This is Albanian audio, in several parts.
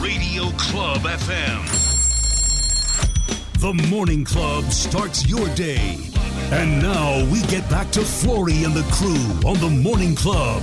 Radio Club FM. The Morning Club starts your day. And now we get back to Flory and the crew on the Morning Club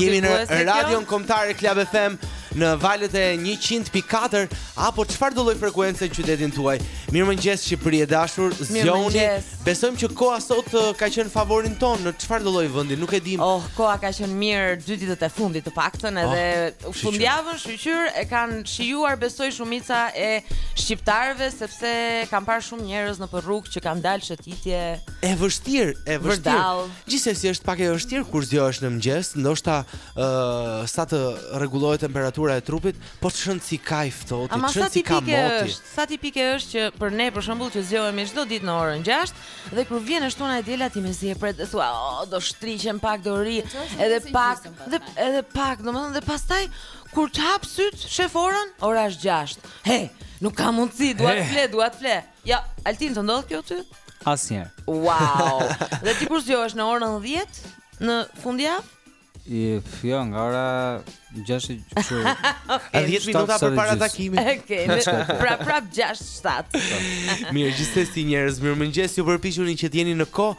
Jemi në radion kombëtare Club FM në valët e 100.4 apo çfarëdo lloj frekuence në qytetin tuaj. Mirëmëngjes Shqipëri e dashur, zgjohuni. Besojmë që koha sot uh, ka qenë në favorin tonë në çfarëdo lloj vendi, nuk e dimë. Oh, koha ka qenë mirë dy ditët e fundit të paktën oh, edhe oh, fundjavën shyqyr e kanë shijuar besoj shumica e shqiptarëve sepse kam parë shumë njerëz nëpër rrugë që kanë dalë shëtitje. E vështirë, e vështirë. Gjithsesi është pak e vështirë kur zgjohesh në mëngjes, ndoshta ë uh, sa të rregullohet temperatura e trupit, po të shohim si ka ftohtë, të shohim si ka moti. Ama është, sa tipike është që për ne për shembull që zgjohemi çdo ditë në orën 6 dhe kur vjen e shtuna e diela ti mezi e pret dhe thua, oh, do shtriqem pak do rri, edhe pak, dhe edhe pak, domethënë dhe pastaj kur t'i hap sytë, shef orën, ora është 6. Hey, nuk ka mundësi, dua të fle, dua të fle. Ja, Altin të ndodh kjo ty? Asnjëherë. Wow. Dhe ti kur zgjohesh në orën 10 në fundjavë? Jo, nga ora 6 kështu. A 10 minuta përpara takimit. Okej. Pra prap 6-7. Mirë, gjithsesi njerëz, mirëmëngjes. Ju përpiquni që të jeni në kohë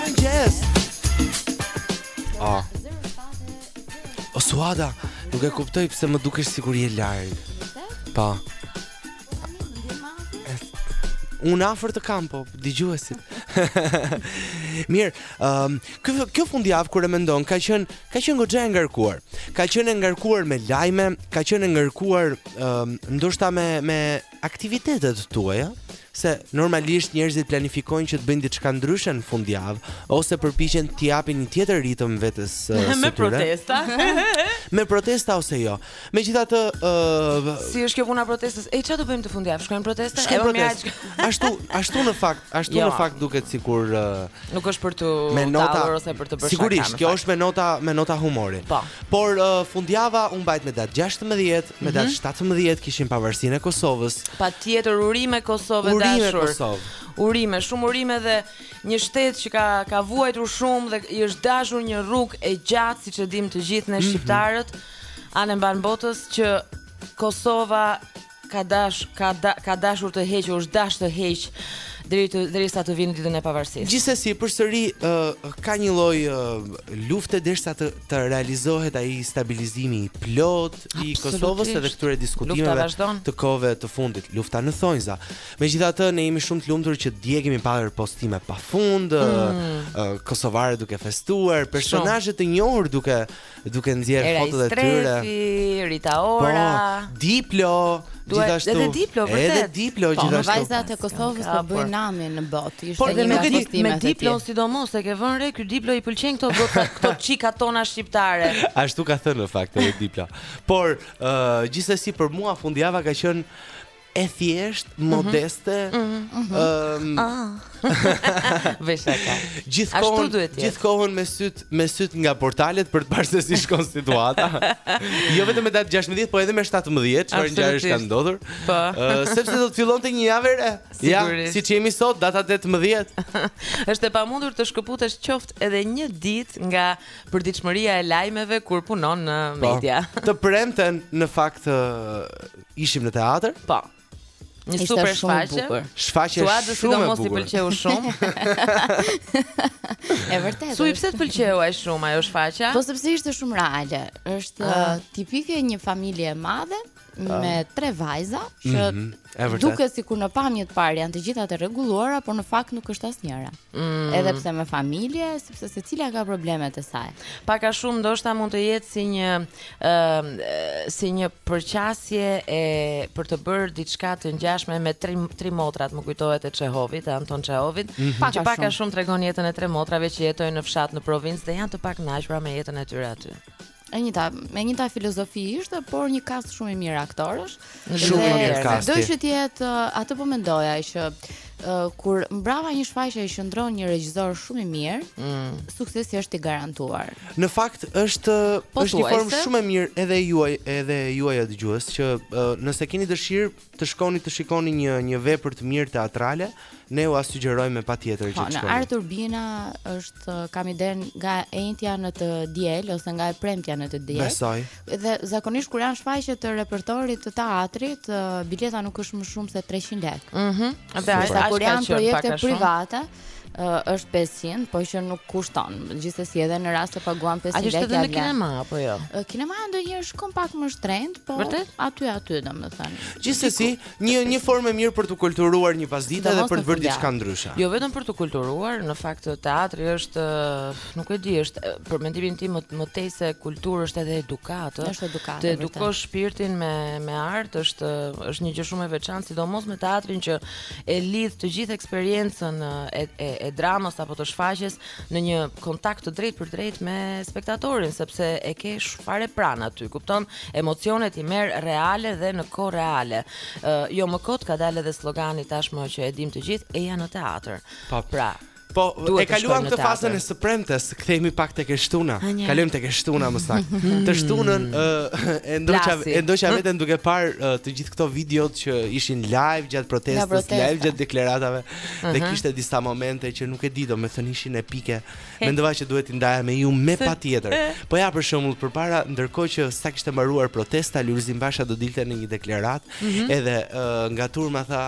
Mëngjes. Ah. O Suada, nuk e kuptoj pse më dukesh sikur je larg. Po. Unë afër të kam, po, dëgjuesit. Mirë, um, kjo, kjo fundjavë kur e mendon, ka qenë, ka qenë goxha e ngarkuar. Ka qenë e ngarkuar me lajme, ka qenë e ngarkuar, um, ndoshta me, me aktivitetet tuaja, se normalisht njerëzit planifikojnë që të bëjnë diçka ndryshe në fundjavë ose përpiqen t'i japin një tjetër ritëm vetes së tyre. Me protesta. me protesta ose jo. Megjithatë, ë uh, si është kjo puna e protestës? Ej, çfarë do bëjmë këtë fundjavë? Shkojmë te protesta? Shkojmë në protestë. Ashtu, ashtu në fakt, ashtu jo. në fakt duket sikur uh, nuk është për të dalur ose për të bërë. Sigurisht, kjo është me nota me nota humori. Po. Por uh, fundjava u mbajt me datë 16, Me datë 17 kishim pavarësinë e Kosovës. Patjetër urime Kosovë e Urime dashur. Kosovë. Urime, shumë urime dhe një shtet që ka ka vuajtur shumë dhe i është dashur një rrugë e gjatë, siç e dimë të gjithë ne shqiptarët, anembanë botës që Kosova ka dash ka da, ka dashur të heqë, i është dashur të heqë deri të derisa të vinte dita e pavarësisë. Gjithsesi përsëri ë, ka një lloj ë, lufte derisa të të realizohet ai stabilizimi i plotë, i Kosovës edhe këtyre diskutimeve të kohëve të fundit, lufta në thonjza. Megjithatë ne jemi shumë të lumtur që dje kemi parë postime pa fund, mm. kosovare duke festuar, personazhe të njohur duke duke nxjerr fotot e tyre. Era Istrefi, Rita Ora, po, Diplo, Gjithashtu. Edhe Diplo, vërtet. Edhe Diplo gjithashtu. Po, vajzat e Kosovës po bëjnë namin në botë. Ishte një nuk e di me Diplo sidomos e ke vënë re ky Diplo i pëlqen këto goca, këto çika tona shqiptare. Ashtu ka thënë në fakt edhe Diplo. Por, ë, gjithsesi për mua fundjava ka qenë e thjesht, mhm. modeste. Ëm. Mhm. Mhm. Ah. Vesh ka. Gjithë kohën gjithë kohën me syt me syt nga portalet për të parë se si shkon situata. jo vetëm me datë 16, po edhe me 17, çfarë ngjarjesh ka ndodhur. Po. Uh, sepse do të fillonte një javë e re. Ja, siç jemi sot, data 18. është e pamundur të shkëputesh qoftë edhe një ditë nga përditshmëria e lajmeve kur punon në po. media. të premten në fakt uh, ishim në teatr. Po. Një Ishte super shumë e shfaqje. bukur. Shfaqje Suadës shumë e sidomos i bukur. pëlqeu shumë. E vërtetë. Sui pse të pëlqeu aq shumë ajo shfaqja? Po sepse ishte shumë reale. Është Ah. tipike një familje e madhe me tre vajza që Mhm, e vërtetë. duket sikur në pamje të parë janë të gjitha të rregulluara, por në fakt nuk është asnjëra. Mm. Edhe pse me familje, sepse secila ka problemet e saj. Pak a shumë ndoshta mund të jetë si një ë uh, si një përqasje e për të bërë diçka të ngjashme me tri tri motrat, më kujtohet e Çehovit, e Anton Çehovit, mm -hmm. që pak a shumë tregon jetën e tre motrave që jetojnë në fshat në provincë dhe janë të pakënaqura me jetën e tyre aty. E njëta, e njëta filozofi ishte, por një kast shumë i mirë aktorësh. Shumë i mirë kasti. Dua që të jetë uh, atë po mendoja që uh, kur mbrapa një shfaqjeje qëndron një regjisor shumë i mirë, mm. suksesi është i garantuar. Në fakt është po është një formë shumë e mirë edhe ju a, edhe ju dëgjues që uh, nëse keni dëshirë Të shkoni të shikoni një një vepër të mirë teatrale, ne ju sugjerojmë patjetër që të po, shkoni. Po, ArTurbina është kam idenë nga e enjtja në të diel ose nga e premtja në të diel. Besoj. Dhe zakonisht kur janë shfaqje të repertorit të teatrit, bileta nuk është më shumë se 300 lekë. Mhm. Mm Ndërsa kur janë projekte private, uh, është 500, po që nuk kushton. Gjithsesi edhe në rast se paguan 500 lekë. Aq është edhe në kinema apo jo? Uh, kinema ndonjëherë është akoma pak më shtrenjtë, po Vërtet? aty aty domethënë. Gjithsesi, një një formë e mirë për të kulturuar një pasdite dhe për të bërë diçka ndryshe. Jo vetëm për të kulturuar, në fakt teatri është uh, nuk e di, është uh, për mendimin tim më, më tej se kulturë është edhe edukatë. Është edukatë. Të edukosh shpirtin me me art është është një gjë shumë e veçantë, sidomos me teatrin që e lidh të gjithë eksperiencën e e e dramës apo të shfaqjes në një kontakt të drejtpërdrejtë me spektatorin sepse e ke fare pranë aty, kupton? Emocionet i merr reale dhe në kohë reale. Ë uh, jo më kot ka dalë edhe slogani tashmë që e dim të gjithë, eja në teatër. Po, pra, Po, e kaluam këtë fazën e së premtes, kthehemi pak tek e shtuna. Kalojmë tek e shtuna më saktë. Hmm. Të shtunën e ndoqa e ndoqa veten duke parë të gjithë këto videot që ishin live gjatë protestës, live gjatë deklaratave dhe kishte disa momente që nuk e di domethënë ishin epike. Mendova që duhet t'i ndaja me ju patjetër. Po ja për shembull përpara ndërkohë që sa kishte mbaruar protesta, Lulzim Basha do dilte në një deklaratë, mhm. edhe nga turma tha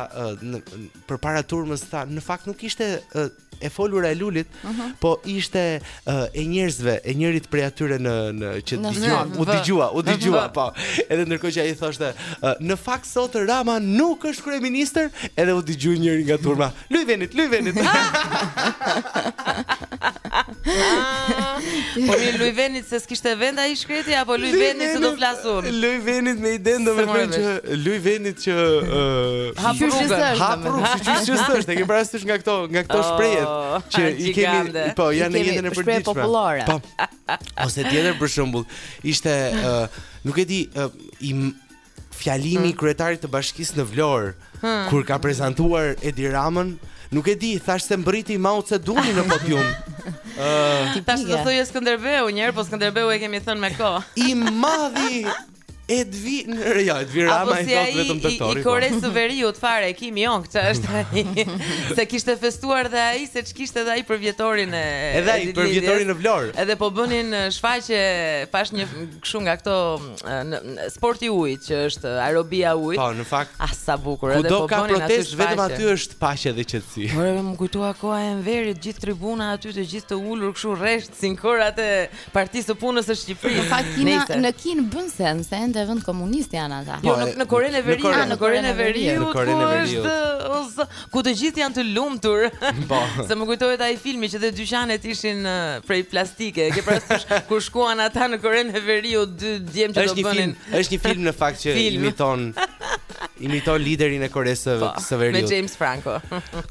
përpara turmës tha, në fakt nuk ishte e, e folura e Lulit, uh mhm. -huh. po ishte e, e njerëzve, e njërit prej atyre në në që u dëgjua, u dëgjua, u dëgjua, po. Edhe ndërkohë që ai thoshte, në fakt sot Rama nuk është kryeministër, edhe u dëgjua njëri nga turma. Luj venit, luj venit. Ah, po mirë luj venit se s'kishte vend ai shkreti apo luj venit se do flas unë. Luj venit me idenë domethënë që luj venit që hap rrugën, hap rrugën siç është, e ke parasysh nga këto, nga këto oh, shprehje që i kemi, po janë në jetën e përditshme. Po. Ose tjetër për shembull, ishte nuk e di i Fjalimi i kryetarit të bashkisë në Vlorë, kur ka prezantuar Edi Ramën, nuk e di, thashë se mbriti Mao Tse-dungi në podium. Ti tash do thojë Skënderbeu një herë, po Skënderbeu e kemi thënë me kohë. I madhi Edvi, ja, Edvi Rama i thotë vetëm doktori. Apo si ai i po. Koresë së Veriut fare Kim Jong, që është ai. Se kishte festuar dhe ai se ç'kishte dhe ai për vjetorin e Edhe ai përvjetorin në Vlorë. Edhe po bënin shfaqje, pashë një kështu nga këto në sporti i ujit që është aerobia e ujit. Po, në fakt. Ah sa bukur, edhe po ka protestë vetëm aty është paqe dhe qetësi. Por m'u kujtua koha e Enverit, gjithë tribuna aty të gjithë të ulur kështu rresht si në kohët e Partisë së Punës së Shqipërisë. Në fakt Kina Nese. në Kinë bën sens, se ende vend komunist janë ata. Jo, në, në Korenë e Veriut, në Korenë e Veriut. Në Korenë e Veriut. Po, ku të gjithë janë të lumtur. Po. Se më kujtohet ai filmi që dhe dyqanet ishin prej plastike. Ke parasysh kur shkuan ata në Korenë e Veriut dy djem që do bënin. Është një film në fakt që film. imiton imiton liderin e Koresë po, së Veriut. Me James Franco.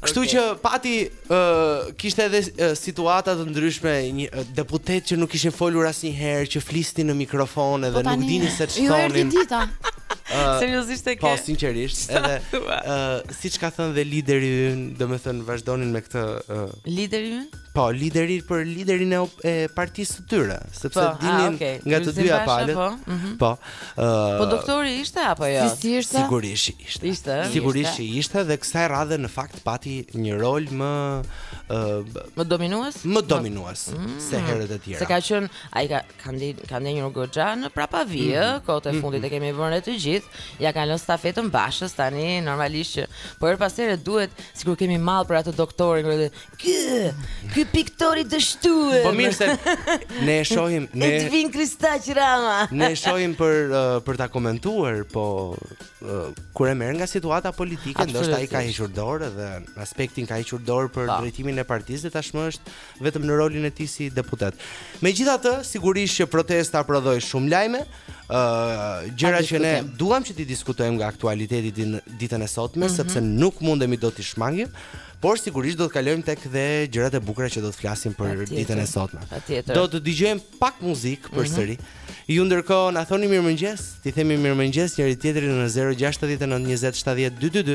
Kështu okay. që pati uh, kishte edhe uh, situata të ndryshme, një uh, deputet që nuk kishin folur asnjëherë, që flisnin në mikrofon edhe po, nuk dinin se ç'thonin. Jo, erdhi dita. Seriozisht e po, ke? Po, sinqerisht, edhe Siç ka thënë dhe lideri ynë, domethënë vazhdonin me këtë ë uh, Lideri ynë? Po, lideri për liderin e, e partisë së tyre, sepse po, dinin a, okay. nga të dyja palët. Po, mm -hmm. po. Ë uh, Po doktori ishte apo jo? Si, si ishte? Sigurisht ishte. Ishte. Sigurisht ishte. ishte dhe kësaj radhe në fakt pati një rol më ë uh, më dominues? Më dominues mm -hmm. se herët e tjera. Se ka qenë ai ka Ka ndenjë, ka ndenjur goxha në prapavijë, mm -hmm. kohët e mhm. fundit mm -hmm. e kemi vënë re të gjithë. Ia kanë lënë stafetën Bashës tani, normalisht që po herë pas here duhet sikur kemi mall për atë doktorin, kur thotë, "Ky, ky piktori dështues." Po mirë se ne e shohim, ne e vin Kristaq Rama. ne e shohim për uh, për ta komentuar, po uh, kur e merr nga situata politike, ndoshta ai ka hequr dorë edhe aspektin ka hequr dorë për pa. Po. drejtimin e partisë dhe tashmë është vetëm në rolin e tij si deputet. Megjithatë, sigurisht që protesta prodhoi shumë lajme, ë uh, gjëra që ne duam që t'i diskutojmë nga aktualiteti din, ditën e sotme, mm -hmm. sepse nuk mundemi dot t'i shmangim. Por sigurisht do të kalojmë tek dhe gjërat e bukura që do të flasim për ditën e sotme. Do të dëgjojmë pak muzikë mhm. përsëri. Mm -hmm. Ju ndërkohë na thoni mirëmëngjes, t'i themi mirëmëngjes njëri-tjetrit në 0692070222.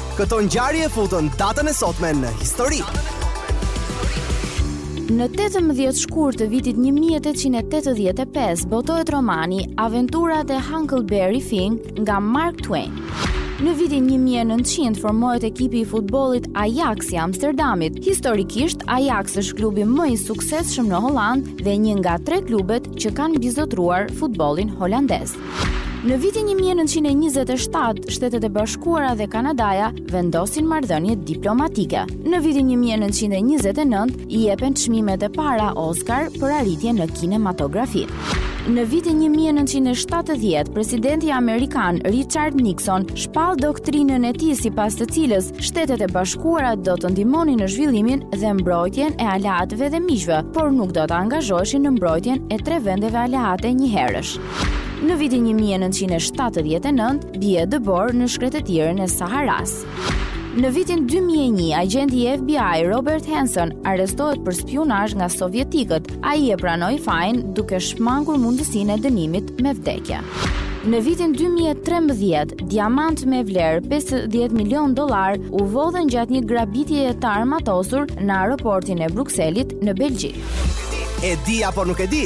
Këto ngjarje e futën datën e sotme në histori. Në 18 shkurt të vitit 1885 botohet romani Aventurat e Huckleberry Finn nga Mark Twain. Në vitin 1900 formohet ekipi i futbollit Ajax i Amsterdamit. Historikisht Ajax është klubi më i suksesshëm në Holandë dhe një nga tre klubet që kanë mbizotruar futbollin holandez. Në vitin një mijë e nëntëqind e njëzet e shtatë, Shtetet e Bashkuara dhe Kanadaja vendosin marrëdhënie diplomatike. Në vitin një mijë e nëntëqind e njëzet e nëntë, i jepen çmimet e para Oscar për arritjen në kinematografi. Në vitin 1970, presidenti amerikan Richard Nixon shpall doktrinën e tij sipas së cilës Shtetet e Bashkuara do të ndihmonin në zhvillimin dhe mbrojtjen e aleatëve dhe miqve, por nuk do të angazhoheshin në mbrojtjen e tre vendeve aleate njëherësh. Në vitin një mijë e nëntëqind e shtatëdhjetë e nëntë, bie dëborë në shkretëtirën e Saharasë. Në vitin 2001, agjenti i FBI Robert Hanssen arrestohet për spiunazh nga sovjetikët. Ai e pranoi fajin duke shmangur mundësinë e dënimit me vdekje. Në vitin 2013, diamantë me vlerë 50 milion dollarë u vodhën gjatë një grabitjeje të armatosur në aeroportin e Brukselit në Belgjikë. E di apo nuk e di?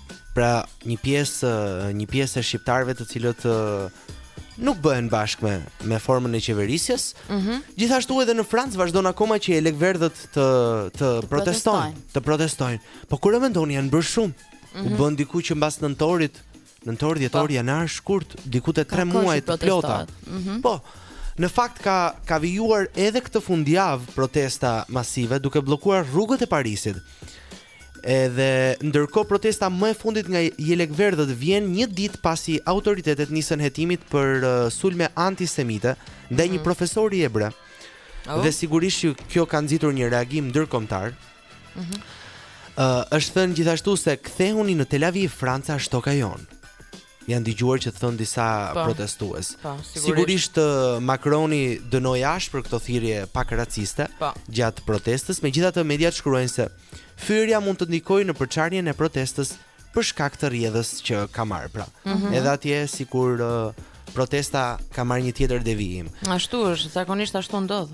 Pra, një pjesë një pjesë e shqiptarëve të cilët nuk bëhen bashkë me me formën e qeverisjes. Ëh. Mm -hmm. Gjithashtu edhe në Francë vazhdon akoma që jelekverdhët të të protestojnë, të protestojnë. Po kur e mendoni janë bërë shumë. Mm -hmm. U mhm. bënë diku që mbas nëntorit, nëntor, dhjetor, po. janar, shkurt, diku te 3 muaj të plota. Mm -hmm. Po. Në fakt ka ka vijuar edhe këtë fundjavë protesta masive duke bllokuar rrugët e Parisit. Edhe ndërkohë protesta më e fundit nga jelekverdhët vjen një ditë pasi autoritetet nisën hetimet për uh, sulme antisemite ndaj një mhm. profesori hebre. Oh. Dhe sigurisht që kjo ka nxitur një reagim ndërkombëtar. Ëh, mhm. uh, është thënë gjithashtu se kthehuni në Tel Aviv, Franca është toka jonë. janë dëgjuar që të thonë disa pa, po. protestues. Pa, po, sigurisht. sigurisht uh, Macroni dënoi ashpër këto thirrje pak raciste pa. Po. gjatë protestës, megjithatë mediat shkruajnë se fyerja mund të ndikojë në përçarjen e protestës për shkak të rrjedhës që ka marrë pra. Mm -hmm. Edhe atje sikur uh, protesta ka marrë një tjetër devijim. Ashtu është, zakonisht ashtu ndodh.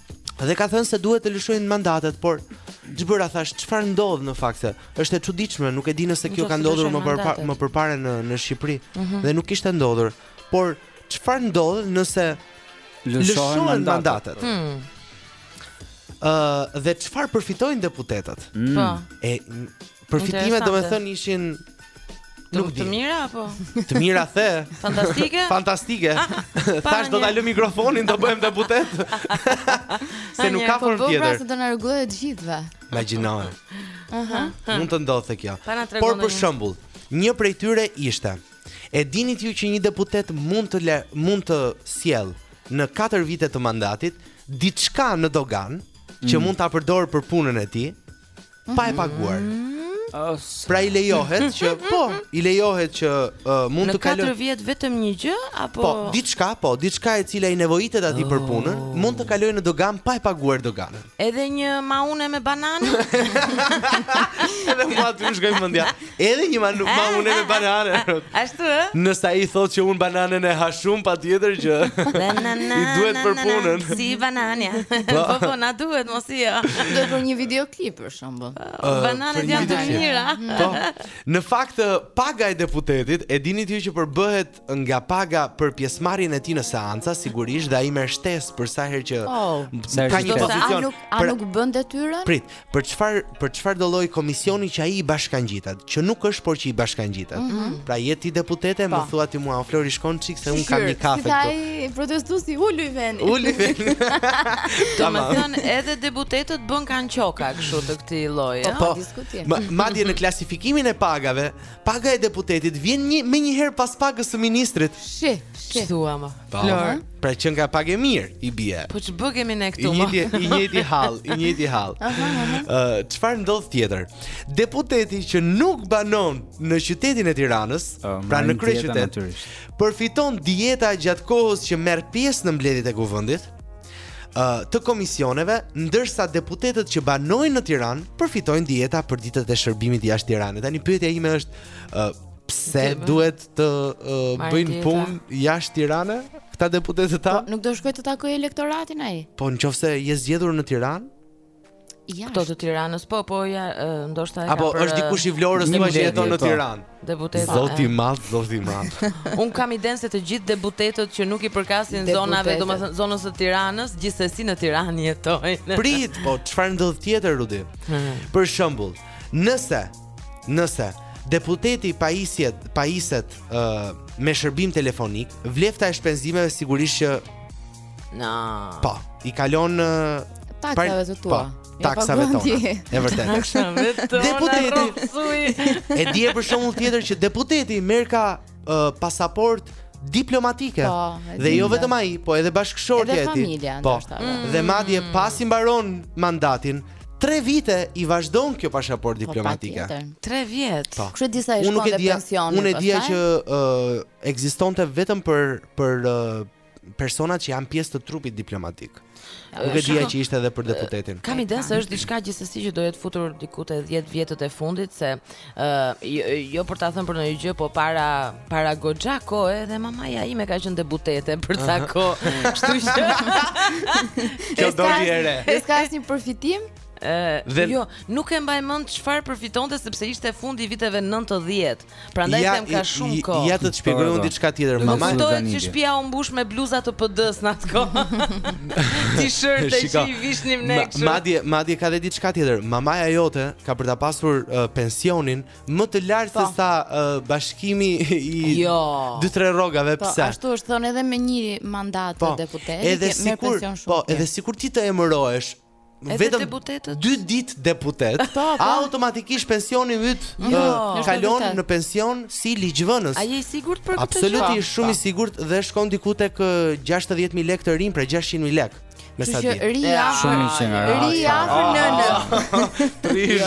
Dhe ka thënë se duhet të lëshojnë mandatet, por ç'bëra thashë, çfarë ndodh në fakt? Është e çuditshme, nuk e di nëse kjo ka ndodhur më parë më përpara në në Shqipëri mm -hmm. dhe nuk kishte ndodhur. Por çfarë ndodh nëse lëshohen mandatet? mandatet? Hmm. Ë uh, dhe çfarë përfitojnë deputetët? Mm. Po. E Përfitimet domethënë ishin Nuk të mira apo? Të mira the. Fantastike. Fantastike. Ah, ah, Tash do ta lë mikrofonin, do bëhem deputet. Se nuk ka po formë tjetër. Po pra se do na rregullojë të gjithëve. Imagjino. Aha. Mund të ndodhte kjo. Por për shembull, një prej tyre ishte E dinit ju që një deputet mund të le, mund të sjellë në 4 vite të mandatit diçka në doganë që mm. mund ta përdorë për punën e tij, pa e paguar. Mm. Pra i lejohet që po, i lejohet që uh, mund të kalojë. Në 4 vjet vetëm një gjë apo Po, diçka, po, diçka e cila i nevojitet atij oh. për punën, mund të kalojë në doganë pa e paguar doganën. Edhe një maune me banane? Edhe mua aty më shkoi mendja. Edhe një ma ah, maune me ah, ah. banane Ashtu e? Nëse ai thotë që unë bananen e ha shumë patjetër që I duhet për punën Si bananja Po po, po na duhet mos i jo Dhe për një videoklip për shembull Bananet janë të mira Po Në fakt paga e deputetit E dinit ju që përbëhet nga paga për pjesëmarrjen e tij në seanca sigurisht dhe ai merr shtesë për sa herë që oh, ka një pozicion. Nuk, a nuk bën detyrën? Prit, për çfarë për çfarëdo lloj komisioni që ai i bashkangjitet, që nuk është por që i bashkangjitet. Mm -hmm. Pra je ti deputete, pa. më po. thua ti mua o Flori shko një çik se unë kam një kafe këtu. Si ai protestuesi ulu në vend. Ulu në vend. Domethënë edhe deputetët bën kanë çoka kështu të këtij lloji, po, po, diskutim. Madje në klasifikimin e pagave, Paga e deputetit vjen menjëherë pas pagës së ministrit. Shi, shi. Ç'thua më? Po. Flor. Pra qenka pagë e mirë i bie. Po ç'bëkemi ne këtu më? I njëjti, i njëjti hall, i njëjti hall. Ë, çfarë ndodh tjetër? Deputeti që nuk banon në qytetin e Tiranës, pra në kryeqytet, Po, marrin dieta natyrisht. përfiton dieta gjatë kohës që merr pjesë në mbledhjet e kuvendit. të komisioneve, ndërsa deputetët që banojnë në Tiranë përfitojnë dieta për ditët e shërbimit jashtë Tiranës. Tani pyetja ime është uh, pse duhet të uh, bëjnë punë jashtë Tirane këta deputetët? Po, nuk do shkojë të takojë elektoratin ai. Po nëse je zgjedhur në Tiranë, Ja. Këta të Tiranës, po, po ja, ndoshta e ka për. Apo është dikush i Vlorës që jeton në po. Tiranë. Deputeti. Zoti i madh, zoti i madh. Un kam idenë se të gjithë deputetët që nuk i përkasin zonave, domethënë zonës së Tiranës, gjithsesi në Tiranë jetojnë. Prit, po çfarë ndodh tjetër Rudi? Për shembull, nëse nëse deputeti pajis pajiset ë me shërbim telefonik, vlefta e shpenzimeve sigurisht që Na. Po, i kalon taksave të tua. Po, ja, taksave tona. E vërtetë. Taksave të tua. Deputeti. E di për shembull tjetër që deputeti merr ka uh, pasaportë diplomatike. Po, dhe jo vetëm ai, po edhe bashkëshortja e tij. Po. Mm. Dhe madje pasi mbaron mandatin, 3 vite i vazhdon kjo pasaportë po, diplomatike. 3 vjet. Po. Kështu derisa shkon në pension. Unë e dija që ekzistonte vetëm për për personat që janë pjesë e trupit diplomatik. Nuk e dija që ishte edhe për deputetin. Kam idenë se është diçka gjithsesi që do jetë futur diku te 10 vjetët e fundit se ë jo, jo për ta thënë për ndonjë gjë, po para para goxha kohë edhe mamaja ime ka qenë deputete për ca kohë. Kështu që Kjo do të jere. Nuk ka asnjë përfitim? Ë, jo, nuk e mbaj mend çfarë përfitonte sepse ishte fundi i viteve 90. Prandaj ja, them ka shumë kohë. Ja të të shpjegoj unë diçka tjetër. Mama e kuptoj që shtëpia u mbush me bluza të PD-s në atë kohë. T-shirte që i vishnim ne kështu. Madje, madje ka dhe diçka tjetër. Mamaja jote ka për ta pasur uh, pensionin më të lartë po. se sa uh, bashkimi i jo. dy tre rrogave po, pse. Po, ashtu është thënë edhe me një mandat po, deputet, edhe sikur, pension shumë. Po, edhe sikur ti të emërohesh vetëm deputetët? Dy ditë deputet. Po, po. Automatikisht pensioni yt jo, uh, kalon në pension si ligjvënës. A je i sigurt për këtë? Absolutisht, shumë i sigurt dhe shkon diku tek 60000 uh, lekë të rinj pra 600000 lekë. Me sa di. Ria. Shumë mirë qenka. Ria për nënë. Trish.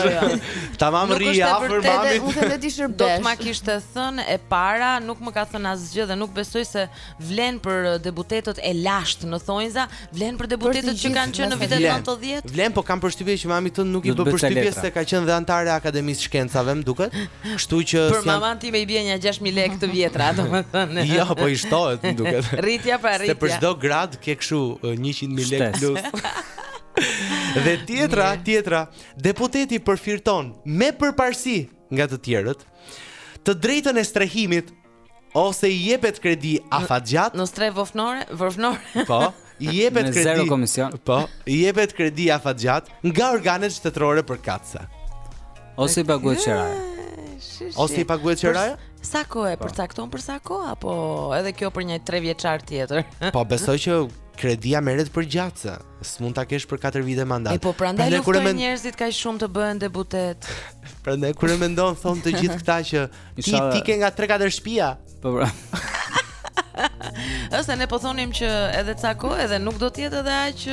Tamam Ria për mami. Nuk është e vërtetë, unë them ti shërbesh. Do të ma kishte thënë e para, nuk më ka thënë asgjë dhe nuk besoj se vlen për uh, deputetët e lashtë në thonjza, vlen për deputetët që kanë qenë në vitet 90. Vlen, po kam përshtypje që mamit tim nuk i bën përshtypje se ka qenë dhe anëtare e Akademisë së Shkencave, më duket. Kështu që Për mamanë time i bie një 6000 lekë të vjetra, domethënë. Jo, po i shtohet, më duket. Rritja pra rritja. Se për çdo gradë ke kështu 100000 uh, lekë plus. Dhe tjetra, tjetra, deputeti përfiton me përparësi nga të tjerët të drejtën e strehimit ose i jepet kredi afatgjatë në strehë vorfnore, vorfnore. Po, i jepet kredi zero komision. Po, i jepet kredi afatgjatë nga organet shtetërore përkatëse. Ose i paguhet qeraja. Ose i paguhet qeraja? Sa kohë e po. përcakton për sa kohë apo edhe kjo për një 3 vjeçar tjetër? Po besoj që kredia merret për gjatë, se s'mund ta kesh për 4 vite mandat. E po prandaj luftojnë njerëzit kaq shumë të bëhen deputetë. Prandaj kur e mendon, thonë të gjithë këta që Ti ti ke nga 3-4 shtëpi. Po pra. Se ne po thonim që edhe ca kohë edhe nuk do të jetë edhe aq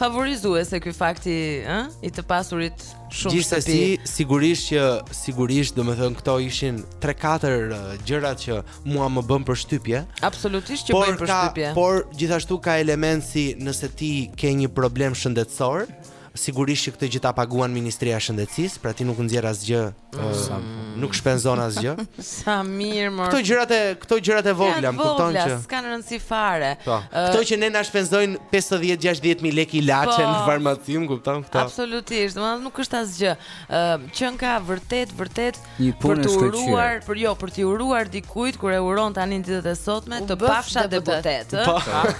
favorizuese ky fakti, ë, i të pasurit shumë shtëpi. Gjithsesi, sigurisht që sigurisht, domethënë këto ishin 3-4 gjërat që mua më bënë përshtypje. Absolutisht që bën përshtypje. Por gjithashtu ka elementë si nëse ti ke një problem shëndetësor, Sigurisht që këtë gjë ta paguan Ministria e Shëndetësisë, pra ti nuk nxjerr asgjë, ë, nuk shpenzon asgjë. Sa mirë mor. Këto gjërat e këto gjërat e vogla, më kupton vogla, që s'kanë rëndësi fare. Po. Ë, Këto që ne na shpenzojnë 50-60 mijë lekë ilaçe Po. në farmaci, më kupton këto. Absolutisht, domethënë nuk është asgjë. Ë, qënka vërtet, vërtet Një punë e shkëlqyer. Për jo, për t'i uruar dikujt kur e uron tani ditët e sotme të pafsha deputet, ë?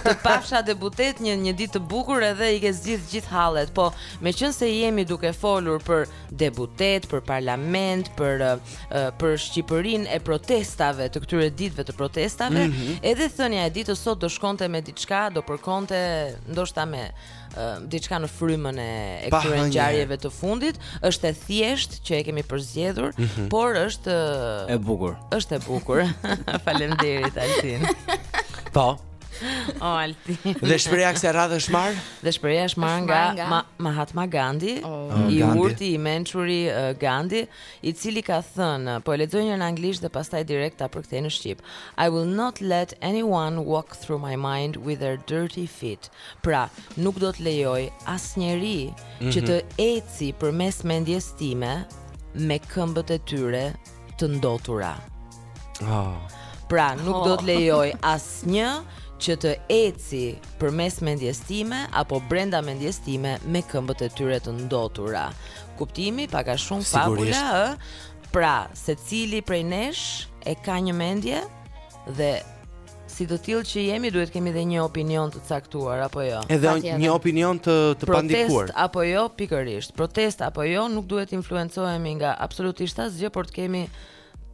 Të pafsha deputet një një ditë të bukur edhe i ke zgjidh gjithë hallet. Po, meqenëse jemi duke folur për deputetë, për parlament, për për Shqipërinë e protestave të këtyre ditëve të protestave, mm -hmm. edhe thënia e ditës sot do shkonte me diçka, do përkonte ndoshta me diçka në frymën e këtyre ngjarjeve të fundit, është e thjeshtë kjo që e kemi përzgjedhur, mm -hmm. por është e bukur. Është e bukur. Faleminderit Altin. Po. O Altin. Dhe shprehja kësaj radhe është marrë? Dhe shprehja është marrë nga, nga. Ma, Mahatma Gandhi, oh. oh i urti i mençuri uh, Gandhi, i cili ka thënë, po e lexoj në anglisht dhe pastaj direkt ta përkthej në shqip. I will not let anyone walk through my mind with their dirty feet. Pra, nuk do të lejoj asnjeri mm -hmm. që mhm. të ecë përmes mendjes time me këmbët e tyre të ndotura. Oh. Pra, nuk oh. do të lejoj asnjë që të ecë përmes mendjes time apo brenda mendjes time me këmbët e tyre të ndotura. Kuptimi pak a shumë fabula, ë? Pra, secili prej nesh e ka një mendje Dhe si të till që jemi duhet të kemi dhe një opinion të caktuar apo jo. Edhe një opinion të të pandikuar. Protest apo jo pikërisht. Protest apo jo nuk duhet të influencohemi nga absolutisht asgjë, por të kemi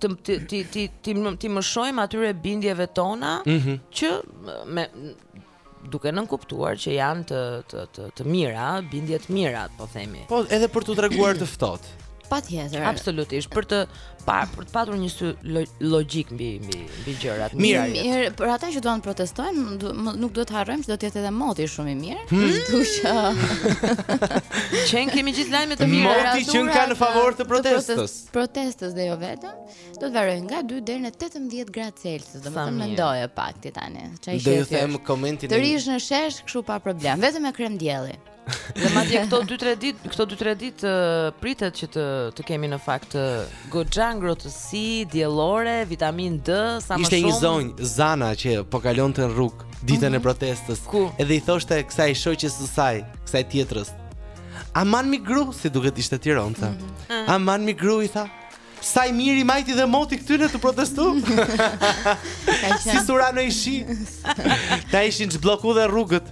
të t'i t'i t'i t'i, t'i mëshojmë atyre bindjeve tona mm -hmm. që me duke nënkuptuar që janë të të të, të mira, bindje të mira, po themi. Po edhe për t'u treguar të ftohtë. Patjetër. Absolutisht, për të pa për të patur një sy logjik mbi mbi mbi gjërat. Mirë, mirë, për ata që duan të protestojnë, nuk duhet të harrojmë se do të jetë edhe moti shumë i mirë. Hmm. Kështu që qenkemi gjithë lajme të mira. Moti qenka në favor të protestës. Protestës dhe jo vetëm. Do të variojë nga 2 deri në 18 gradë Celsius, domethënë mendoje pak ti tani. Çarë Do ju them komentin. Të rrish në shesh kështu pa problem, vetëm me krem dielli. Dhe madje këto 2-3 ditë, këto 2-3 ditë pritet që të të kemi në fakt goxha ngrohtësi diellore, vitaminë D, sa më shumë. Ishte një zonjë Zana që po kalonte në rrugë ditën mm -hmm. e mhm. protestës. Ku? Edhe i thoshte kësaj shoqes së saj, kësaj tjetrës. Aman mi gru, si duket ishte tironse. Mm -hmm. Aman mi gru i tha, Sa i mirë i majti dhe moti këtyne të protestu Si s'u ra noi shi Ta ishin zhblloku dhe rrugët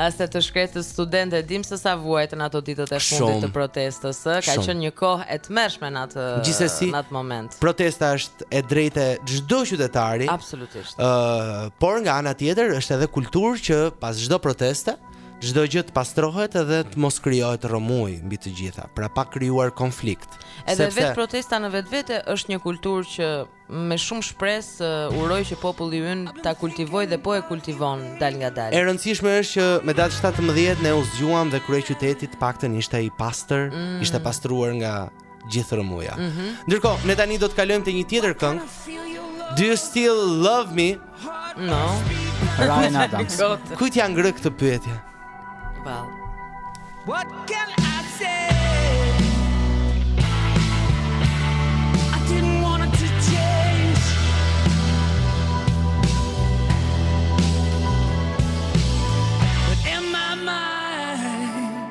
Ata të shkretë studentë e dim se sa vuajtën ato ditët e fundit të protestës Ka qenë një kohë e tmerrshme në atë, Gjithsesi, në atë moment Protesta është e drejtë e çdo qytetari Absolutisht uh, Por nga ana tjetër është edhe kulturë që pas çdo proteste Çdo gjë të pastrohet dhe të mos krijohet rrëmujë mbi të gjitha, pra pa krijuar konflikt. Edhe sepse... vetë protesta në vetvete është një kulturë që me shumë shpresë uh, uroj që populli ynë ta kultivojë dhe po e kultivon dalëngadalë. E rëndësishme është që me datë 17 ne u zgjuam dhe kryeqyteti të paktën ishte i pastër, mm. ishte pastruar nga gjithë rrëmuja. Mm -hmm. Ndërkohë, ne tani do të kalojmë te një tjetër këngë. Do you still love me? No. Ryan Adams. Kujt ia ngre këtë pyetje? Well. What can I say? I didn't want it to change. But in my mind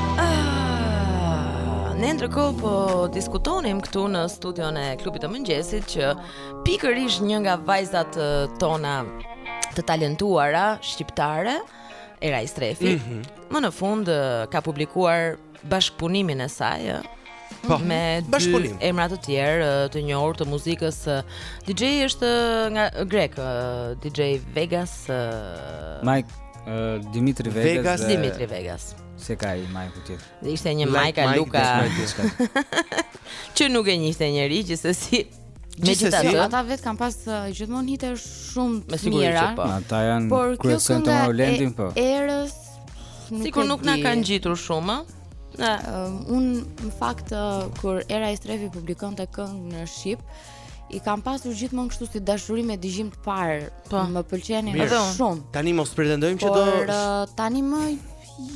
Ne ndërkohë po diskutonim këtu në studion e klubit të mëngjesit që pikërisht një nga vajzat tona të talentuara shqiptare Era Istrefi mm -hmm. më në fund ka publikuar bashkëpunimin e saj ë Po, me dy emra të tjerë të njohur të muzikës. DJ është një grek, DJ Vegas. Mike Dimitri Vegas. Vegas Dimitri Vegas. Se ka i majku tjetër. Dhe ishte një majka like Luka. që nuk e njihte njeri, gjithsesi... Megjithatë ata vetë kanë pas uh, gjithmonë hite shumë të mira. Po. Ata janë por, kërësën të mërë lendin, po. Erës, nuk Sikur nuk na kanë ngjitur shumë, uh, Unë, në fakt, uh, kur Era Istrefi publikonte këngë në shqip, I kam pasur gjithmonë kështu si dashuri me dëgjim të parë. Po, më pëlqenin shumë. Tani mos pretendojmë që do Por tani më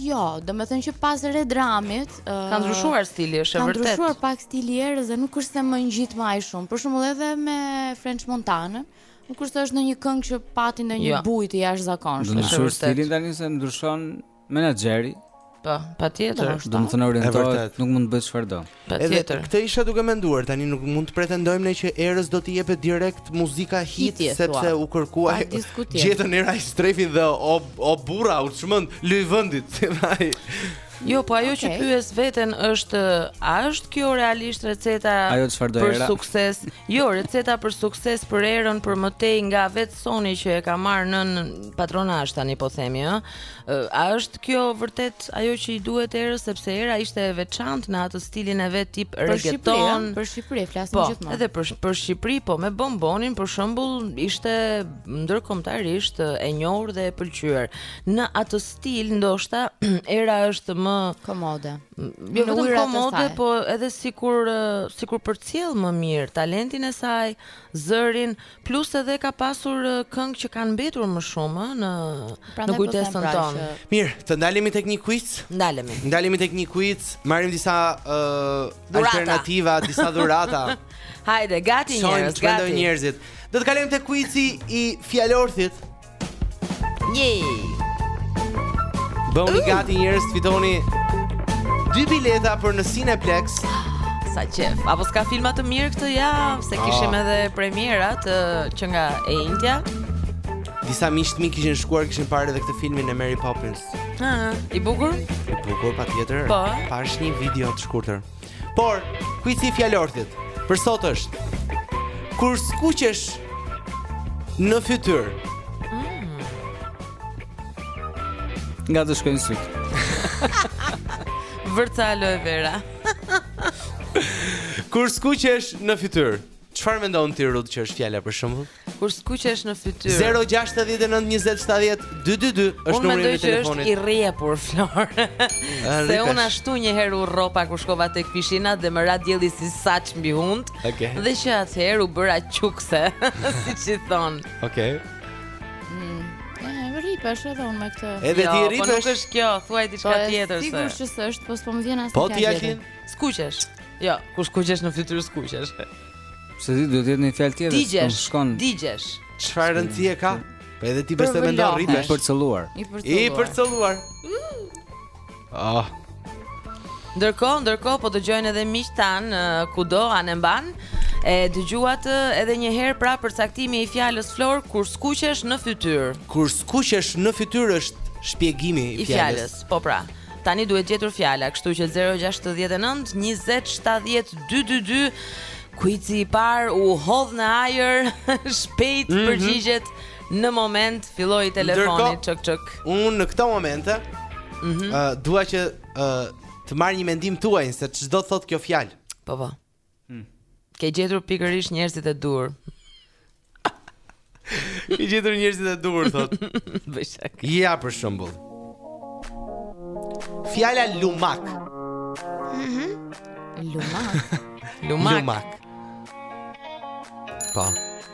jo, domethënë që pas Redrumit, uh, ka ndryshuar stili, është e vërtetë. Ka ndryshuar pak stili i Erës dhe nuk është se më ngjit më aq shumë. Për shembull edhe me French Montanën, nuk është se është ndonjë këngë që pati ndonjë jo. bujë të jashtëzakonshme. Ndryshuar stilin tani se ndryshon Menaxheri. Po, patjetër është. Do të thotë orientohet, nuk mund të bëj çfarë do. Patjetër. Këtë isha duke menduar, tani nuk mund të pretendojmë ne që Erës do t'i jepet direkt muzika hit sepse u kërkua, gjetën Era Istrefin dhe o o burra u çmend luaj vendit, si thuaj. Jo, po ajo që pyes veten është a është kjo realisht receta për sukses? Jo, receta për sukses për Erën për më tej nga vetë Sony që e ka marrë nën patronazh tani po themi ë. A është kjo vërtet ajo që i duhet Erës sepse Era ishte e veçantë në atë stilin e vet tip reggaeton. Për Shqipëri, flasim po, gjithmonë. Po, edhe për për Shqipëri, po me Bonbonin për shembull ishte ndërkombëtarisht e njohur dhe e pëlqyer. Në atë stil ndoshta Era është më komode. Jo vetëm komode, po edhe sikur sikur përcjell më mirë talentin e saj, zërin, Plus edhe ka pasur këngë që kanë mbetur më shumë ë në pra në po kujtesën pra tonë. Që... Mirë, të ndalemi tek një quiz? Ndalemi. Ndalemi tek një quiz, marrim disa uh, alternativa, disa dhurata. Hajde, gati njerëz, gati. Çfarë njerëzit? Do të kalojmë tek quizi i fjalorthit. Yay! Bëni gati njerëz të fitoni dy bileta për në Cineplex. Sa qef. Apo s'ka filma të mirë këtë javë, se kishim ah. edhe premierat që nga e enjtja. Disa miq të mi kishin shkuar, kishin parë edhe këtë filmin e Mary Poppins. Ha, i bukur? I bukur patjetër. Po. Pashë një video të shkurtër. Por, quizi i fjalorthit, për sot është, kur skuqesh në fytyrë. Mm. Nga të shkojnë sytë. Vër ca aloe vera. Kur skuqesh në fytyrë. Çfarë mendon ti Rud që është fjala për shembull? Kur skuqesh në fytyrë. 069 20 70 222 është numri i telefonit. Unë mendoj që është i rrjepur, Flor. Se unë ashtu një herë u rropa kur shkova tek pishina dhe më ra dielli si saç mbi hund. Okay. Dhe që atëherë u bëra qukse, siç i thonë. Okej. Okay. Mm. Rripesh edhe unë me këtë. Edhe jo, ti rripesh. Po nuk është kjo, thuaj diçka po, tjetër se. Sigurisht që s'është, po s'po më vjen asnjë. Po ti a Skuqesh. Jo, kur skuqesh në fytyrë skuqesh. Se aty duhet të jetë një fjalë tjetër. Digjesh, shkon. Digjesh. Çfarë rëndësie ka? Po edhe ti besoj mendon rripesh. I përcëlluar. I përcëlluar. I përcëlluar. Ah. Ndërkohë, ndërkohë po dëgjojnë edhe miqtë tanë kudo anembanë. E dëgjuat edhe një herë pra përcaktimi i fjalës Flor kur skuqesh në fytyrë. Kur skuqesh në fytyrë është shpjegimi i fjalës. I fjalës, po pra. Tani duhet gjetur fjala, kështu që 069 20 70 222 kuizi i parë u hodh në ajër, shpejt mm -hmm. përgjigjet në moment filloi telefoni çk çk. Unë në këto momente mm -hmm. uh, dua që uh, të marr një mendim tuajin se ç'do të thotë kjo fjalë. Po po. Ke gjetur pikërisht njerëzit e duhur. Ke gjetur njerëzit e duhur thotë. Bëj shaka. Ja për shembull. Fjala lumak. Mhm. Lumak. Lumak. Lumak. Po.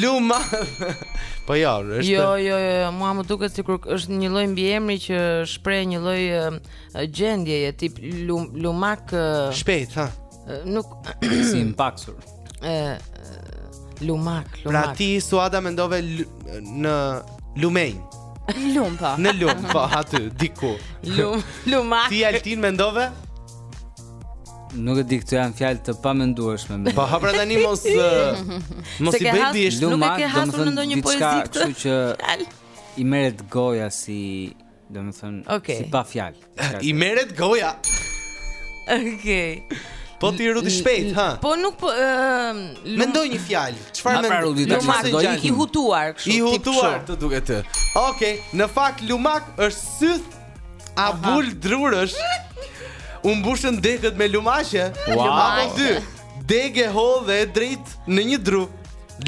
Luma. Po jo, është. Jo, jo, jo, jo, mua më duket sikur është një lloj mbiemri që shpreh një lloj gjendjeje tip lum, lumak. Shpejt, hë. Nuk si i pakësuar. Ë lumak, lumak. Pra ti Suada mendove në lumenj. Lum po. Në lum, po aty diku. Lum, lumak. Ti Altin mendove? Nuk e di këto janë fjalë të pamendueshme. Po hë pra tani mos mos i bëj bisht nuk e ke hasur në ndonjë poezi këtë. Kështu që i merret goja si, domethënë, okay. si pa fjalë. I merret goja. Okej. Okay. Po ti Rudi shpejt, hë. Po nuk po uh, mendoj një fjalë. Çfarë mendon Rudi? Do të thoja i hutuar kështu. I hutuar të duket ty. Okej, okay. në fakt lumak është syth a bulë drurësh. U mbushën degët me lumaqe. Wow. Apo dy. Degë e hollë dhe e drejtë në një dru.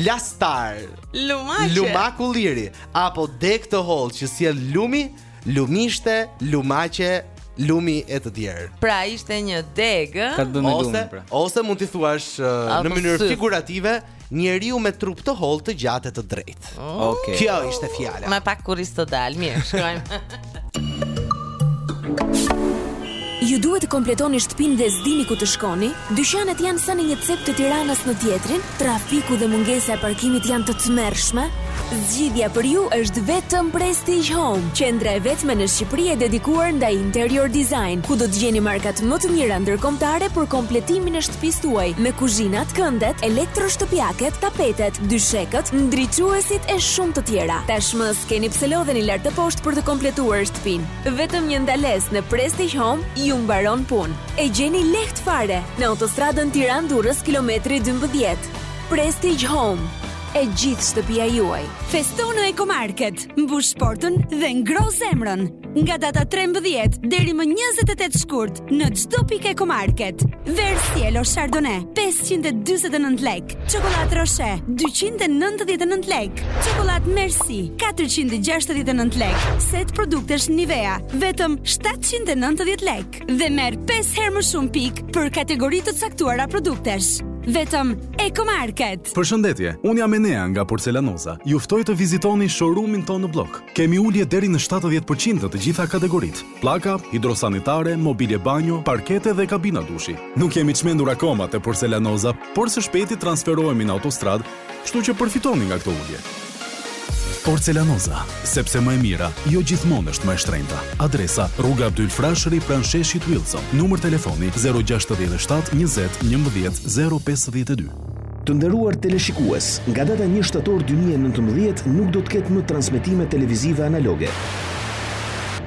Lastar. Lumaqe. Lumak ulliri apo degë të holla që sjell lumi, lumishte, lumaqe, lumi e të tjerë. Pra ishte një degë. Ka të bëjë me Ose lumin pra. ose mund t'i thuash uh, në Apo mënyrë syth. figurative Njeriu me trup të hollë, të gjatë e të drejtë. Oh. Okej. Kjo ishte fjala. Me pak kurriz të dal, mirë, shkojmë. Ju duhet të kompletoni shtëpinë dhe s'dini ku të shkoni? Dyqanet janë sa në një cep të Tiranës në tjetrin, trafiku dhe mungesa e parkimit janë të tmerrshme? Zgjidhja për ju është vetëm Prestige Home, qendra e vetme në Shqipëri e dedikuar ndaj interior design, ku do të gjeni markat më të mira ndërkombëtare për kompletimin e shtëpisë tuaj, me kuzhinat, këndet, elektroshtëpiaket, tapetet, dyshekët, ndriçuesit e shumë të tjera. Tashmë s'keni pse lodheni lart e poshtë për të kompletuar shtëpinë. Vetëm një ndalesë në Prestige Home ju mbaron punë. E gjeni lehtë fare në autostradën Tiranë-Durrës kilometri 12. Prestige Home e gjithë shtëpia juaj. Festo në Ecomarket, mbush shportën dhe ngroh zemrën. Nga data 13 deri më 28 shkurt në çdo pikë Ecomarket. Verë Cielo Chardonnay 549 lek, çokollatë Rocher 299 lek, çokollatë Merci 469 lek, set produktesh Nivea vetëm 790 lek. Dhe merr 5 herë më shumë pikë për kategori të caktuara produktesh. Vetëm Ecomarket. Përshëndetje, unë jam Enea nga Porcelanoza. Ju ftoj të vizitoni showroomin tonë në Bllok. Kemi ulje deri në 70% në të gjitha kategoritë. Pllaka, hidrosanitare, mobilje banjo, parkete dhe kabina dushi. Nuk jemi çmendur akoma te Porcelanoza, por së shpejti transferohemi në autostradë Kështu që përfitoni nga këto ulje. Porcelanoza, sepse më e mira jo gjithmonë është më e shtrenjta. Adresa, Rruga Abdyl Frashëri pranë sheshit Wilson. Numër telefoni, 067 20 11 052. Të nderuar teleshikues, nga data një shtator dy mijë e nëntëmbëdhjetë nuk do të ketë më transmetime televizive analoge.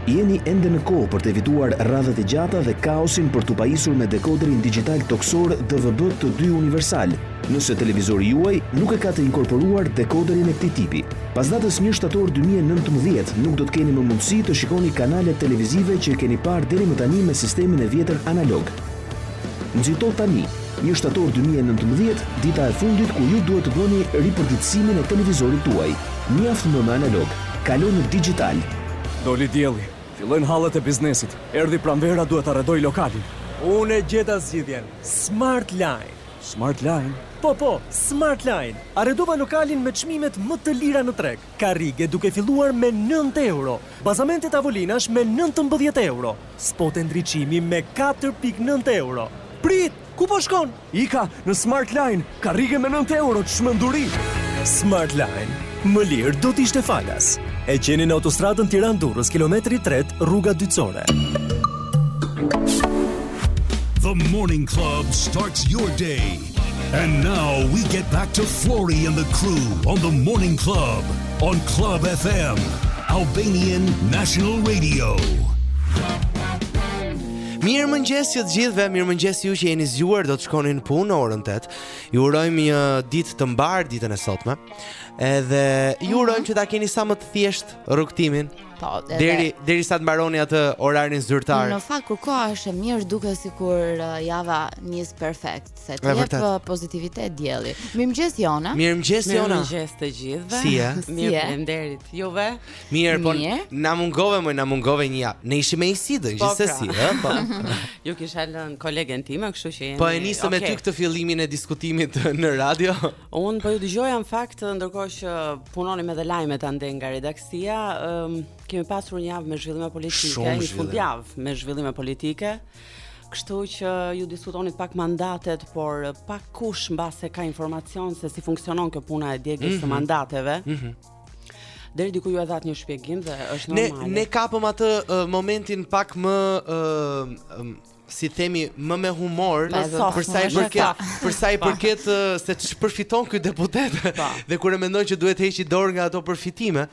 Jeni ende në kohë për të evituar radhët e gjata dhe kaosin për t'u pajisur me dekoderin digjital tokësor DVB-T dy Universal, Nëse televizori juaj nuk e ka të inkorporuar dekoderin e këtij tipi, pas datës një shtator dy mijë e nëntëmbëdhjetë nuk do të keni më mundësi të shikoni kanalet televizive që keni parë deri më tani me sistemin e vjetër analog. Nxito tani, një shtator dy mijë e nëntëmbëdhjetë, dita e fundit ku ju duhet të bëni ripërditësimin e televizorit tuaj. Mjaft më me analog, kalo në dixhital! Doli dielli. Fillojnë hallet e biznesit. Erdhi pranvera duhet ta arredoj lokalin. Unë e gjeta zgjidhjen, Smart Line! Smart Line? Po, po, Smart Line! Arredova lokalin me çmimet më të lira në treg. Karrige duke filluar me nëntë euro, bazamente tavolinash me nëntëmbëdhjetë euro, spote ndriçimi me katër pikë nëntë euro. Prit! Ku po shkon? Ika në Smart Line! Karrige me nëntë euro, çmenduri! Smart Line, Më lirë do të ishte falas. E gjeni në autostradën Tiranë Durrës, kilometri 3, rruga dytësore. The Morning Club starts your day. And now we get back to Flori and the crew on the Morning Club on Club FM, Albanian National Radio. Mirëmëngjes të gjithëve, mirëmëngjes ju që jeni zgjuar do të shkoni në punë në orën 8 Ju urojmë një ditë të mbarë ditën e sotme Edhe ju mhm. urojmë që ta keni sa më të thjeshtë rrugëtimin. Po, edhe deri derisa të mbaroni atë orarin zyrtar. Në fakt kur koha është e mirë duket sikur uh, java nis perfekt, se të jep uh, pozitivitet dielli. Mirëmëngjes Jona. Mirëmëngjes Jona. Mirëmëngjes të gjithëve. Si je? Mirë, faleminderit. Juve? Mirë, po na mungove më, na mungove një javë. Ne ishim me Isidën, po, gjithsesi, pra. ë, po. Ju kisha lënë kolegen time, kështu që jemi. Po e nisëm me ty këtë fillimin e diskutimit në radio. Unë po ju dëgjoja në fakt ndërkohë që punonim edhe lajmet andej nga redaksia, um, kemi pasur një javë me zhvillime politike, Shumë një fundjavë me zhvillime politike. Kështu që ju diskutonit pak mandatet, por pakkush mbase ka informacion se si funksionon kjo puna e djegies mm -hmm. së mhm. mandateve. Mm -hmm. Deri diku ju e dhatë një shpjegim dhe është normale. Ne ne kapëm atë uh, momentin pak më uh, um, si themi më me humor për sa i përket për sa i përket se ç'përfiton ky deputet po. dhe kur e mendon që duhet të heqi dorë nga ato përfitime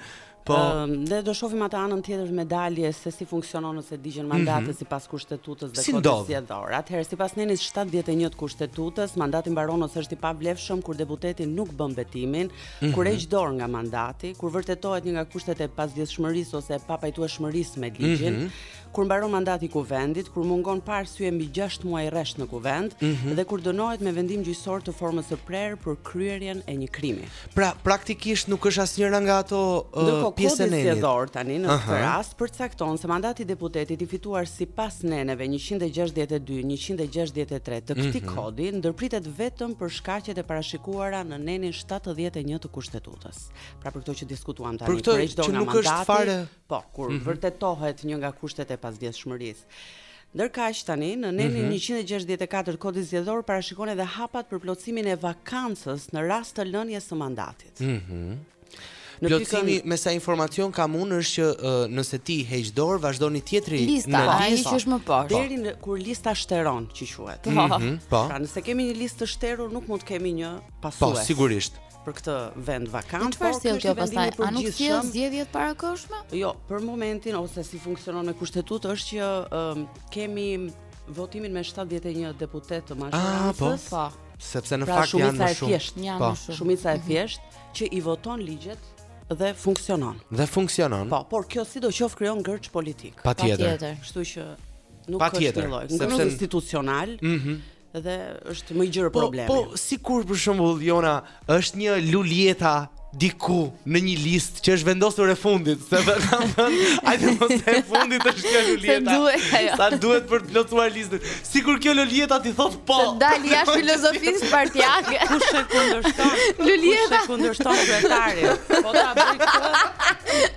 Po. Ehm, ne do shohim atë anën tjetër të medaljes se si funksionon nëse digjen mandatet mm -hmm. sipas kushtetutës dhe Kodit zgjedhor. Atëherë sipas nenit 71 të kushtetutës, mandati mbaron ose është i pavlefshëm kur deputeti nuk bën betimin, mm -hmm. kur heq dorë nga mandati, kur vërtetohet një nga kushtet e pazgjedhshmërisë ose e papajtueshmërisë me ligjin. Mm -hmm. kur mbaron mandati i Kuvendit, kur mungon pa arsye mbi 6 muaj rresht në Kuvend mm -hmm. dhe kur dënohet me vendim gjyqësor të formës së prerë për kryerjen e një krimi. Pra, praktikisht nuk është asnjëra nga ato uh, pjesë e nenit. Kodi Zgjedhor tani në këtë rast përcakton se mandati i deputetit i fituar sipas neneve 162, 163 të këtij mm -hmm. kodi ndërpritet vetëm për shkaqet e parashikuara në nenin 71 të Kushtetutës. Pra për këto që diskutuam tani, për këto që nuk është fare Po, kur vërtetohet një nga kushtet e pazgjedhshmërisë. Ndërkaq tani në nenin mm -hmm. 164 Kodi Zgjedhor parashikon edhe hapat për plotësimin e vakancës në rast të lënies së mandatit. Mhm. Mm Në plotësimi pikën... me sa informacion kam unë është që uh, nëse ti heq dorë vazhdon tjetri lista, në listë. Lista, që është më poshtë. Deri në kur lista shteron, që quhet. Mm -hmm, po. Pra nëse kemi një listë të shterur nuk mund të kemi një pasues. Po, sigurisht. për këtë vend vakant. Çfarë po, sjell kjo pastaj? A nuk sjell zgjedhje të parakoshme? Jo, për momentin ose si funksionon me kushtetutë është që um, kemi votimin me 71 deputetë të mazhorancës. Ah, po. po. Sepse në pra, fakt janë më shumë. Janë po. më shumë. Shumica e mhm. thjeshtë mm -hmm. që i voton ligjet dhe funksionon. Dhe funksionon. Po, por kjo sidoqof krijon gërç politik. Patjetër. Kështu që nuk po është një lloj, sepse institucional. Mhm. Mm Dhe është më i gjerë problemi. Po, po sikur për shembull Jona është një Luljeta diku në një listë që është vendosur e fundit, se do të thonë, ai do të thotë fundit është kjo Luljeta. Sa duhet për të plotësuar listën. Sikur kjo Luljeta t'i thotë po. Të dalë jashtë filozofisë partiake. Kush e kundërshton? Luljeta kundërshton kryetarin. Po ta bëjë këtë.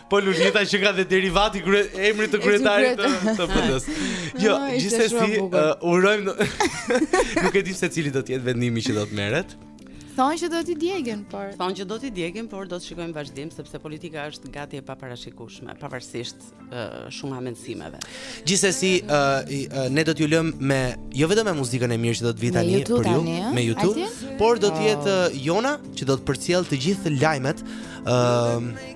Po Luljeta që ka dhe derivatin kre, emrit të kryetarit të, të pëndës. Jo, no, gjithsesi, uh, urojmë... Nuk e di se cili do t'jetë vendimi që do të merret. Thonë që do t'i djegin, por... Thonë që do t'i djegin, por do të shikojmë në vazhdim, sepse politika është gati e paparashikueshme, pavarësisht uh, shumë hamendësimeve. Gjithsesi, uh, uh, ne do t'ju lëmë me, jo vetëm me muzikën e mirë që do t'vijë tani një, për ju, me YouTube, por do t'jetë uh, Jona që do t'përcjellë të gjithë lajmet, uh,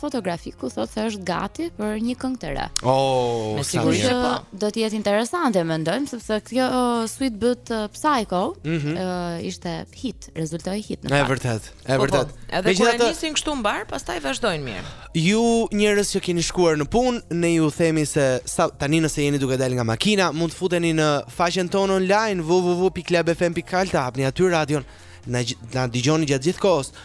fotografi ku thotë se është gati për një këngë të re. Oh, me siguri që po. do të jetë interesante mendojmë sepse kjo uh, Sweet But uh, Psycho mm -hmm. uh, ishte hit, rezultoi hit në fakt. Është e vërtetë, është po, po. e vërtetë. Edhe kur e nisin kështu mbarë, pastaj vazhdojnë mirë. Ju njerëz që keni shkuar në punë, ne ju themi se sa, tani nëse jeni duke dalë nga makina, mund të futeni në faqen tonë online www.clubfm.al të hapni aty radion. Na na dëgjoni gjatë gjithë kohës.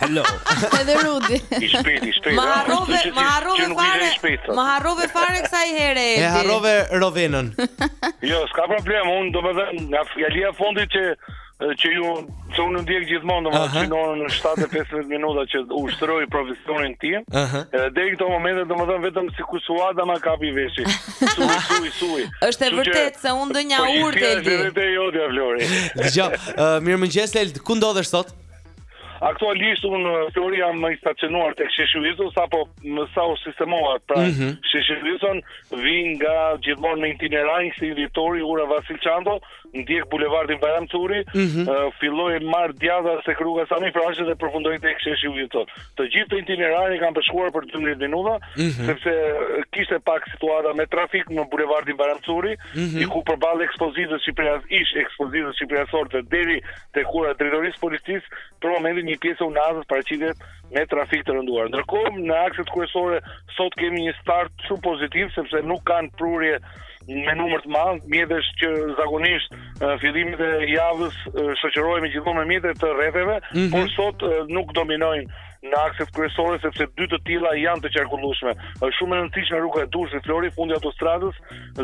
Hello. Edhe Rudi. I shpejt, i shpejt. Ma harrove, ma harrove fare. Ma harrove fare kësaj here. E harrove Rovenën. Jo, s'ka problem, unë do të them, nga fjalia e fundit që që ju që unë ndjek gjithmonë domethënë uh -huh. në 7:15 minuta që ushtroj profesionin tim. Ëh. Uh -huh. Edhe deri në këto momente domethënë vetëm si kusuada ma kapi veshi. Sui sui sui. Është e vërtetë se unë ndonja po urtë e di. Është e vërtetë jo dija Flori. Dëgjo, uh, mirëmëngjes Eld, ku ndodhesh sot? Aktualisht unë Flori jam më i stacionuar tek Sheshi Wilson sapo më sa u sistemova pra mm -hmm. Sheshi Wilson vij nga gjithmonë me itinerarin 21 Dhjetori ura Vasil Shanto ndjek bulevardin Bajram Curri mm -hmm. uh, filloj marr djathtas te rruga Sami Frashëri dhe përfundoj tek Sheshi Wilson të gjithë itinerarin e kam përshkuar për 12 minuta mm -hmm. sepse kishte pak situata me trafik në bulevardin Bajram Curri mm -hmm. diku përballë ekspozitës Shqipëria ish ekspozitës Shqipëria Sot e deri tek ura e drejtorisë së policisë, për momentin një pjesë e unazës paraqitet me trafik të rënduar. Ndërkohë, në akset kryesore sot kemi një start shumë pozitiv sepse nuk kanë prurje me numër të madh mjetesh që zakonisht fillimet e javës shoqërohemi gjithmonë me mjete të rretheve, mm -hmm. por sot nuk dominojnë në akset kryesore sepse dy të tilla janë të qarkullueshme. Është shumë e rëndësishme rruga e Durrësit Flori, fundi i autostradës,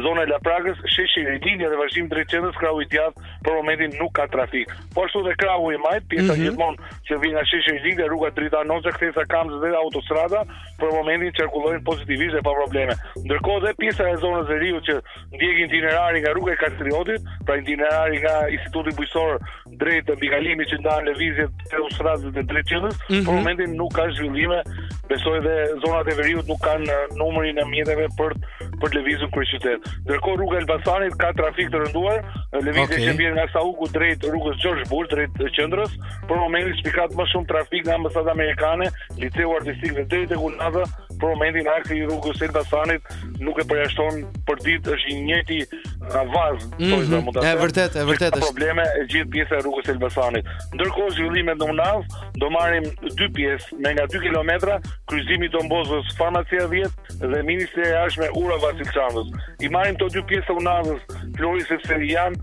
zona e Laprakës, Sheshiri, linja dhe vazhdimi drejt qendrës krahu i djathtë për momentin nuk ka trafik. Po ashtu dhe krahu i majtë, pjesa mm -hmm. gjithmonë që vjen nga Sheshiri linja rruga Dritan Hoxha, kthesa e Kamzës dhe autostrada për momentin qarkullojnë pozitivisht dhe pa probleme. Ndërkohë dhe pjesa e zonës së veriut që ndjek itinerari nga rruga e Kastriotit, pra itinerari nga Instituti Bujqësor drejt mbikalimit që ndan lëvizjet e autostradës dhe drejt qendrës, mm -hmm. për momentin nuk ka zhvillime. Besoj dhe zonat e veriut nuk kanë uh, numrin e mjeteve për për të lëvizur në kryeqytet. Ndërkohë rruga e Elbasanit ka trafik të rënduar, uh, lëvizja okay. që vjen nga Sauku drejt rrugës George Bush drejt uh, qendrës, për momentin spikat më shumë trafik nga ambasada amerikane, liceu artistik dhe drejt e për momentin aksi i rrugës së Elbasanit nuk e përjashton për ditë është i njëjti avaz, mm -hmm. mund ta themi. Është vërtet, është vërtet është. Probleme e gjithë pjesa e rrugës së Elbasanit. Ndërkohë zhvillimet në Unazë do marrim dy pjesë me nga 2 kilometra kryqëzimi i Don Boskos Farmacia 10 dhe Ministria e Jashtme Ura Vasil Shantos. I marrim këto dy pjesë të Unazës, Flori sepse janë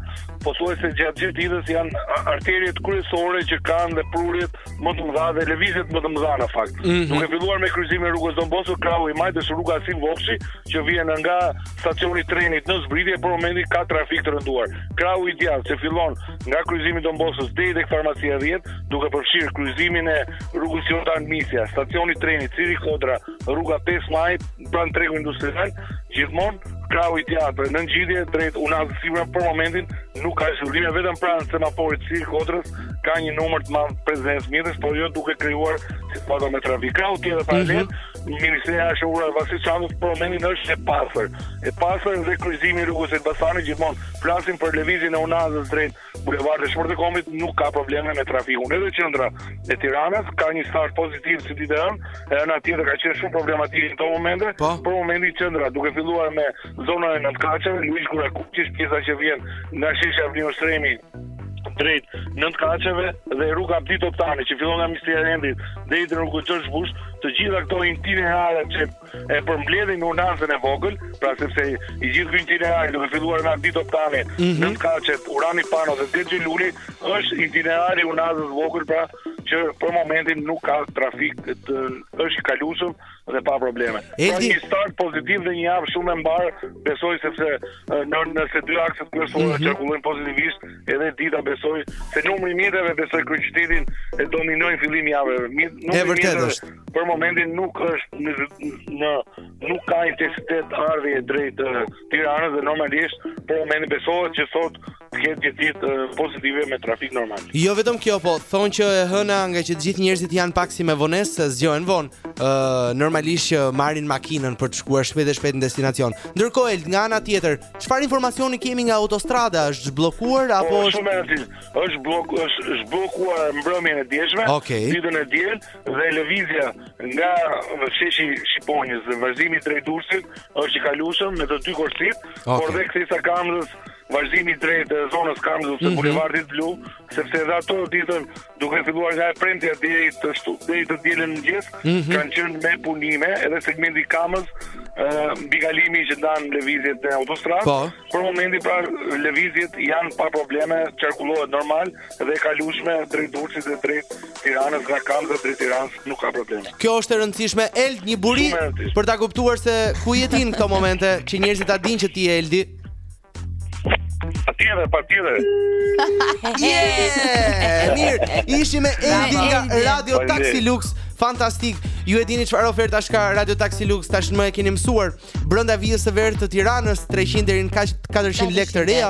pothuajse gjatë gjithë ditës janë arteriet kryesore që kanë dhe prurjet më të mëdha dhe lëvizjet më të mëdha në fakt. Mm -hmm. Duke filluar me kryqëzimin e rrugës Don Bosco, krahu i majtë është rruga Asim Vokshi, që vjen nga stacioni i trenit në zbritje, për momentin ka trafik të rënduar. Krahu i djathtë që fillon nga kryqëzimi i Don Bosco deri tek farmacia 10, duke përfshirë kryqëzimin e rrugës Jordan Misja, stacioni i trenit Siri Kodra, rruga 5 Maji, pranë tregut industrial, gjithmonë krahu i djathtë pra në ngjitje drejt unazës sipër për momentin nuk ka zhvillime vetëm pranë semaforit Siri Kodrës ka një numër të madh prezencë mjetesh por jo duke krijuar situata me trafik krahu tjetër pra mm -hmm. ministria e Jashtme ura e Vasil Shantos për momentin është e pastër e pastër dhe kryqëzimi i rrugës së Elbasanit gjithmonë flasim për lëvizjen e unazës drejt Bulevardit Dëshmorët e Kombit nuk ka probleme me trafikun. Edhe qendra e Tiranës ka një start pozitiv si ditë e hënë, e hëna tjetër ka qenë shumë problematike në këto momente. Pa. Po. Për momentin qendra duke filluar me zonën e Nëntëkatësheve, Luigj Gurakuqi, pjesa që vjen nga sheshi Avni Rustemi drejt Nëntëkatësheve dhe rruga Abdi Toptani që fillon nga Ministria e Rendit deri në rrugën George Bush, të gjitha këto intinerare që e përmbledhin unazën e vogël, pra sepse i gjithë ky itinerari duke filluar nga Abdi Toptani, mm -hmm. Nënt Kaçet, Urani Pano dhe Ded Gjo Luli, është itinerari i unazës vogël, pra që për momentin nuk ka trafik të është i kalueshëm dhe pa probleme. Pra, Eldi... Pra një start pozitiv dhe një javë shumë e mbarë, besoj sepse në nëse dy akset kryesore mm -hmm. qarkullojnë pozitivisht, edhe dita besoj se numri i mjeteve besoj kryeqytetin e dominojnë fillim javë. E vërtetë është. për momentin nuk është në, në nuk ka intensitet ardhi e drejt Tiranës dhe normalisht për momentin besoj që sot të ketë një ditë pozitive me trafik normal. Jo vetëm kjo, po thonë që e hëna nga që të gjithë njerëzit janë pak si me vonesë, se zgjohen vonë. Ë uh, normalisht që marrin makinën për të shkuar shpejt e shpejt në destinacion. Ndërkohë Eld nga ana tjetër, çfarë informacioni kemi nga autostrada? Është zhbllokuar apo po, është shumë rëndësishme. Është blok është zhbllokuar mbrëmjen e djeshme, okay. ditën e diel, Dhe lëvizja nga sheshi Shqiponjës dhe vazhdimi drejt Durrësit është i kalueshëm me të dy korsitë, okay. por dhe kthesa Kamzës vazhdimi drejt eh, zonës Kamzës ose mm -hmm. Bulevardit Blu, sepse edhe ato ditën duke filluar nga e premtja deri të shtu, deri të dielën në mëngjes, mm -hmm. kanë qenë me punime edhe segmenti Kamzës eh, mbikalimi që ndan lëvizjet në autostradë. Po. Për momentin pra lëvizjet janë pa probleme, qarkullohet normal. dhe e kalueshme drejt Durrësit dhe drejt Tiranës nga Kamza drejt Tiranës nuk ka probleme. Kjo është e rëndësishme Eld një bori për ta kuptuar se ku je ti në këto momente që njerëzit ta dinë që ti je Eldi. Patjetër, patjetër. Yeah! Mirë, ishim me Eldi nga Radio Taxi Lux. Fantastik. Ju e dini çfarë ofertash ka Radio Taxi Lux tashmë e keni mësuar. Brenda vijës së verdhë të Tiranës 300 deri në 400 lekë të reja.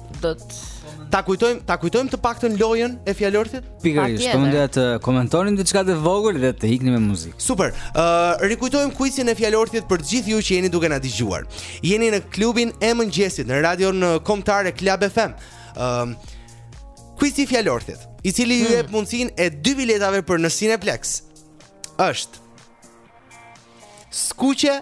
do të Ta kujtojmë, ta kujtojmë të paktën lojën e fjalorthit? Pikërisht, po mendoj të komentonim diçka të vogël dhe të ikim me muzikë. Super. Ë, uh, rikujtojmë kuicin e fjalorthit për gjithë ju që jeni duke na dëgjuar. Jeni në klubin e mëngjesit në Radion Kombëtare Club FM. Ë, uh, kuici i fjalorthit, i cili ju hmm. jep mundësinë e dy biletave për në Cineplex. Është skuqe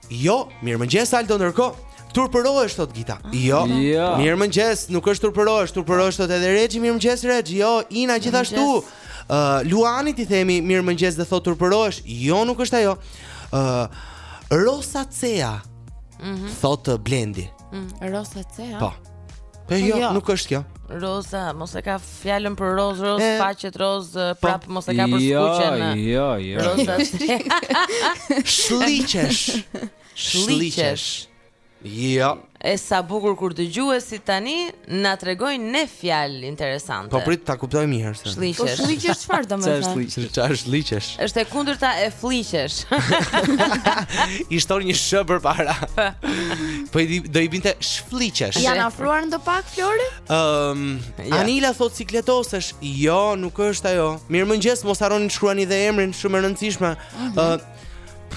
Jo, mirëmëngjes Aldo ndërkohë. Turpërohesh thotë Gita. Ah, jo. jo. Mirëmëngjes, nuk është turpërohesh, turpërohesh thotë edhe Rexhi, mirëmëngjes Rexhi. Jo, Ina gjithashtu. Ë uh, Luanit i themi mirëmëngjes dhe thotë turpërohesh. Jo, nuk është ajo. Ë uh, Rosacea. Mm -hmm. Thotë Blendi. Mm, rosacea. Po. Po jo, jo, nuk është kjo. Roza, mos e ka fjalën për roz, roz, e... faqet roz, po. prapë mos e ka për jo, skuqjen. Jo, jo, jo. Roza shliqesh. Shliqesh. Jo. E sa bukur kur dëgjuesit tani Na tregojnë ne fjalë interesante. Po prit ta kuptoj mirë se. Shlliqesh. Po shlliqesh çfarë do më thënë? Çfarë shlliqesh? Çfarë shlliqesh? Është e kundërta e flliqesh. I shton një sh përpara. Po do i binte shflliqesh. Janë afruar ndopak Flori? Ëm, um, ja. Anila thotë cikletosesh. Jo, nuk është ajo. Mirëmëngjes, mos harroni të shkruani dhe emrin, shumë e rëndësishme. Ëh, uh -huh. uh,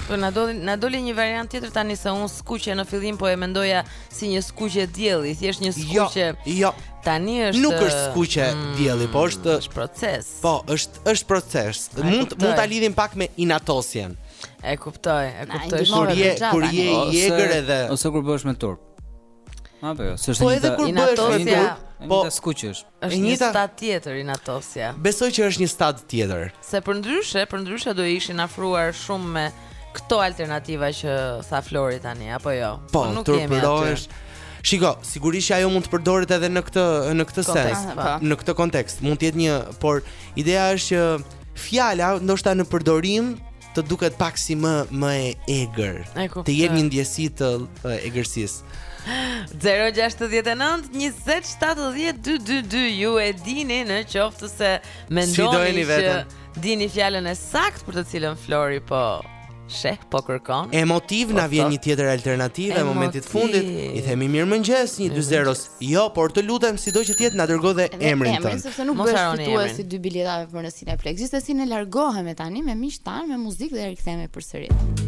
Po na doli na doli një variant tjetër tani se unë skuqje në fillim po e mendoja si një skuqje dielli, thjesht një jo, skuqje. Jo, jo. Tani është Nuk është skuqje mm, dielli, po është është proces. Po, është është proces. A, mund mund ta lidhim pak me inatosjen. E kuptoj, e kuptoj. Kur je kur je i egër edhe ose kur bëhesh me turp. Ma po jo, s'është po edhe kur bëhesh me turp, po skuqesh. Është një një stad tjetër inatosja. Besoj që është një stad tjetër. Se përndryshe, përndryshe do ishin afruar shumë me këto alternativa që tha Flori tani, apo jo? Po, nuk jemi aty. turpërohesh. Shiko, sigurisht që ajo mund të përdoret edhe në këtë në këtë Kontekst, sens, po. në këtë kontekst. Mund të jetë një, por ideja është që fjala ndoshta në përdorim të duket pak si më e egër. Të jep një ndjesi të egërsisë. 0-6-19-27-12-22 Ju e dini në qoftë se Mendoni që Dini fjalën e saktë për të cilën Flori po Sheh, po kërkon Emotiv po, na vjen po. një tjetër alternativë E momentit të fundit I themi mirëmëngjes një dy zeros Jo, por të lutem sido që të jetë na dërgo dhe emrin tënd. Emrin sepse nuk bëhesh fitues i dy biletave për në Cineplexx. Gjithsesi ne largohemi tani me miqtë tanë me muzikë dhe rikthehemi përsëri.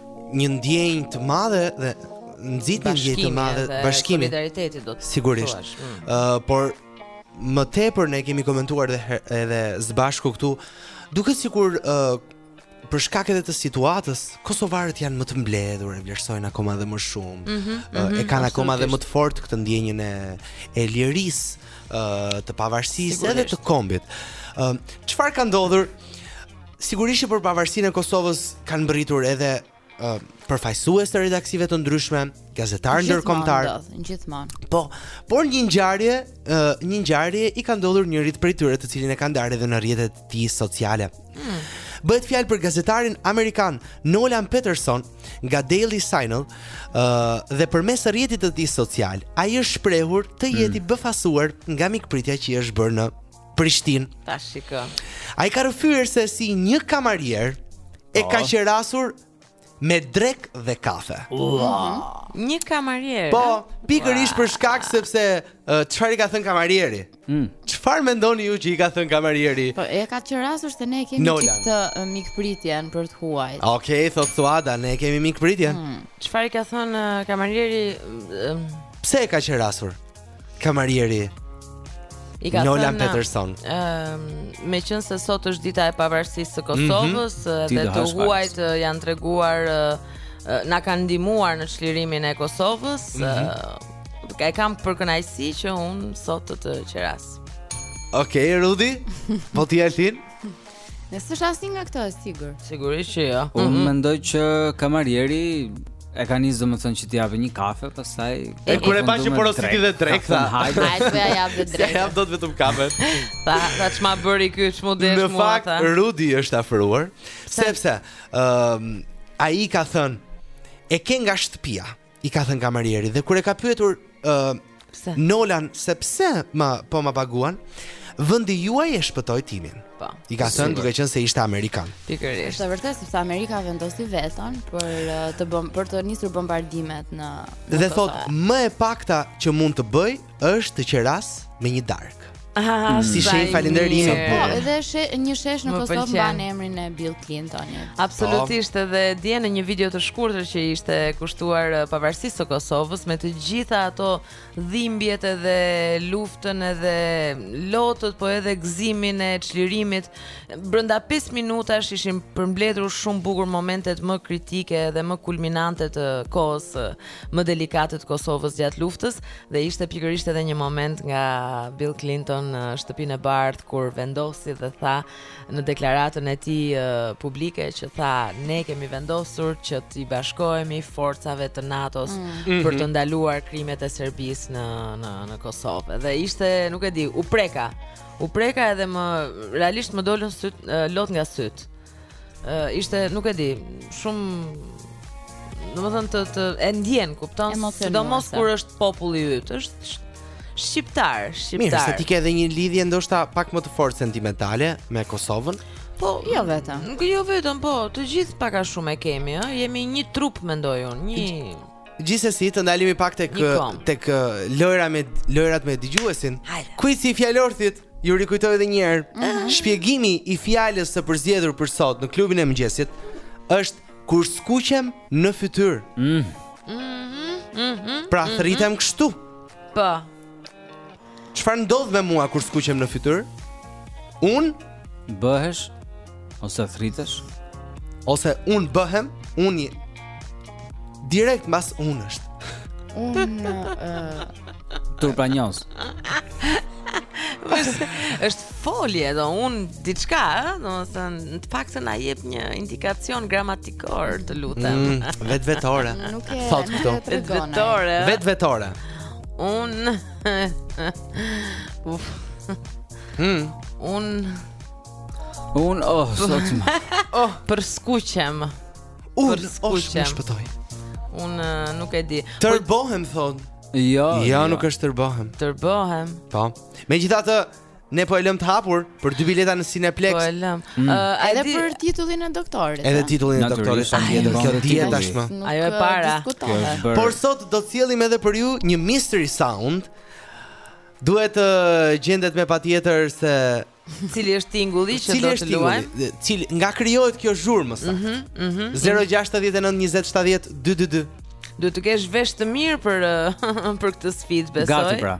një ndjenjë të madhe dhe nxit një ndjenjë të madhe bashkimi solidariteti do të sigurisht ë mm. uh, por më tepër ne e kemi komentuar edhe edhe së bashku këtu duket sikur ë uh, për shkak edhe të situatës, kosovarët janë më të mbledhur, e vlerësojnë akoma dhe më shumë. Mm -hmm, mm -hmm, e kanë akoma dhe më të fortë këtë ndjenjën e e lirisë, ë uh, të pavarësisë edhe të kombit. ë uh, Çfarë ka ndodhur? Sigurisht që për pavarësinë e Kosovës kanë mbërritur edhe uh, përfaqësues të redaksive të ndryshme, gazetarë ndërkombëtarë. Gjithmonë, gjithmonë. Po, por një ngjarje, uh, një ngjarje i ka ndodhur njërit prej tyre, të cilin e ka ndarë edhe në rrjetet e tij sociale. Hmm. Bëhet fjalë për gazetarin amerikan Nolan Peterson nga Daily Signal, ë uh, dhe përmes rrjetit të tij social, ai është shprehur të hmm. jetë i befasuar nga mikpritja që i është bërë në Prishtinë. Ta shikoj. Ai ka rrëfyer se si një kamarier e ka po. qerasur me drekë dhe kafe. Mhm. Një kamarier. Po, pikërisht për shkak sepse çfarë i ka thënë kamarieri? Mm. Çfarë mendoni ju që i ka thënë kamarieri? Po, e ka qerasur se ne kemi këtë mikpritjen për të huajt. Okej, okay, thotë Suada, ne kemi mikpritjen. Mm. Çfarë i ka thënë kamarieri? Pse e ka qerasur? Kamarieri. I ka Nolan thënë, Peterson. Ëm, meqenëse sot është dita e pavarësisë së Kosovës mm -hmm. dhe të huajt janë treguar na kanë ndihmuar në çlirimin e Kosovës. Mm -hmm. e kam për kënaqësi që unë sot të të qeras. Okej, okay, Rudi. Po ti Altin? Nëse s'është asnjë nga këto e sigurt. Sigurisht që jo. Unë mm -hmm. mendoj që kamarieri e ka nisë domethënë që t'i japë një kafe, pastaj e kur e pa që porositi dhe drekë tha. Hajde, hajde po ia jap dhe drekë. S'ia jap dot vetëm kafe. Tha, tha ç'ma bëri ky ç'm'u desh mua. Në fakt Rudi është afruar, sepse ëm um, ai ka thënë e ke nga shtëpia. i ka thënë kamarieri dhe kur e ka pyetur ë uh, Nolan se pse ma po ma paguan, vendi juaj e shpëtoi timin. Po. I ka thënë duke qenë se ishte amerikan. Pikërisht. Është vërtet sepse Amerika vendosi veton për uh, të bën për të nisur bombardimet në Dhe thotë më e pakta që mund të bëj është të të qeras me një darkë. Ah, si shenjë falënderimi. Po, edhe she, një shesh në Kosovë mban emrin e Bill Clintonit. Absolutisht po. edhe dje në një video të shkurtër që ishte kushtuar uh, pavarësisë së Kosovës me të gjitha ato dhimbjet edhe luftën edhe lotët po edhe gëzimin e çlirimit brenda 5 minutash ishin përmbledhur shumë bukur momentet më kritike edhe më kulminante të kohës uh, më delikate të Kosovës gjatë luftës dhe ishte pikërisht edhe një moment nga Bill Clinton në Shtëpinë e Bardhë kur vendosi dhe tha në deklaratën e tij publike që tha ne kemi vendosur që t'i bashkohemi forcave të NATO-s mm. Mhm. për të ndaluar krimet e Serbisë në në në Kosovë. Dhe ishte, nuk e di, u preka. U preka edhe më realisht më dolën sytë lot nga sytë. uh, ishte, nuk e di, shumë domethënë të të e ndjen, kupton? Sidomos kur është populli yt, është shqiptar, shqiptar. Mirë, se ti ke edhe një lidhje ndoshta pak më të fortë sentimentale me Kosovën. Po, jo vetëm. Nuk jo vetëm, po, të gjithë pak a shumë e kemi, ë, jemi një trup mendoj unë, një Gjithsesi, të ndalemi pak tek tek lojra me lojrat me dëgjuesin. Kuizi i fjalorthit ju rikujtoj edhe një herë. Mhm. Shpjegimi i fjalës së përzgjedhur për sot në klubin e mëngjesit është kur skuqem në fytyrë. Mm. Mhm. Mhm. Përthithem kështu. Po. Çfarë ndodh me mua kur skuqem në fytyrë? Unë bëhesh ose thritesh ose unë bëhem, unë direkt mbas unë është. Unë uh... turpanjos. është folje do un diçka ë domethënë të paktën na jep një indikacion gramatikor të lutem mm, vetvetore nuk e thotë këtu vetvetore vetvetore unë Uf. Hmm. Unë Unë oh, sot më. oh, përskuqem. Unë përskuqem. Oh, shpëtoj. Unë nuk e di. Tërbohem thonë. Jo. Jo, nuk është tërbohem. Tërbohem. Po. Megjithatë, Ne po e lëmë të hapur për dy bileta në Cineplex. Po e lëmë. Mm. Uh, edhe di... për titullin e doktorit. Edhe titullin e doktorit sa vjen. Kjo di e tashmë. Ajo e para. Por sot do të sjellim edhe për ju një mystery sound. Duhet të uh, gjendet me patjetër se cili është tingulli që do të luajmë. Cili nga krijohet kjo zhurmësa? Mhm, mhm. 069 20 70 222. Duhet të kesh vesh të mirë për uh, për këtë sfidë, besoj. Gati pra.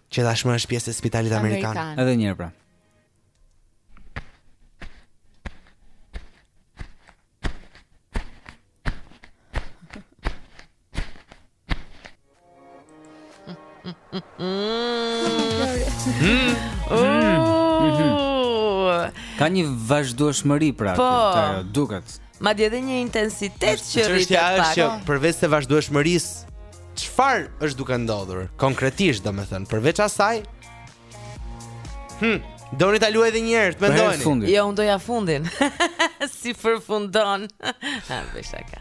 Që tashmë është pjesë e Spitalit Amerikan. Amerikan. Edhe një herë pra. Ka një vazhdueshmëri pra, po, duket. Madje edhe një intensitet që rritet. Çështja është që përveç se vazhdueshmërisë, çfarë është duke ndodhur konkretisht, domethënë, përveç asaj, Hm, doni ta luaj edhe një herë, ta mendoni. Jo, unë doja fundin. si përfundon? Ha, bëj shaka.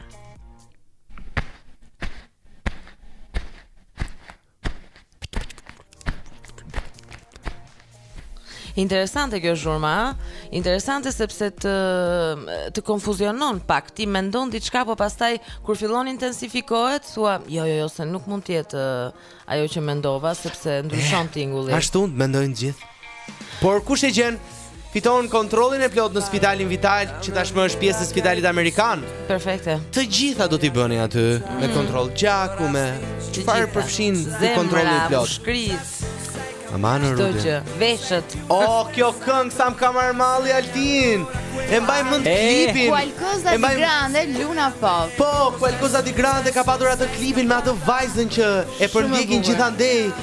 Interesante kjo zhurma, a? Interesante sepse të konfuzionon pak. Ti mendon diçka, po pastaj kur fillon intensifikohet, thua, jo, jo, jo, se nuk mund të jetë ajo që mendova sepse ndryshon eh, tingulli. Ashtu mendojnë gjithë. Por kush e gjen fiton kontrollin e plotë në Spitalin Vital që tashmë është pjesë e Spitalit Amerikan. Perfekte. Të gjitha do t'i bëni aty mm. me kontroll gjaku me çfarë përfshin kontrolli i plotë. Shkriz. Amano Rude. Kto që veshët. O, oh, kjo këngë sa më ka marrë malli Altin. E mbaj mend eh. klipin. Qualcosa di grande Lunapop. Po, Qualcosa di grande ka patur atë klipin me atë vajzën që e përndjekin gjithandej.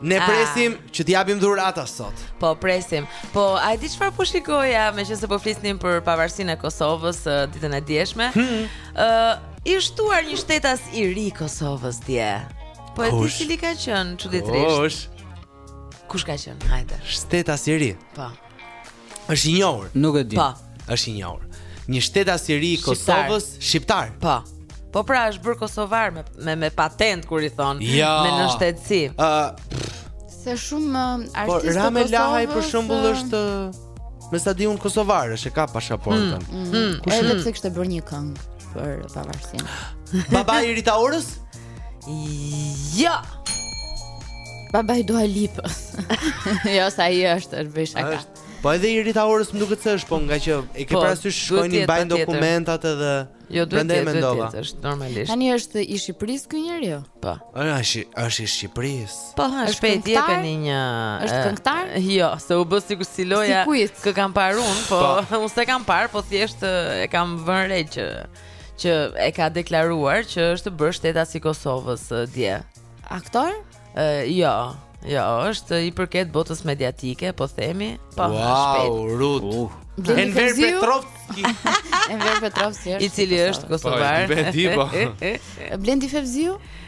Ne ah. presim ah. që t'i japim dhuratë sot. Po presim. Po a e di çfarë po shikoja meqenëse po flisnim për pavarësinë e Kosovës uh, ditën e djeshme? Ëh, hmm. uh, i shtuar një shtetas i ri Kosovës dje. Po e di cili ka qenë çuditërisht. Kush? Kush ka qenë? Hajde. Shtetas i ri. Po. Është i njohur. Nuk e di. Po. Është i njohur. Një shtetas i ri i Kosovës, shqiptar. Po. Po pra është bërë kosovar me me, me patent kur i thonë, ja. me nënshtetësi. Ë uh, se shumë uh, artistë po, Kosovës. Po Rame Lahaj për shembull uh, është me sa di unë kosovar, është e ka pasaportën. Mm, mm, mm. Edhe pse kishte bërë një këngë për pavarësinë. Babai i Rita Orës? Jo. Babai i Dua Lipës. jo, sa i është, është bëj shaka. Është. Po edhe i Rita Orës më duket se është, po nga që e ke po, parasysh shkojnë i bajnë dokumentat edhe Jo, duhet të jetë, duhet të është normalisht. Tani është i Shqipërisë ky njeriu? Po. Ai është i Shqipërisë. Po, ha, është pe djepeni një. Është këngëtar? Jo, se u bë sikur si loja si kë kam parë unë, po, po. unë s'e kam parë, po thjesht e kam vënë re që që e ka deklaruar që është bërë shtetas i Kosovës dje. Aktor? Ë, jo. Jo, është i përket botës mediatike, po themi, po wow, shpejt. Wow, Rut. Uh. Enver Petrovski. Enver Petrovski është. I cili është kosovar. Po, Blendi Fevziu?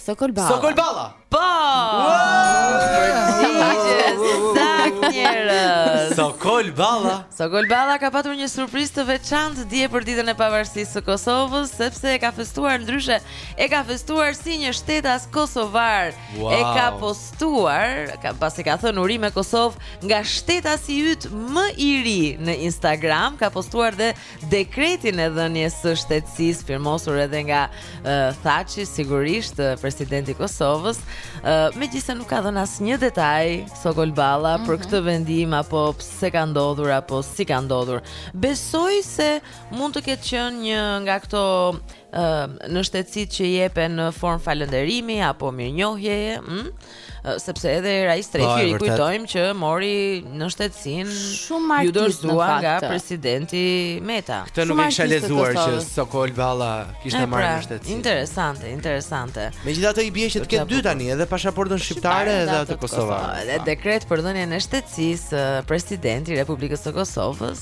Sokol Balla. Sokol Balla. Po. Saktë njerëz. Sokol Balla. Sokol Balla ka patur një surprizë të veçantë dje për ditën e pavarësisë së Kosovës, sepse e ka festuar ndryshe, e ka festuar si një shtetas kosovar. Wow. E ka postuar, ka pasi ka thënë urime Kosovë nga shtetasi yt më i ri në Instagram, ka postuar dhe Dekretin e dhënies së shtetësisë firmosur edhe nga uh, Thaçi sigurisht uh, presidenti i Kosovës, uh, megjithëse nuk ka dhënë asnjë detaj Sokol Balla mm -hmm. për mhm. këtë vendim apo pse ka ndodhur apo si ka ndodhur. Besoj se mund të ketë qenë një nga këto nënshtetësitë që jepen në formë falënderimi apo mirënjohjeje, ëh, mm? sepse edhe Era Istrefi po, i kujtojmë që mori nënshtetësinë shumë iu dorëzua nga presidenti Meta. Këtë nuk e kisha lexuar që Sokol Balla kishte marrë pra, nënshtetësinë. Interesante, interesante. Megjithatë i bie që të ketë dy tani edhe pasaportën shqiptare edhe atë kosovare. Edhe dekret për dhënien e shtetësisë presidenti i Republikës së Kosovës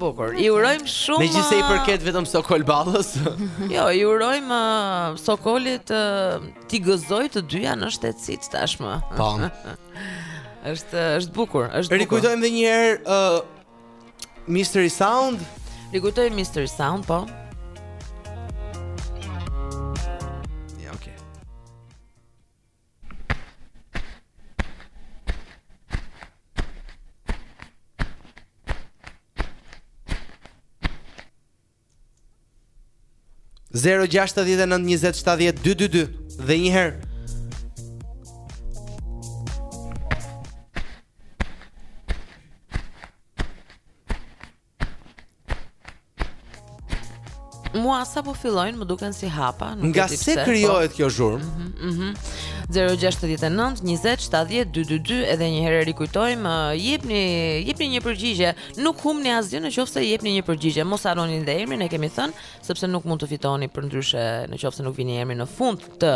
Bukur. I urojmë shumë. Megjithëse i përket uh, vetëm Sokol Ballës. jo, i urojmë uh, Sokolit uh, t'i gëzojë të dyja nënshtetësitë tashmë. Po. është është bukur, është bukur. Rikujtojmë edhe një herë uh, Mystery Sound. Rikujtojmë Mystery Sound, po. Zero gjashtëdhjetë e nëndë njëzet shtatëdhjetë dy dy dy Dhe njëherë Mua sa po fillojnë më duken si hapa, nuk Nga e di pse. Nga se krijohet po. kjo zhurmë? Mhm. Mm mm 069 20 70 222 edhe një herë rikujtojmë, uh, jepni jepni një përgjigje. Nuk humbni asgjë në qoftë se jepni një përgjigje. Mos harroni dhe emrin, e kemi thënë, sepse nuk mund të fitoni përndryshe në qoftë se nuk vini emrin në fund të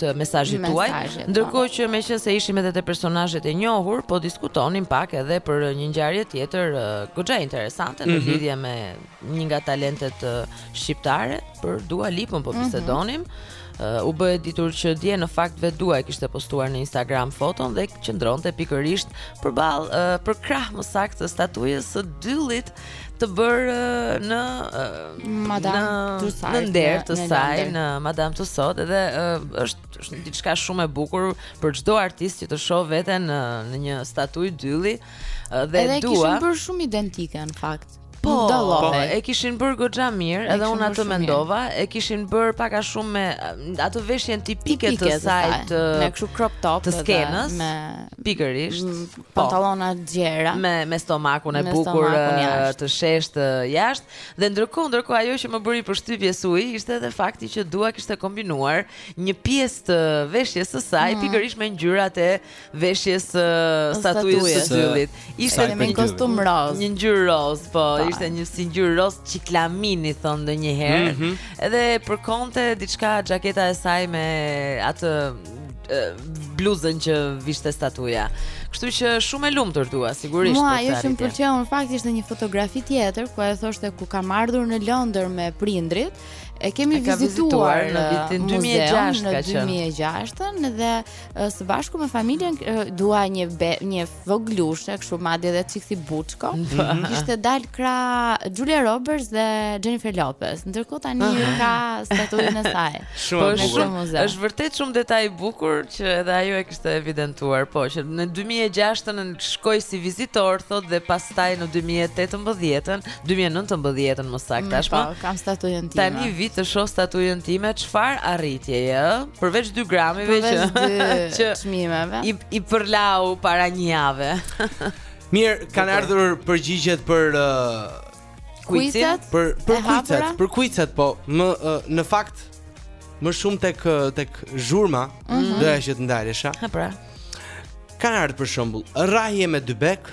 të mesazhit tuaj. Po. Ndërkohë që meqenëse ishim edhe te personazhet e njohur, po diskutonim pak edhe për një ngjarje tjetër goxha interesante në mhm. lidhje me një nga talentet shqiptare për Dua Lipën po mhm. bisedonim. Uh, u bë e ditur që dje në fakt vetë Dua e kishte postuar në Instagram foton dhe qëndronte pikërisht përballë uh, përkrah më saktë statujës së dyllit të bërë në Madame në, Tussauds, në nder të në, saj në, në Madame Tussauds edhe uh, është është diçka shumë e bukur për çdo artist që të shoh veten në, në një statuj dylli uh, dhe edhe Dua e kishin bërë shumë identike në fakt. Po, po, e kishin bërë goxha mirë, edhe unë atë mendova, e kishin bërë pak a shumë me atë veshjen tipike, të saj të me kështu crop top të skenës, me pikërisht mm, Po. Pantallona të gjera. Me me stomakun e me bukur stomakun eh, të sheshtë eh, jashtë. Dhe ndërkohë, ndërkohë ajo që më bëri përshtypje suj ishte edhe fakti që Dua kishte kombinuar një pjesë të veshjes së saj mm. pikërisht me ngjyrat e veshjes së eh, statujës së dyllit. Ishte me një kostum roz. Një ngjyrë roz, po, po. ishte një si ngjyrë roz ciklamin i thonë ndonjëherë. Mm -hmm. Edhe përkonte diçka xhaketa e saj me atë bluzën që vishte statuja. Kështu që shumë e lumtur Dua sigurisht. Mua ajo që më pëlqeu në fakt ishte një fotografi tjetër ku ajo thoshte kur kam ardhur në Londër me prindrit. E kemi e vizituar, vizituar këtë muzeun në 2006 dhe së bashku me familjen Dua një be, një vogëlushe, kështu madje edhe çikë si buçko, mm -hmm. kishte dalë krah Julia Roberts dhe Jennifer Lopez. Ndërkohë tani ah. ka statujën e saj. Shumë po, bukur. Shumë, është vërtet shumë detaj i bukur që edhe ajo e kishte evidentuar, po që në 2006-ën shkoj si vizitore, thotë dhe pastaj në 2018 2019 në më saktë mm, tashmë. Po, kam statujën time. Tani vij të shoh statujën time, çfarë arritjeje, ë? Përveç 2 Grammy-ve që që çmimeve. I i përlau para një jave. Mirë, kanë ardhur përgjigjet për uh, kuicet, për për kuicet, për kuicet, po, më uh, në fakt më shumë tek uh, tek zhurma mm -hmm. doja që të ndalesha. Ha pra. Kanë ardhur për shembull, rrahje me dy bek.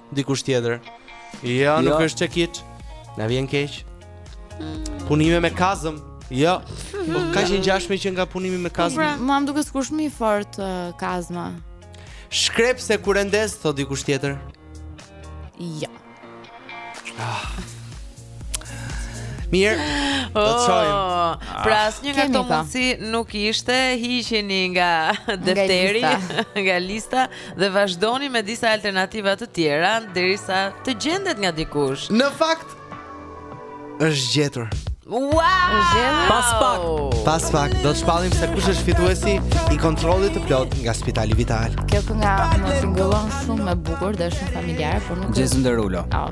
dikush tjetër. Jo, nuk jo. është çekiç. Na vjen keq. Mm. Punime me kazmë. Jo. Po kaq e ngjashme qenka punimi me kazmë. Po, pra, mua më duket sikur shumë i fort uh, kazma. Shkrepse kur e ndez thot dikush tjetër. Jo. Ah. Mirë. Do të oh, shohim. Pra ah. asnjë nga këto mundësi nuk ishte hiqini nga defteri, nga lista dhe vazhdoni me disa alternativa të tjera derisa të gjendet nga dikush. Në fakt është gjetur. Wow! Pas pak, pas pak do të shpallim se kush është fituesi i kontrollit të plot nga Spitali Vital. Kjo kënga më tingëllon shumë e bukur dhe shumë familjare, por nuk Jason Derulo. Ah,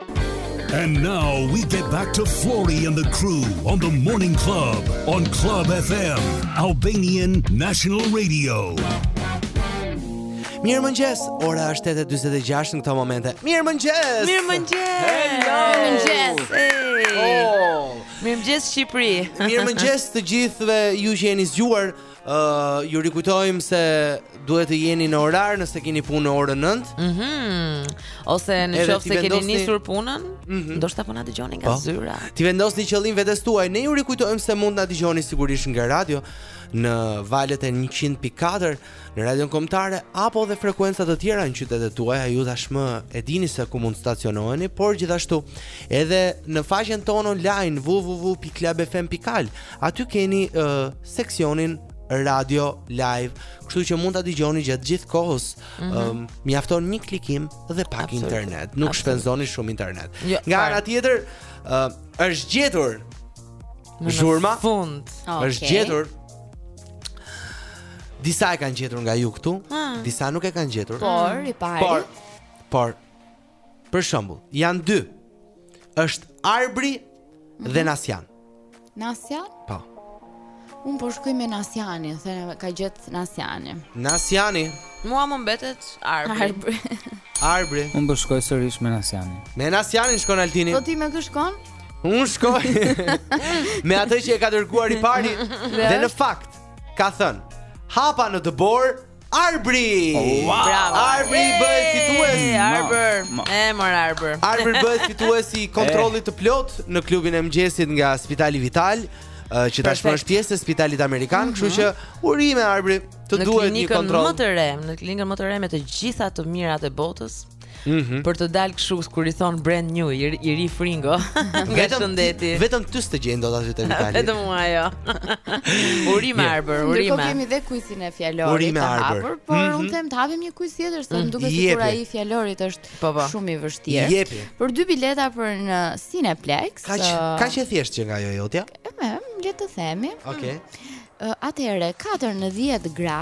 And now we get back to Flori and the crew on the morning club on Club FM, Albanian National Radio. Mirë mëngjes, ora është 8.26 në këto momente Mirë mëngjes Mirë mëngjes Hello Mirë mëngjes hey. oh. Mirë mëngjes Shqipëri Mirë mëngjes të gjithve ju që jeni zgjuar Uh, ju rikujtojmë se duhet të jeni në orar nëse keni punë në orën 9. Mhm. Mm Ose në qoftë se keni vendosni... nisur punën, mm -hmm. ndoshta po na dëgjoni nga po. zyra. T'i vendosni qëllim vetes tuaj. Ne ju rikujtojmë se mund na dëgjoni sigurisht nga radio në valët e 100.4 në radion kombëtare apo dhe frekuenca të tjera në qytetet tuaja. Ju tashmë e dini se ku mund të stacionoheni, por gjithashtu edhe në faqen tonë online www.clubfm.al. Aty keni uh, seksionin radio live, kështu që mund ta dëgjoni gjatë gjithë kohës. Ëm mm -hmm. um, mjafton një klikim dhe pak Absolut. internet, nuk Absolut. shpenzoni shumë internet. Jo, Nga ana tjetër, ë uh, është gjetur zhurma. Në fund. Okay. Është gjetur Disa e kanë gjetur nga ju këtu, ah. disa nuk e kanë gjetur. Por, i pari. Por, por Për shembull, janë dy. Është Arbri dhe mhm. Nasjan. Nasjan? Po. Un po shkoj me Nasjanin, se e ka gjet Nasjani. Nasjani. Mua më mbetet Arbri. Arbri. Arbri. Un po shkoj sërish me Nasjanin. Me Nasjanin shkon Altini. Po ti me kë shkon? Un shkoj me atë që e ka dërguar i pari dhe në fakt ka thënë hapa në dëbor Arbri! Arbri bëhet fitues. Arbër. E mor Arbër. Arbër bëhet fituesi i kontrollit të plotë në klubin e mëngjesit nga Spitali Vital, që tashmë është pjesë e Spitalit Amerikan, kështu mhm. që urime Arbri, të duhet një kontroll. Në klinikën më të re, në klinikën më të re me të gjitha të mirat e botës. Mhm. Për të dalë kështu kur i thonë brand new, i, i ri fringo. Nga shëndeti. Vetëm ty s'të gjejnë dot aty te Vitali. Vetëm mua jo. Urime Arbër, urime. Ne kemi dhe kuizin e fjalorit të hapur, por mm -hmm. unë them të hapim një kuiz tjetër se më duket sikur ai i fjalorit është po, po. shumë i vështirë. Jepi. Për dy bileta për në Cineplex. Kaq, uh, kaq e thjeshtë që nga ajo jotja. Ëmë, le të themi. Okej. Okay. Uh, Atëherë 4 në 10 gra.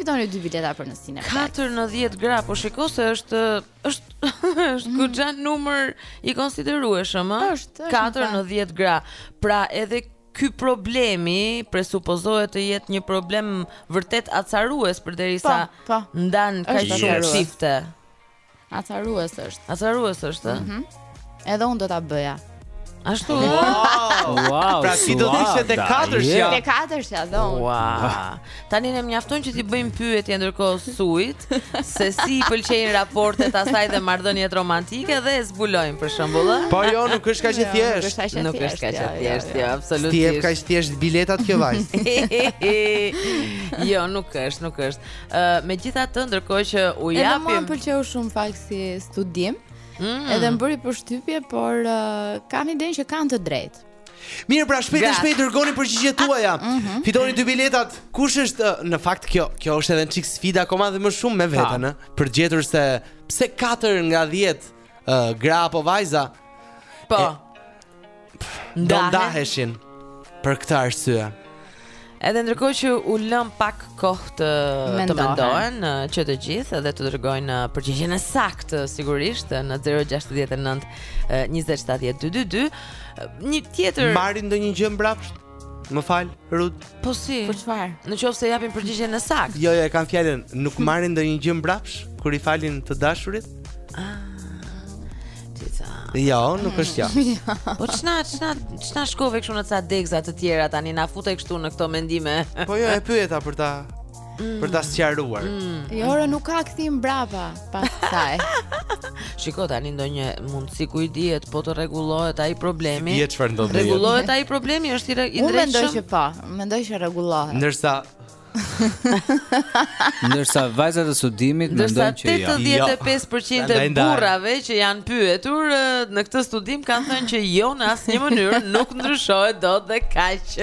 Fitoni dy bileta për në Cineplex. 4 në 10 gra, po shiko se është është është mm. goxha numër i konsiderueshëm, ëh. Është 4 në 10 gra. Pra edhe ky problemi presupozohet të jetë një problem vërtet acarues përderisa po, po. ndan kaq shumë çifte. Acarues është. Acarues është, ëh. Mhm. Edhe unë do ta bëja. Ashtu. Wow. wow. Pra ti do të ishe te katërshja. Te katërshja do. Wow. Tani ne mjafton që t'i bëjmë pyetje ndërkohë Suit se si i pëlqejnë raportet asaj dhe marrëdhëniet romantike dhe e zbulojmë për shembull. Po jo, nuk është kaq e jo, thjeshtë. Nuk është kaq e thjeshtë, jo, jo, jo. absolutisht. T'i japë kaq thjesht biletat kjo vajzë. Jo, nuk është, nuk është. Uh, megjithatë ndërkohë që u japim Edhe mua më pëlqeu shumë fakti si studim mm. Edhe më bëri përshtypje Por uh, kam idenë që kanë të drejtë Mirë, pra shpejt e shpejt dërgoni përgjigjet tuaja. Ah, mm -hmm. Fitoni dy biletat. Kush është uh, në fakt kjo? Kjo është edhe një çik sfida akoma dhe më shumë me veten, ë. Për të gjetur se pse 4 nga 10 uh, gra apo vajza. Po. E, Do ndaheshin për këtë arsye. Edhe ndërkohë që u lëmë pak kohë të mendohen që të gjithë dhe të dërgojnë përgjigjen e saktë sigurisht në 069 2070222 një tjetër marrin ndonjë gjë mbrapsht më fal Rud Po si? Për çfarë? Në qoftë se japin përgjigjen e saktë. Jo, jo, e kam fjalën, nuk marrin ndonjë gjë mbrapsht kur i falin të dashurit? Ah. Jo, nuk është kjo. Ja. Po ç'na, ç'na, ç'na shkove kështu në ca degëza të tjera tani na fute kështu në këto mendime. Po jo, e pyeta për ta mm. për ta sqaruar. Mm. Jo, ore nuk ka kthim mbrapa pas kësaj. Shiko tani ndonjë mundësi ku i dihet po të rregullohet ai problemi. Si çfarë ndodh? Rregullohet ai problemi, është i drejtë. Unë mendoj që po, mendoj që rregullohet. Ndërsa Ndërsa vajzat e studimit mendojnë që jo. Ndërsa 85% e burrave që janë pyetur në këtë studim kanë thënë që jo në asnjë mënyrë nuk ndryshohet dot dhe kaq.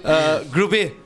Ë grupi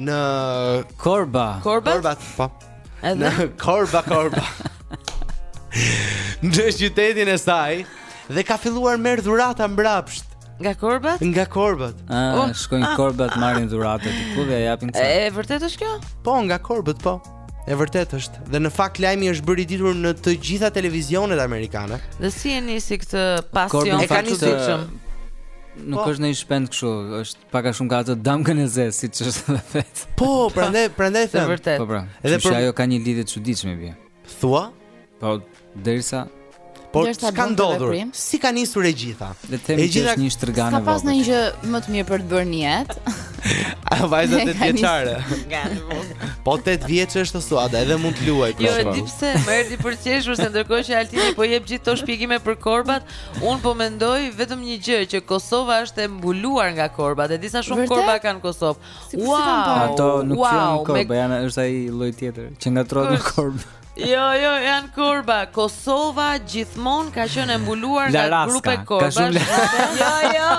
Në Korba. Korba. Korba, po. Edhe në Korba, Korba. në qytetin e saj dhe ka filluar merr dhurata mbrapsht. Nga korbat? Nga korbat. Ah, oh, shkojnë ah, korbat, marrin dhurata diku dhe ja japin. E vërtet është kjo? Po, nga korbat, po. E vërtet është. Dhe në fakt lajmi është bërë i ditur në të gjitha televizionet amerikane. Dhe si e nisi këtë pasion e kanë të Nuk po. është një shpend kështu, është Pak a shumë ka atë damkën e zezë, siç është edhe vetë. Po, prandaj prandaj them. Vërtet. Po pra. Edhe për ajo ka një lidhje të çuditshme me. Thua? Po, derisa Po çka ndodhur? Si ka nisur e gjitha? Le të themi që është një shtrigë e vogël. Ka pas ndonjë gjë më të mirë për të bërë në jetë. A vajza tetë vjeçare. Po 8 vjeç është Suada, edhe mund të luaj për shkak. Jo, e di pse, më erdhi për qeshur se ndërkohë që Altini po jep gjithë to shpjegime për korbat, Unë po mendoj vetëm një gjë që Kosova është e mbuluar nga korbat. E di sa shumë Vërtet? korba ka në Kosovë. S'i- s'i Wow! kam parë. Ato nuk wow, janë me- korba, janë është ai lloj tjetër që ngatrohet me Është. korb. Jo, jo, janë korba. Kosova gjithmonë ka qenë e mbuluar nga Laraska, grupe ka korbash. shumë la- Jo, jo.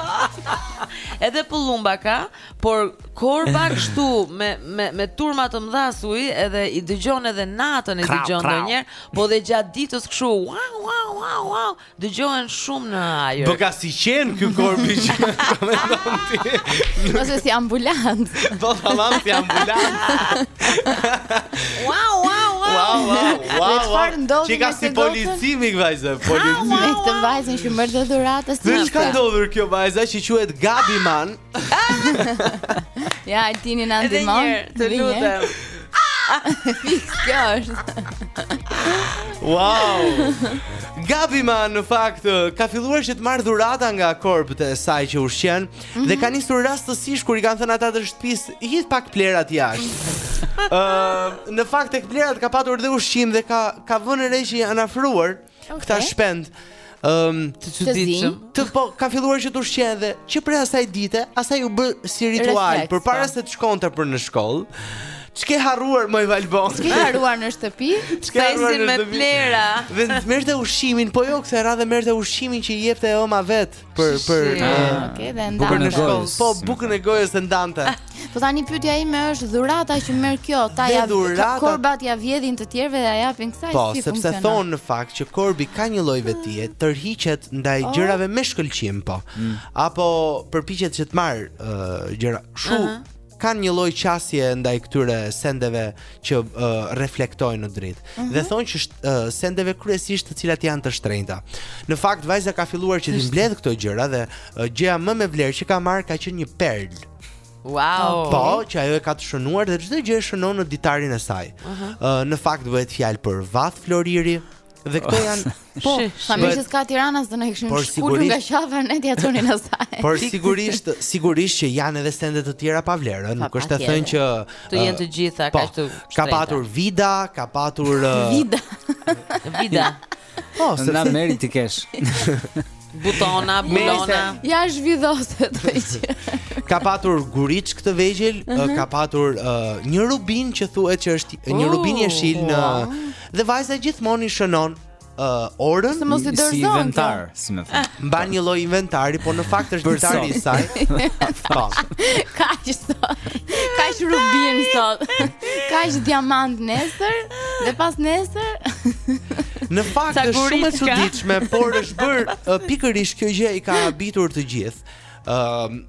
Edhe pëllumba ka, Por korba kështu me me me turma të mëdha suji edhe i dëgjon edhe natën i dëgjon ndonjëherë, po dhe gjatë ditës kështu wow wow wow wow dëgjohen shumë në ajër. Duket si qen ky korbi që komenton ti. Ose si ambulancë. Po tamam si ambulancë. wow wow wow. Wow wow wow. Çfarë ndodhi? Çika si polici, mi vajzë, polici mi. Me këtë vajzën që merr dhuratat. Çka ndodhur kjo vajza që quhet Gabi Man? ja, Altini na ndihmon Të lutem Fiks, kjo është Wow Gabi Man në fakt ka filluar që të marrë dhurata nga korbët e saj që ushqen mm -hmm. dhe mhm. ka nisur rastësisht kur i kanë thënë ata të shtëpisë hidhi pak plehrat jashtë. Ëh, uh, në fakt tek plehrat ka patur dhe ushqim dhe ka ka vënë re që janë afruar. Këta shpend um, të çuditshëm. Të po ka filluar që t'i ushqejë dhe që prej asaj dite, asaj u bë si ritual përpara po. se të shkonte për në shkollë. Çke harruar moj Valbonë? Çke harruar në shtëpi? Çke harruar me plehra? Vetëm merrte ushqimin, po jo, kësaj radhe merrte ushqimin që i jepte e ëma vet. për për okay, dhe ndante. Bukën e gojës. Po bukën e gojës e ndante. Po tani pyetja ime është dhurata që merr kjo, pra ja dhurata... korbat ja vjedhin të tjerëve dhe ja japin kësaj po, si funksionon. Po, sepse thonë në fakt që korbi ka një lloj vetie, tërhiqet ndaj oh. gjërave me shkëlqim, po. Mm. Apo përpiqet që të marrë uh, gjëra. Shu, uh -huh. kanë një lloj qasje ndaj këtyre sendeve që uh, reflektojnë në dritë. Uh mhm. -huh. Dhe thonë që uh, sendeve kryesisht të cilat janë të shtrenjta. Në fakt vajza ka filluar që t'i mbledh këto gjëra dhe uh, gjëja më me vlerë që ka marrë ka qenë një perlë. Wow. Po, që ajo e ka të shënuar dhe çdo gjë e shënon në ditarin e saj. Ëh, uh -huh. uh, në fakt bëhet fjalë për vath floriri. Dhe këto janë po, familje që ka Tirana s'do na kishin shkulur nga qafa ne t'ia thonin asaj. Por sigurisht, sigurisht që janë edhe sende të tjera pa vlerë, nuk është e thënë që të jenë të gjitha po, kështu. Ka patur vida, ka patur vida. Vida. Po, se na merr ti kesh. Butona, bulona. Ja është vidhose të që. Ka patur guriçka të vegjël, uh mhm. -huh. ka patur uh, një rubin që thuhet që është një rubin jeshil në Dhe vajza gjithmonë i shënon uh, orën se mos i dorëzon. Si inventar, domethënë. Mban një lloj inventari, por në fakt është ditari i saj. Po. Kaq sot. Kaq rubin sot. Kaq diamant nesër dhe pasnesër. Në fakt është shumë e çuditshme, por është bërë uh, pikërisht kjo gjë i ka habitur të gjithë. Ëm um,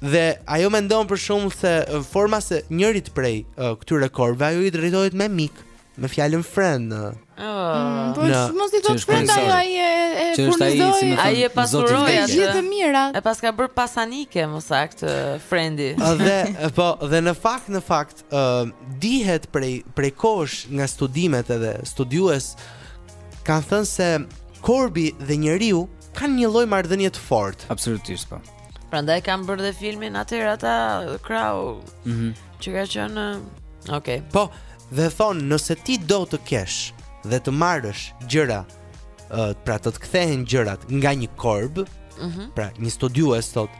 dhe ajo mendon për shkak se forma se njërit prej uh, këtyre korbave ajo i drejtohet me mik. Me fjalën friend. Mm, po në, mos i thotë friend ajo ai e e furnizoi. Ai e pasuroi atë. Gjithë të mira. E paska bërë pasanike më saktë friendi. Dhe po dhe në fakt në fakt ë uh, dihet prej prej kohësh nga studimet edhe studiues kanë thënë se korbi dhe njeriu kanë një lloj marrëdhënie të fortë. Absolutisht po. Prandaj kanë bërë dhe filmin atëherë The Crow. Mhm. Mm që ka qenë Okej. Okay. Po, dhe thonë, nëse ti do të kesh dhe të marrësh gjëra, uh, pra të të kthehen gjërat nga një korb, mm -hmm. pra një studiues thotë,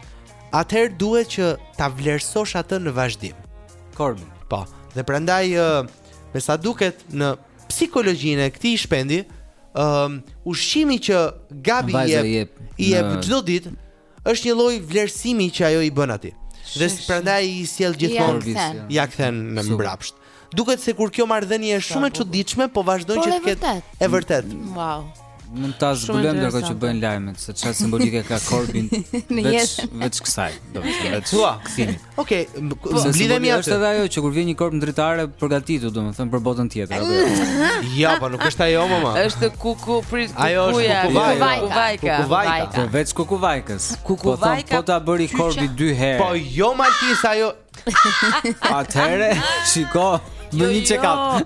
atëherë duhet që ta vlerësosh atë në vazhdim. Korbin. Po, dhe prandaj uh, me sa duket në psikologjinë e këtij shpendi, ë um, ushqimi që Gabi i jep, i jep çdo ditë është një lloj vlerësimi që ajo i bën atij. Dhe prandaj i sjell gjithmonë ia kthen në mbrapsht. Duket sikur kjo marrëdhënie është shumë e çuditshme, po vazhdon po që të jetë e vërtetë. Wow. Mund ta zbulojmë ndërkohë që bëjnë lajmet, se çfarë simbolike ka korbi veç veç kësaj, domethënë. Tua, kthimi. Okej, mblidhemi atë. Është edhe ajo që kur vjen një korb në dritare përgatitu, domethënë për botën tjetër, apo jo? Ja, po nuk është ajo mama. Është kuku prit kuku. Ajo është kukuvajka. Kukuvajka. Përveç kukuvajkës. Kukuvajka. Po ta bëri korbi dy herë. Po jo Maltisa, ajo Atëhere, shiko, jo, bëj një jo. check up.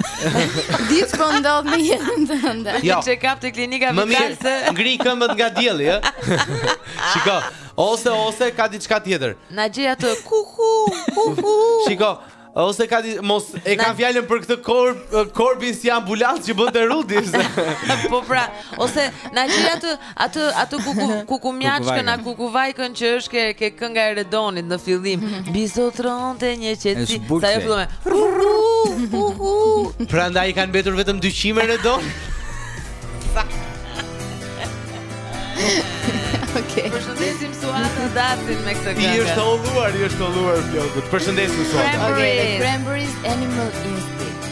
Di ç'po ndodh me jetën tënde. Një jo. check up te klinika Më mirë se ngre këmbët nga dielli, ë. Shiko, ose ose ka diçka tjetër. Na gjej atë ku ku ku ku. Shiko, Ose ka di, mos e ka fjalën për këtë korb korbin si ambulancë që bënte Rudi. po pra, ose na gjej atë Atë atë kuku kukumjaçkën, a kukuvajkën që është ke ke kënga e Redonit në fillim. Mhm. Mbizotëronte një qetësi. Sa e fillon. Prandaj kanë mbetur vetëm dy qime Redon. Okej. Përshëndesim Suata Datin me këtë këngë. I është holluar, i është holluar floku. Përshëndesim Suata. Okej, Cranberries Animal Instinct.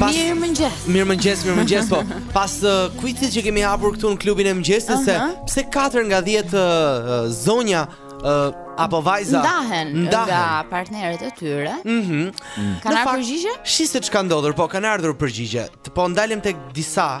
Pas Mirëmëngjes. Mirëmëngjes, mirëmëngjes po. Pas uh, kuizit që kemi hapur këtu në klubin e mëngjesit uh -huh. se pse 4 nga 10 uh, zonja uh, apo vajza ndahen, ndahen nga partnerët e tyre. Mhm. Mm mm. Kanë ardhur përgjigje? Shi se ç'ka ndodhur, po kanë ardhur përgjigje. Po ndalem tek disa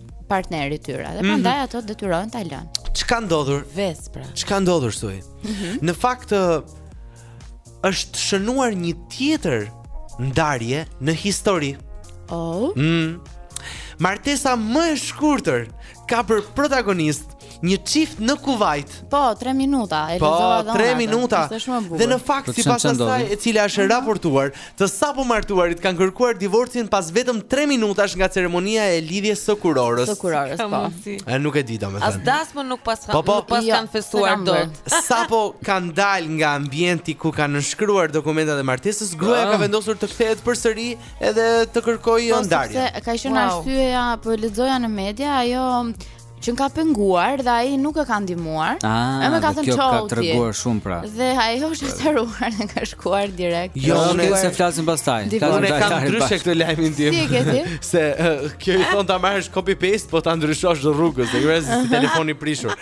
partneri i tyre dhe mhm. prandaj mm -hmm. ato detyrohen ta lënë. Ç'ka ndodhur? Vesë pra. Ç'ka ndodhur sot? Mm -hmm. Në fakt është shënuar një tjetër ndarje në histori. Oh. Mm. Martesa më e shkurtër ka për protagonist Një çift në Kuvajt. Po, 3 minuta, e po, lexova dhe unë. Po, 3 minuta. Dhe në fakt po, sipas asaj e cila është raportuar, të sapomartuarit kanë kërkuar divorcin pas vetëm 3 minutash nga ceremonia e lidhjes së kurorës. Së kurorës, po. Ë nuk e di domethënë. As dasmën nuk pas kanë po, po, pas jo, kanë festuar dot. Sapo kanë dalë nga ambienti ku kanë nënshkruar dokumentat e martesës, gruaja ka ah. vendosur të kthehet përsëri edhe të kërkojë ndarje. Po, sepse ka qenë arsyeja, po lexoja në media, ajo qenka penguar dhe ai nuk e ka ndihmuar. Ah, i ka thënë çau. Kjo ka treguar shumë pra. Dhe ajo është acaruar dhe ka shkuar direkt. Jo, mirë se flasim pastaj. Unë kam ndryshe këtë lajmin tim. Si e ke ti? Se kjo i thonë ta marrësh copy paste, po ta ndryshosh rrugës, dhe gjëra si telefon i prishur.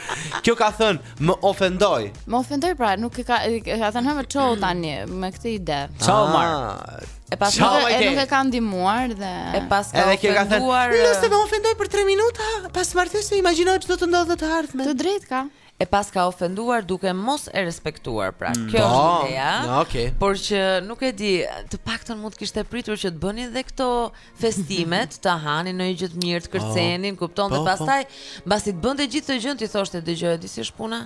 Kjo ka thënë, më ofendoi. Më ofendoi pra, nuk e ka e ka thënë më çau tani me këtë ide. Çau ah, Mar. E pra s' nuk e nuk e ka ndihmuar dhe e paska edhe kjo ka thënë. Nëse më ofendoi për 3 minuta, pas martesë imagjino ç'do të ndodhë në të ardhmen. Të drejtë ka. E paska ofenduar duke mos e respektuar, pra mm. kjo është ideja. Ja, okay. Por që nuk e di, të paktën mund të kishte pritur që të bënin dhe këto festimet, të hanin ndonjë gjë të mirë, të kërcenin, kupton dhe po, po. pastaj mbasi të bënte gjithë këtë gjë t'i thoshte dëgjo, di si është puna?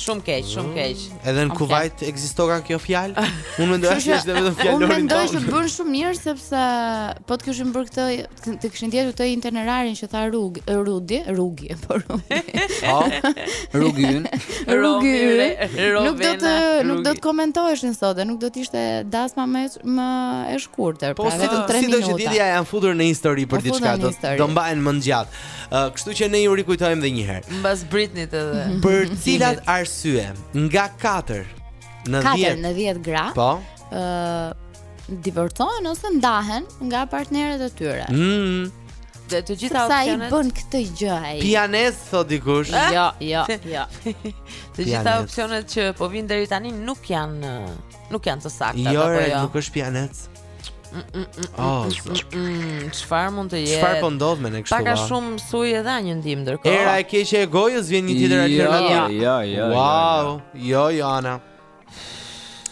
Shumë keq, shumë keq. Mm, edhe në Kuwait ekziston kjo fjalë? Unë mendoj se është vetëm fjalë. Unë mendoj se bën shumë mirë sepse po të kishin bërë këtë, të kishin dhënë këtë itinerarin që tha Rug, Rudi, Rugi, po Rudi. Po. Rugin. Rugin. Nuk do të nuk do të komentoheshin sot, nuk do të ishte dasma më më e shkurtër, po pra vetëm 3 minuta. Po sido që të jetë janë futur në histori për diçka, do do mbahen mend gjatë. Uh, kështu që ne ju rikujtojmë dhe njëherë Mbas Britnit edhe Për cilat arsye Nga 4 Në 10 4 në 10 gra Po uh, Divorcohen ose ndahen Nga partnerët e tyre mm. Dhe të gjitha Se e bën këtë gjë ai? Pijanec thotë dikush. Eh? Jo, jo, jo. Të gjitha opsionet që po vijnë deri tani nuk janë Nuk janë të sakta jo, apo jo? Jo, nuk është pijanec. Mm, mm, mm, oh, mm, çfarë mund të jetë? Çfarë po ndodh me ne kështu? Paka shumë sy edhe një ndihmë ndërkohë. Era e keqe e gojës vjen një tjetër alternativë. Jo, jo, jo. Wow, jo, jo, Ana.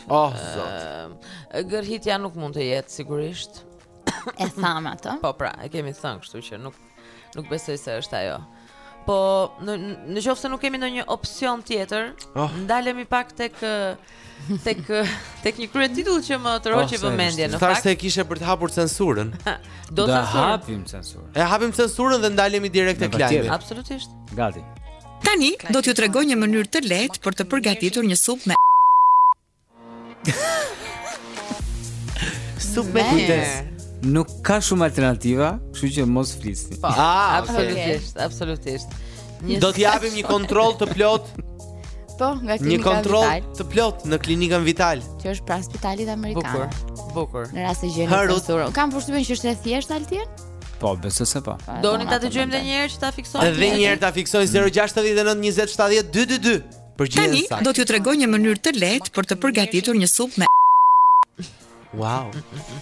Oh, zot. Gërhitja nuk mund të jetë sigurisht. E thamë atë. Po pra, e kemi thënë kështu që nuk Nuk besoj se është ajo. Po në në qoftë se nuk kemi ndonjë opsion tjetër, oh. ndalemi pak tek tek tek një kryetitull që më tërhoqi po, vëmendjen. Në fakt, thashë se kishe për të hapur censurën. Do të hapim censurën. E hapim censurën dhe ndalemi direkt tek lajmi. Absolutisht. Gati. Tani do t'ju tregoj një mënyrë të lehtë për të përgatitur një supë me Supë me. Kujdes. Nuk ka shumë alternativa, kështu që mos flisni. Po, ah, absolutisht, okay. absolutisht. Një Do të japim një kontroll të plot. Po, nga klinika Vital. Një kontroll vital. të plot në klinikën Vital. Që është pranë spitalit amerikan. Bukur. Bukur. Në rast se gjeni censurën. Kam përshtypjen që është e thjeshtë Altin? Po, besoj se po. Doni ta dëgjojmë edhe një herë që ta fiksojmë. Edhe një herë ta fiksojmë 069 20 70 222. Tani do t'ju tregoj një mënyrë të lehtë për të përgatitur një supë me Wow.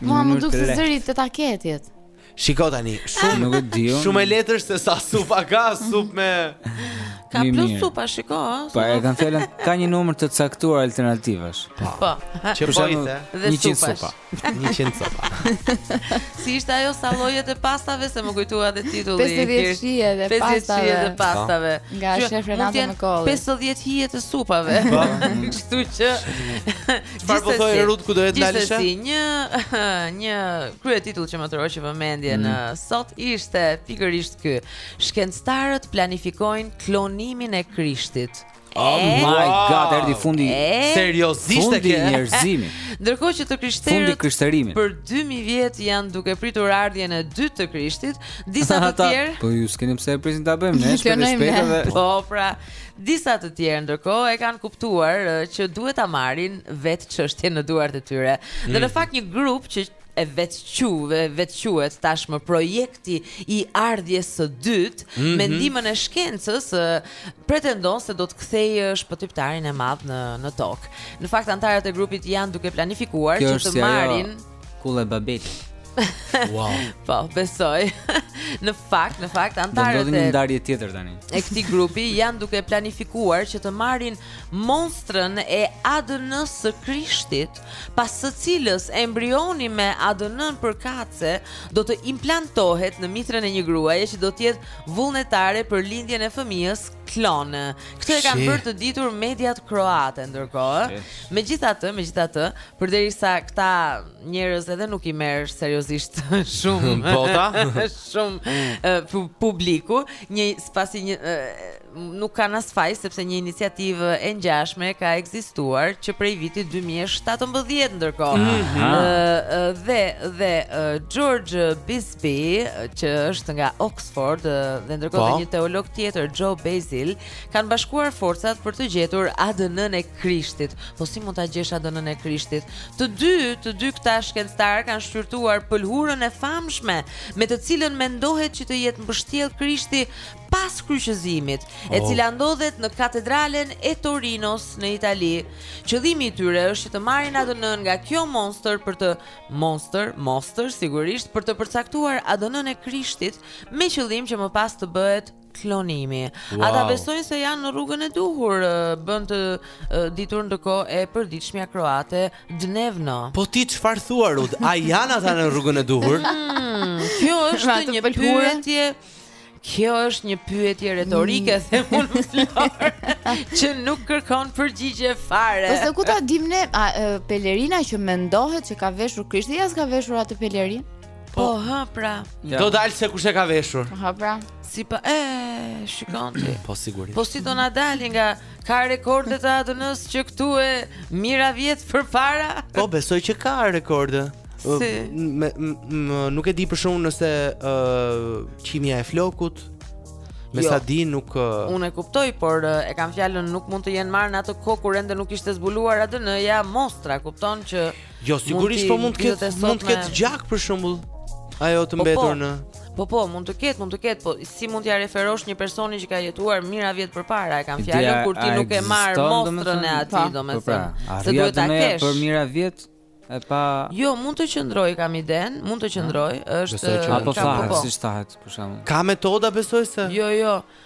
Mua më duket si zëri të taketit. Shiko tani, shumë nuk e di. Shumë e lehtë është se sa supa ka, supë me Ka plot supa, shiko, ëh. Po e kanë thënë, ka një numër të caktuar alternativash. Po. po. Që po i the. Dhe supa. 100 supa. si ishte ajo sa llojet e pastave se m'u kujtua edhe titulli. 50 hijet e pastave. 50 hijet e po. pastave. Nga shef Renato Mekolli. 50 hijet e supave. Po. Kështu që Çfarë po thoje Rud ku do të dalësh? Gjithsesi, një një kryetitull që më tërhoqi vëmendjen mm. sot ishte pikërisht ky. Shkencëtarët planifikojnë klonimin e Krishtit. Oh my god, erdhi fundi. Seriozisht e ke? Njerëzimit. Ndërkohë që të krishterët për 2000 vjet janë duke pritur ardhjen e dytë të Krishtit, disa të tjerë Po ju s'keni pse e prisni ta bëjmë ne, shpejt shpejt edhe. Po pra, disa të tjerë ndërkohë e kanë kuptuar që duhet ta marrin vetë çështjen në duart e tyre. Dhe në mm. fakt një grup që që vetëqu, vetëquhet tashmë projekti i ardhjes së dytë mm -hmm. me ndihmën e shkencës ë, pretendon se do të kthejë shpëtimtarin e madh në në tokë. Në fakt anëtarët e grupit janë duke planifikuar Kjo që të si marrin kulle babit. Wow. po, besoj. në fakt, në fakt anëtarët e Do të ndodhin ndarje tjetër tani. E këtij grupi janë duke planifikuar që të marrin monstrën e ADN-së së Krishtit pas së cilës embrioni me ADN-në përkatëse do të implantohet në mitrën e një gruaje që do të jetë vullnetare për lindjen e fëmijës klon. Këtë e kanë bërë të ditur mediat kroate ndërkohë. Megjithatë, megjithatë, përderisa këta njerëz edhe nuk i merr seriozisht shumë bota, shumë publiku, një pasi një nuk kanë as faj sepse një iniciativë e ngjashme ka ekzistuar që prej vitit 2017 ndërkohë. Mm -hmm. uh, dhe dhe uh, George Busby që është nga Oxford uh, dhe ndërkohë po. dhe një teolog tjetër Joe Basil kanë bashkuar forcat për të gjetur ADN-në e Krishtit. Po si mund ta gjesh ADN-në e Krishtit? Të dy, të dy këta shkencëtarë kanë shqyrtuar pëlhurën e famshme me të cilën mendohet që të jetë mbështjellë Krishti pas kryqëzimit, e oh. cila ndodhet në katedralen e Torinos në Itali. Qëllimi i tyre është që të marrin ADN-në nga kjo monstër për të monstër, monstër sigurisht për të përcaktuar ADN-në e Krishtit me qëllim që më pas të bëhet klonimi. Wow. Ata besojnë se janë në rrugën e duhur, bën të ditur ndërkohë e përditshmja kroate Dnevno. Po ti çfarë thua Rud? A janë ata në rrugën e duhur? Hmm, kjo është një pyetje Kjo është një pyetje retorike mm. them unë Flor që nuk kërkon përgjigje fare. Po se ku ta dim ne, a e, pelerina që mendohet që ka veshur Krishti, ja s'ka veshur atë pelerinë? Po, po hë pra. Ja. Do dalë se kush e ka veshur. Hë pra. Si pa e shikon ti. Po sigurisht. Po si do na dalin nga Ka rekorde të ADN-s që këtu e mijëra vjet përpara? Po besoj që ka rekorde. Si? Me, me, nuk e di për shembull nëse uh, qimja e flokut Me sa di nuk uh... Unë e kuptoj, por uh, e kam fjallën nuk mund të jenë marrë në atë kohë kur ende nuk ishte zbuluar ADN-ja mostra Kupton që Jo, sigurisht po mund të ketë, mund të ketë gjak për shembull. Ajo të po, po. mbetur në Po po, mund të ketë, mund të ketë, po si mund t'ia referosh një personi që ka jetuar mijëra vjet përpara, e kam fjalën kur ti nuk e ke marrë mostrën e atij, po, domethënë. Po pra, se duhet ta kesh. Për mijëra vjet e pa Jo, mund të qëndrojë kam idenë, mund të qëndrojë, është apo fakt, siç thahet, për shembull. Ka metoda besoj se? Jo, jo.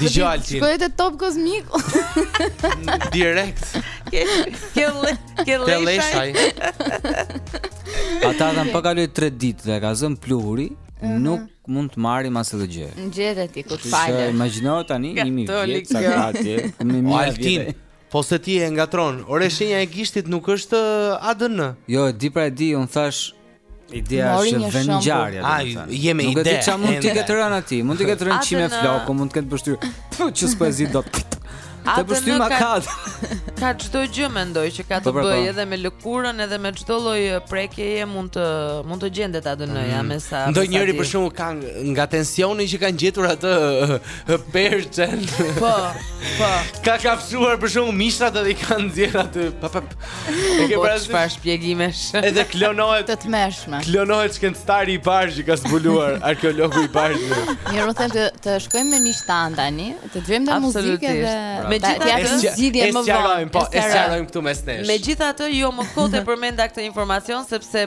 Dëgjo Altin. Shkoi te Top Kozmik. Direkt. Ke le, ke leshaj. Ata edhe pa kaluar 3 ditë dhe ka zënë pluhuri, mhm. nuk mund të marrim asnjë gjë. Gjetë ti kur falë. Imagjino tani 1000 vjet sa ka atje. Altin. Po se ti e ngatërron, ore shenja e gishtit nuk është ADN. Jo, e di pra e di, unë thashë Ideja është në vendngjarje. Ai je me ide. Nuk e di çfarë mund të ketë rënë aty. Mund të ketë rënë qime floku, mund të ketë pështyrë. Pfu, s'po e zë dot. Atë pështyma ka. Ka çdo gjë mendoj që ka të po, po, po. bëjë edhe me lëkurën, edhe me çdo lloj prekjeje mund të mund të gjendet ADN-ja mm. me sa. Ndonjëri për shembull ka nga tensioni që kanë gjetur atë perçen. Po. Po. Ka kafshuar për shembull mishrat edhe i kanë nxjerrë atë. E ke parasysh çfarë shpjegimesh? Edhe klonohet të tmerrshme. Klonohet shkencëtari i parë që ka zbuluar arkeologu i parë. Mirë, unë them të shkojmë me miqtë tanë tani, të dëgjojmë dhe muzikë dhe e gjejmë atë zgjidhje më vonë. Po, e sqarojmë këtu mes nesh. Megjithatë, jo më kot e përmenda këtë informacion sepse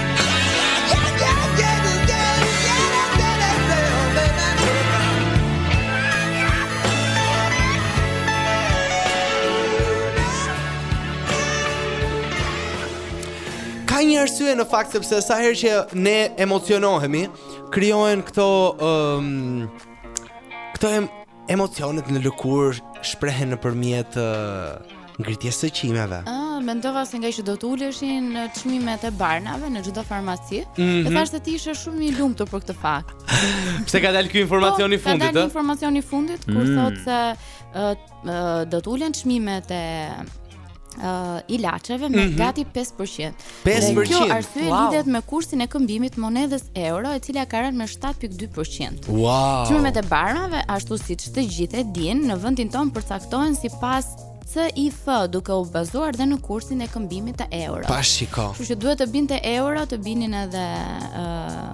arsye në fakt sepse sa herë që ne emocionohemi, krijohen këto ëm um, këto em Emocionet në lëkurë shprehen nëpërmjet ngritjes së qimeve. Ëh, ah, mendova se ngaqë do të uleshin çmimet e barnave në çdo farmaci, mm -hmm. e mhm. thashë se ti ishe shumë i lumtur për këtë fakt. Pse ka dalë ky informacion i po, fundit? Ka dalë informacioni i fundit kur mm. thotë se uh, uh, do të ulen çmimet e uh, ilaçeve me mm -hmm. gati 5%. 5%. Dhe kjo arsye wow. lidhet me kursin e këmbimit të monedhës euro, e cila ka rënë me 7.2%. Wow. Çmimet e barnave, ashtu siç të gjithë e dinë, në vendin tonë përcaktohen sipas CIF duke u bazuar dhe në kursin e këmbimit të euro. Pa shiko. Kështu që duhet të binte euro, të binin edhe ë uh,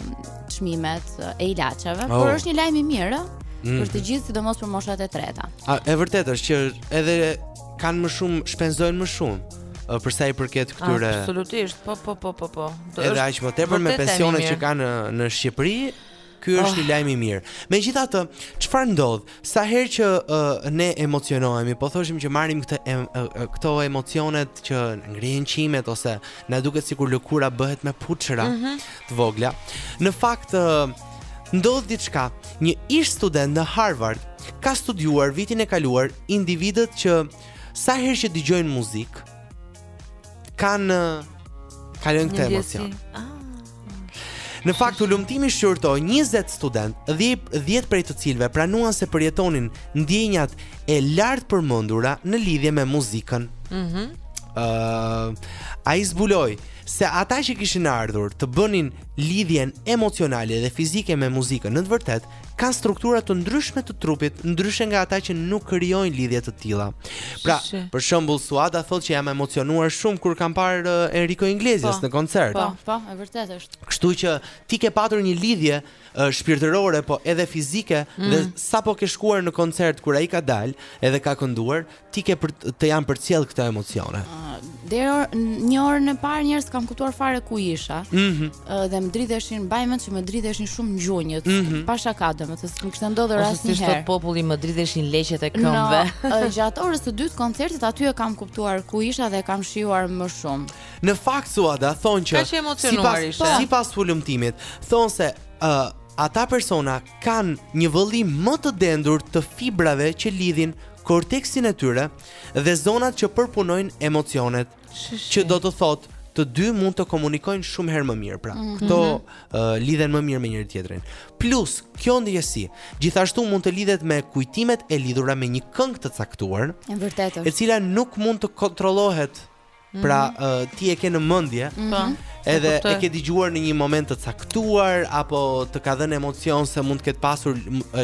çmimet e ilaçeve, oh. por është një lajm i mirë. Mm. Për të gjithë, sidomos për moshat e treta. A e vërteta është që edhe kanë më shumë, shpenzojnë më shumë për sa i përket këtyre. Absolutisht, po po po po po. Do Edhe aq më tepër me pensionet që kanë në në Shqipëri, ky është oh. një lajm i mirë. Megjithatë, çfarë ndodh? Sa herë që uh, ne emocionohemi, po thoshim që marrim këtë em, uh, këto emocionet që ngrihen qimet ose na duket sikur lëkura bëhet me puçra mm -hmm. të vogla. Në fakt uh, ndodh diçka. Një ish student në Harvard ka studiuar vitin e kaluar individët që sa herë që dëgjojnë muzikë kanë kalojnë këtë emocion. Ah. Në fakt, hulumtimi shqyrtoi 20 studentë, 10, 10 prej të cilëve pranuan se përjetonin ndjenjat e lartpërmendura në lidhje me muzikën. Mhm. Mm uh, ai zbuloi se ata që kishin ardhur të bënin lidhjen emocionale dhe fizike me muzikën në të vërtetë kanë struktura të ndryshme të trurit, ndryshe nga ata që nuk krijojnë lidhje të tilla. Pra, Shë. për shembull Suada thotë që jam emocionuar shumë kur kam parë uh, Enrique Iglesias po. në koncert. Po, po, e vërtetë është. Kështu që ti ke patur një lidhje uh, shpirtërore, po edhe fizike mm. dhe sapo ke shkuar në koncert kur ai ka dalë, edhe ka kënduar, Ti ke për të janë përcjellë këto emocione. Uh, deri or, një orën e parë nuk e kam kuptuar fare ku isha. Ëh. Mm -hmm. uh, dhe më dridheshin, mbaj mend që më dridheshin shumë gjunjët, mm -hmm. pa shaka domethënë, nuk kishte ndodhur asnjëherë. Ose si thotë populli më dridheshin leqet e këmbëve. No, uh, gjatë orës së dytë të koncertit aty e kam kuptuar ku isha dhe kam shijuar më shumë. Në fakt Suada thonë që sipas sipas hulumtimit, thonë se ëh uh, ata persona kanë një vëllim më të dendur të fibrave që lidhin korteksin e tyre dhe zonat që përpunojnë emocionet, që do të thotë të dy mund të komunikojnë shumë herë më mirë, pra. Mm -hmm. Këto uh, lidhen më mirë me njëri-tjetrin. Plus, kjo ndjesi gjithashtu mund të lidhet me kujtimet e lidhura me një këngë të caktuar, e vërtetë, e cila nuk mund të kontrollohet Pra mm -hmm. uh, ti e ke në mendje. Mm -hmm. Edhe e ke dëgjuar në një moment të caktuar apo të ka dhënë emocion se mund të ketë pasur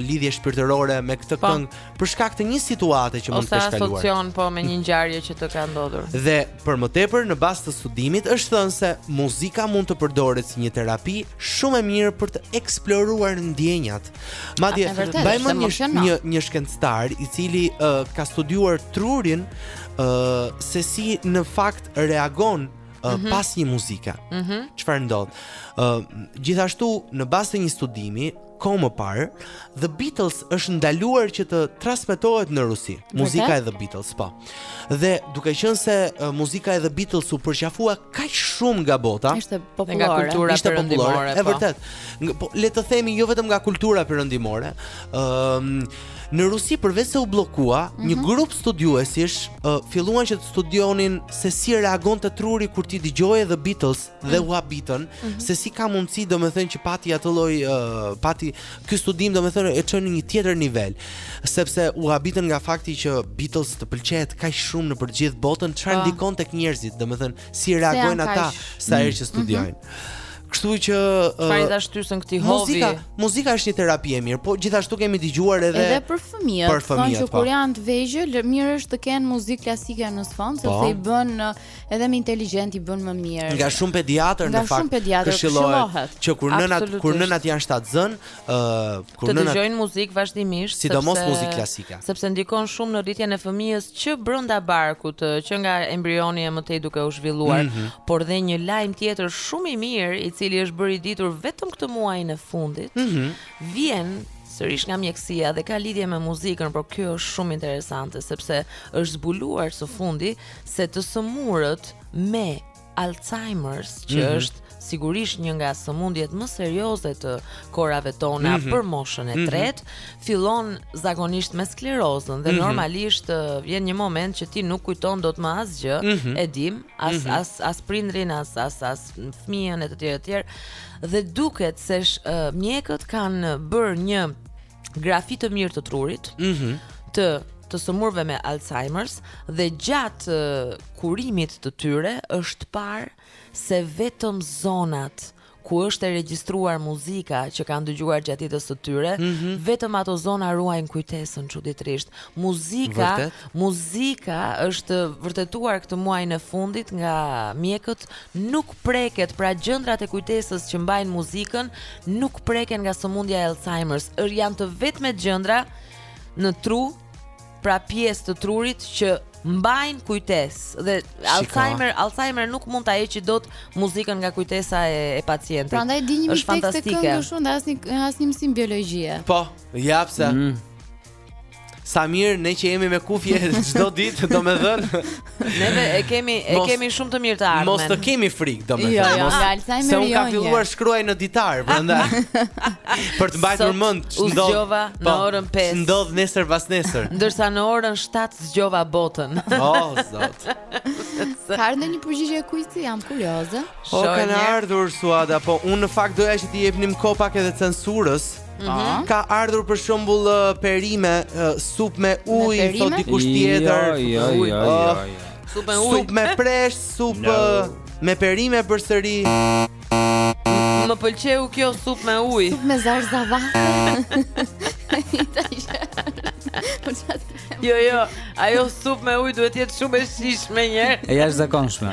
lidhje shpirtërore me këtë po. këngë për shkak të një situate që mund të kesh kaluar. Ose asocion pra me një ngjarje që të ka ndodhur. Dhe për më tepër në bazë të studimit është thënë se muzika mund të përdoret si një terapi shumë e mirë për të eksploruar ndjenjat. Madje mbaj mend një një një shkencëtar i cili uh, ka studiuar trurin uh, se si në fakt reagon uh, mm -hmm. pas një muzike. Mhm. Çfarë mm -hmm. ndodh? Uh, gjithashtu në bazë të një studimi kohë më parë, The Beatles është ndaluar që të transmetohet në Rusi. Muzika e The Beatles, po. Dhe duke qenë se uh, muzika e The Beatles u përqafua kaq shumë nga bota, ishte popullore, nga kultura ishte popullore, e po. vërtetë. Po le të themi jo vetëm nga kultura perëndimore, ë um, Në Rusi përveç se u bllokua, mm -hmm. një mhm. grup studiuesish uh, filluan që të studionin se si reagonte truri kur ti dëgjoje The Beatles dhe u habitën mm -hmm. se si ka mundësi domethënë që pati atë lloj uh, pati ky studim domethënë e çon në një tjetër nivel sepse u habitën nga fakti që Beatles të pëlqehet kaq shumë nëpër gjithë botën çfarë po. ndikon tek njerëzit domethënë si reagojnë ata sa herë që mhm. studiojnë mm -hmm. Kështu që çfarë uh, i dha shtysën këtij hobi? Muzika, muzika është një terapi e mirë, po gjithashtu kemi dëgjuar edhe edhe për fëmijët. Për fëmijët, që po. kur janë të vegjël, mirë është të kenë muzikë klasike në sfond, po. sepse i bën uh, Edhe më inteligjentë i bën më mirë. Nga shumë pediatër në fakt këshillohet që kur nënat kur nënat janë shtatzëna, ë uh, kur nënat të dëgjojnë muzikë vazhdimisht, sidomos sepse, muzikë klasike. Sepse ndikon shumë në rritjen e fëmijës që brenda barkut, që nga embrioni e më tej duke u zhvilluar, mm -hmm. por dhe një lajm tjetër shumë i mirë, i cili është bërë i ditur vetëm këtë muajin e fundit, mm -hmm. vjen sërish nga mjekësia dhe ka lidhje me muzikën, por kjo është shumë interesante sepse është zbuluar së fundi se të sëmurët me Alzheimer's, që mm -hmm. është sigurisht një nga sëmundjet më serioze të kohërave tona mm -hmm. për moshën e mhm. tretë, mm -hmm. fillon zakonisht me sklerozën dhe mm -hmm. normalisht vjen një moment që ti nuk kujton dot më asgjë, mm -hmm. e dimë, as mm -hmm. as as prindërin, as as as fëmijën e të tjerë të tjerë dhe duket se sh, uh, mjekët kanë bërë një grafi të mirë të trurit, ëh, mm -hmm. të të sëmurëve me Alzheimer's dhe gjatë kurimit të tyre është parë se vetëm zonat ku është e regjistruar muzika që kanë dëgjuar gjatë jetës së tyre, mm -hmm. vetëm ato zona ruajnë kujtesën çuditërisht. Muzika, Vërtet? muzika është vërtetuar këtë muajin e fundit nga mjekët është nuk preket pra gjëndrat e kujtesës që mbajnë muzikën nuk preken nga sëmundja e Alzheimer's është janë të vetmet gjëndra në tru pra pjesë të trurit që mbajnë kujtesë dhe Alzheimer Alzheimer nuk mund ta heqë dot muzikën nga kujtesa e, e pacientit prandaj di një tekst të këngës shumë dhe asnjë asnjë mësim biologjie po japse mm. Sa mirë ne që jemi me kufje çdo ditë, domethënë. Neve e kemi e mos, kemi shumë të mirë të ardhmen. Mos të kemi frikë, domethënë. Jo, jo, nga Alzheimer. Se unë kam jo, filluar shkruaj në ditar, prandaj. për të mbajtur mend ç'ndodh. Zgjova në po, orën 5. Ndodh nesër pas nesër. Ndërsa në orën 7 zgjova botën. oh, zot. Ka ardhur ndonjë përgjigje e kuizit, jam kurioze. O kanë ardhur Suada, po unë në fakt doja që t'i jepnim kapak edhe censurës. Mhm. Ka ardhur për shembull perime, supë me ujë, thotë dikush tjetër. Jo, jo, jo, jo, oh, jo. Supë me ujë. Supë me presh, supë me perime përsëri. Më pëlqeu kjo supë me ujë. Supë me zarzava. Jo, jo, ajo supë me ujë duhet të jetë shumë e shijshme një herë. E jashtëzakonshme.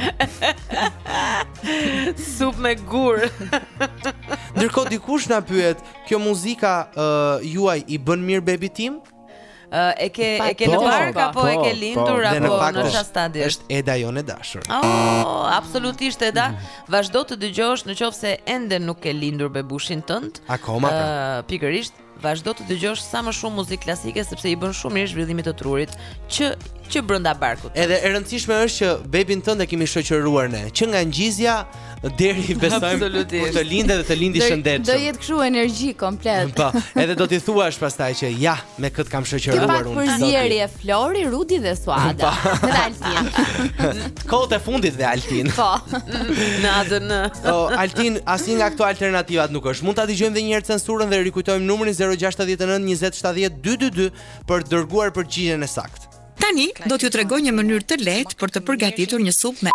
Supë me gur. Ndërkohë dikush na pyet, kjo muzika uh, juaj i bën mirë bebit tim? Uh, e ke e ke në bark apo po, e ke po. lindur po, apo në, në çfarë stadi është? Eda jonë e dashur. Oh, absolutisht Eda, mm. vazhdo të dëgjosh në qoftë se ende nuk e ke lindur bebushin tënd. Akoma. Uh, pikërisht Vazhdo të dëgjosh sa më shumë muzikë klasike sepse i bën shumë mirë zhvillimit të trurit që që brenda barkut. Edhe e rëndësishme është që bebin tënd e kemi shoqëruar ne, që nga ngjizja deri besojmë të lindë dhe të lindi shëndetshëm. Do jetë kështu energji komplet. Po, edhe do t'i thuash pastaj që ja, me këta t'kam shoqëruar unë. Ti pak përzierje Flori, Rudi dhe Suada. Dhe Altin. Kohët e fundit dhe Altin. Po. Në ADN. Po, Altin, asnjë nga këto alternativat nuk është. Mund ta dëgjojmë edhe një herë censurën dhe rikujtojmë numrin 069 20 70 222 për të dërguar përgjigjen e saktë. Tani do t'ju tregoj një mënyrë të lehtë për të përgatitur një supë me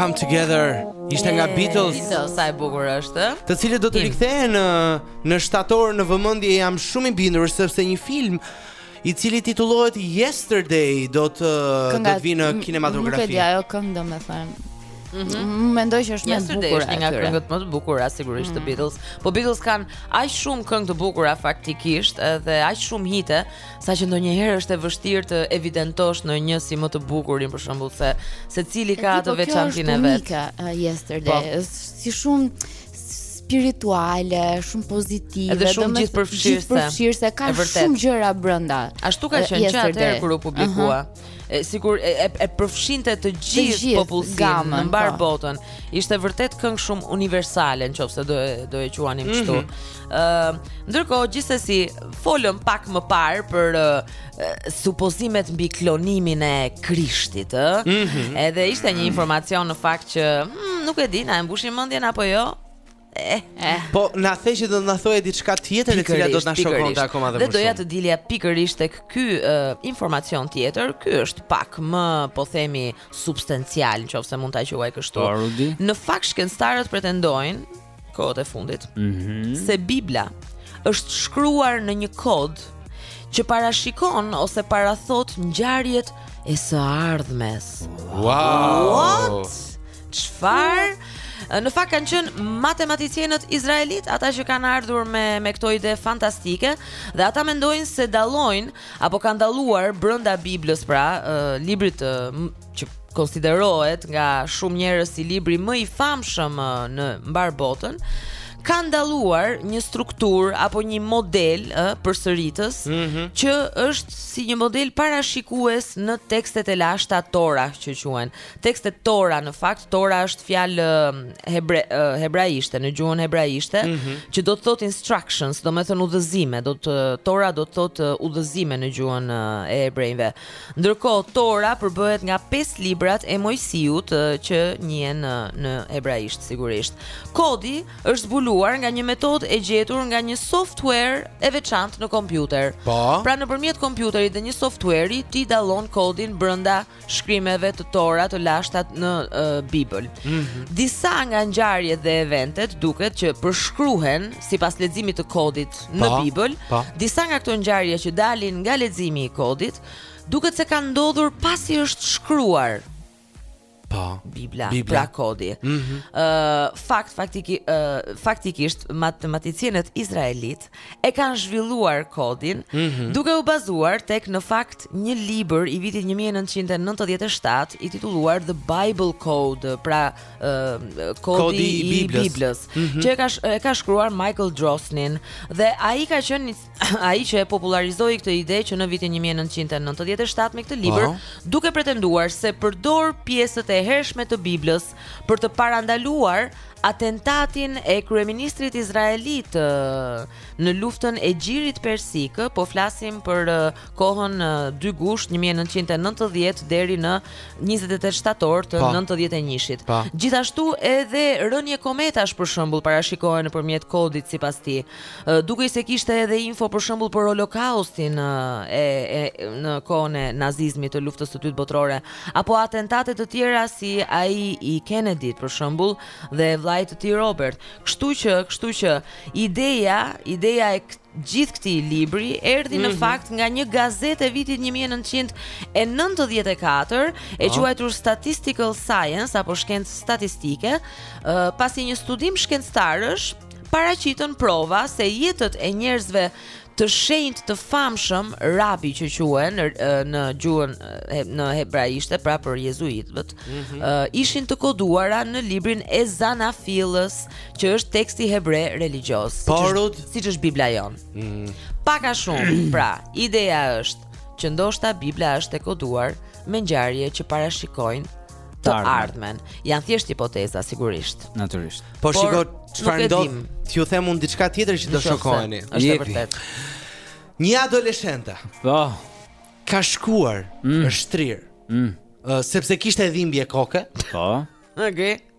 Come Together ishte nga Beatles. Beatles sa e bukur është. Të cilët do të rikthehen në në shtator në vëmendje jam shumë i bindur sepse një film i cili titullohet Yesterday do të do të vijë në kinematografi. Nuk e di ajo këngë domethënë. Mm -hmm. Mendoj që është më e bukur është nga këngët më të bukura sigurisht mm -hmm. të Beatles. Po Beatles kanë aq shumë këngë të bukura faktikisht dhe aq shumë hite, saqë ndonjëherë është e vështirë të evidentosh ndonjë si më të bukurin për shembull se secili ka atë po veçantinë e vet. Po kjo është unika uh, Yesterday. Po. Si shumë spirituale, shumë pozitive, edhe shumë gjithëpërfshirëse. Gjithëpërfshirëse ka shumë gjëra brenda. Ashtu ka qenë që atëherë kur u publikua. Uh -huh. E, sikur e, e, e përfshinte të gjithë, gjithë popullsinë në mbarë po. botën. Ishte vërtet këngë shumë universale, në qoftë se do e do e quanim mhm. kështu. Ëh, mm -hmm. uh, ndërkohë gjithsesi folëm pak më parë për uh, supozimet mbi klonimin e Krishtit, ë? Mm -hmm. Edhe ishte një informacion në fakt që hmm, nuk e di, na e mbushin mendjen apo jo? Eh, eh. Po na the që do të na thoje diçka tjetër e cila do të na shokonte akoma dhe më shumë. Dhe doja të dilja pikërisht tek ky uh, informacion tjetër. Ky është pak më, po themi, substancial, në qoftë se mund ta quaj kështu. Po, në fakt shkencëtarët pretendojnë kohët e fundit. Mm -hmm. Se Bibla është shkruar në një kod që parashikon ose parathotë ngjarjet e së ardhmes. Wow! What? Çfarë? Në fakt kanë qenë matematicienët izraelitë, ata që kanë ardhur me me këto ide fantastike dhe ata mendojnë se dallojnë apo kanë dalluar brenda Biblës, pra, uh, librit uh, që konsiderohet nga shumë njerëz si libri më i famshëm në mbarë botën, kanë dalluar një strukturë apo një model ë përsëritës mm -hmm. që është si një model parashikues në tekstet e lashta Tora që quhen. Tekstet Tora në fakt Tora është fjalë hebre, hebraishte në gjuhën hebraishte mm -hmm. që do të thotë instructions, domethënë udhëzime, do të Tora do të thotë udhëzime në gjuhën e hebrejve. Ndërkohë Tora përbëhet nga pesë librat e Moisiut që njihen në në hebraisht sigurisht. Kodi është zbuluar nga një metodë e gjetur nga një software e veçantë në kompjuter. Po. Pra nëpërmjet kompjuterit dhe një software-i ti dallon kodin brenda shkrimeve të Tora të lashta në uh, Bibël. Mm -hmm. Disa nga ngjarjet dhe eventet duket që përshkruhen sipas leximit të kodit në po, Bibël, po. disa nga këto ngjarje që dalin nga leximi i kodit, duket se kanë ndodhur pasi është shkruar. Po. Bibla, Bibla. pra kodi. Ëh, mm -hmm. uh, fakt faktiki, uh, faktikisht matematicienët izraelitë e kanë zhvilluar kodin mm -hmm. duke u bazuar tek në fakt një libër i vitit 1997 i titulluar The Bible Code, pra Kodi i Biblës, Biblës mm -hmm. që e ka e ka shkruar Michael Drosnin dhe ai ka qenë ai që e popularizoi këtë ide që në vitin 1997 me këtë libër, oh. duke pretenduar se përdor pjesët e hershme të Biblës për të parandaluar atentatin e kryeministrit izraelit në luftën e Gjirit Persik, po flasim për kohën 2 gusht 1990 deri në 28 shkurt të 91-shit. Gjithashtu edhe rënie kometash për shembull parashikohen nëpërmjet kodit sipas tij. Dukej se kishte edhe info për shembull për Holokaustin e, e në kohën e nazizmit të luftës së dytë botërore apo atentate të tjera si ai i Kennedyt për shembull dhe vëllait të tij Robert. Kështu që, kështu që ideja, ideja e gjithë këtij libri erdhi në fakt nga një gazetë e vitit një mijë e nëntëqind e nëntëdhjetë e katër, e quajtur Statistical Science apo shkencë statistike, ë, pasi një studim shkencëtarësh paraqitën prova se jetët e njerëzve të shenjtë të famshëm rabi që quhen ë, në gjuhën ë, he- në hebraishte pra për jezuitët, ë, ishin të koduara në librin e Zanafillës, që është teksti hebre religjioz, siç është, siç është Bibla jon. Mm. Pak a shumë, pra, ideja është që ndoshta Bibla është e koduar me ngjarje që parashikojnë të ardhmen. Jan thjesht hipoteza sigurisht. Natyrisht. Po shiko çfarë do t'ju them unë diçka tjetër që do shokoheni. Është e vërtetë. Një adoleshente. Po. Ka shkuar mm. në shtrir. Mm. Uh, sepse kishte dhimbje koke. Po. Okej. Okay.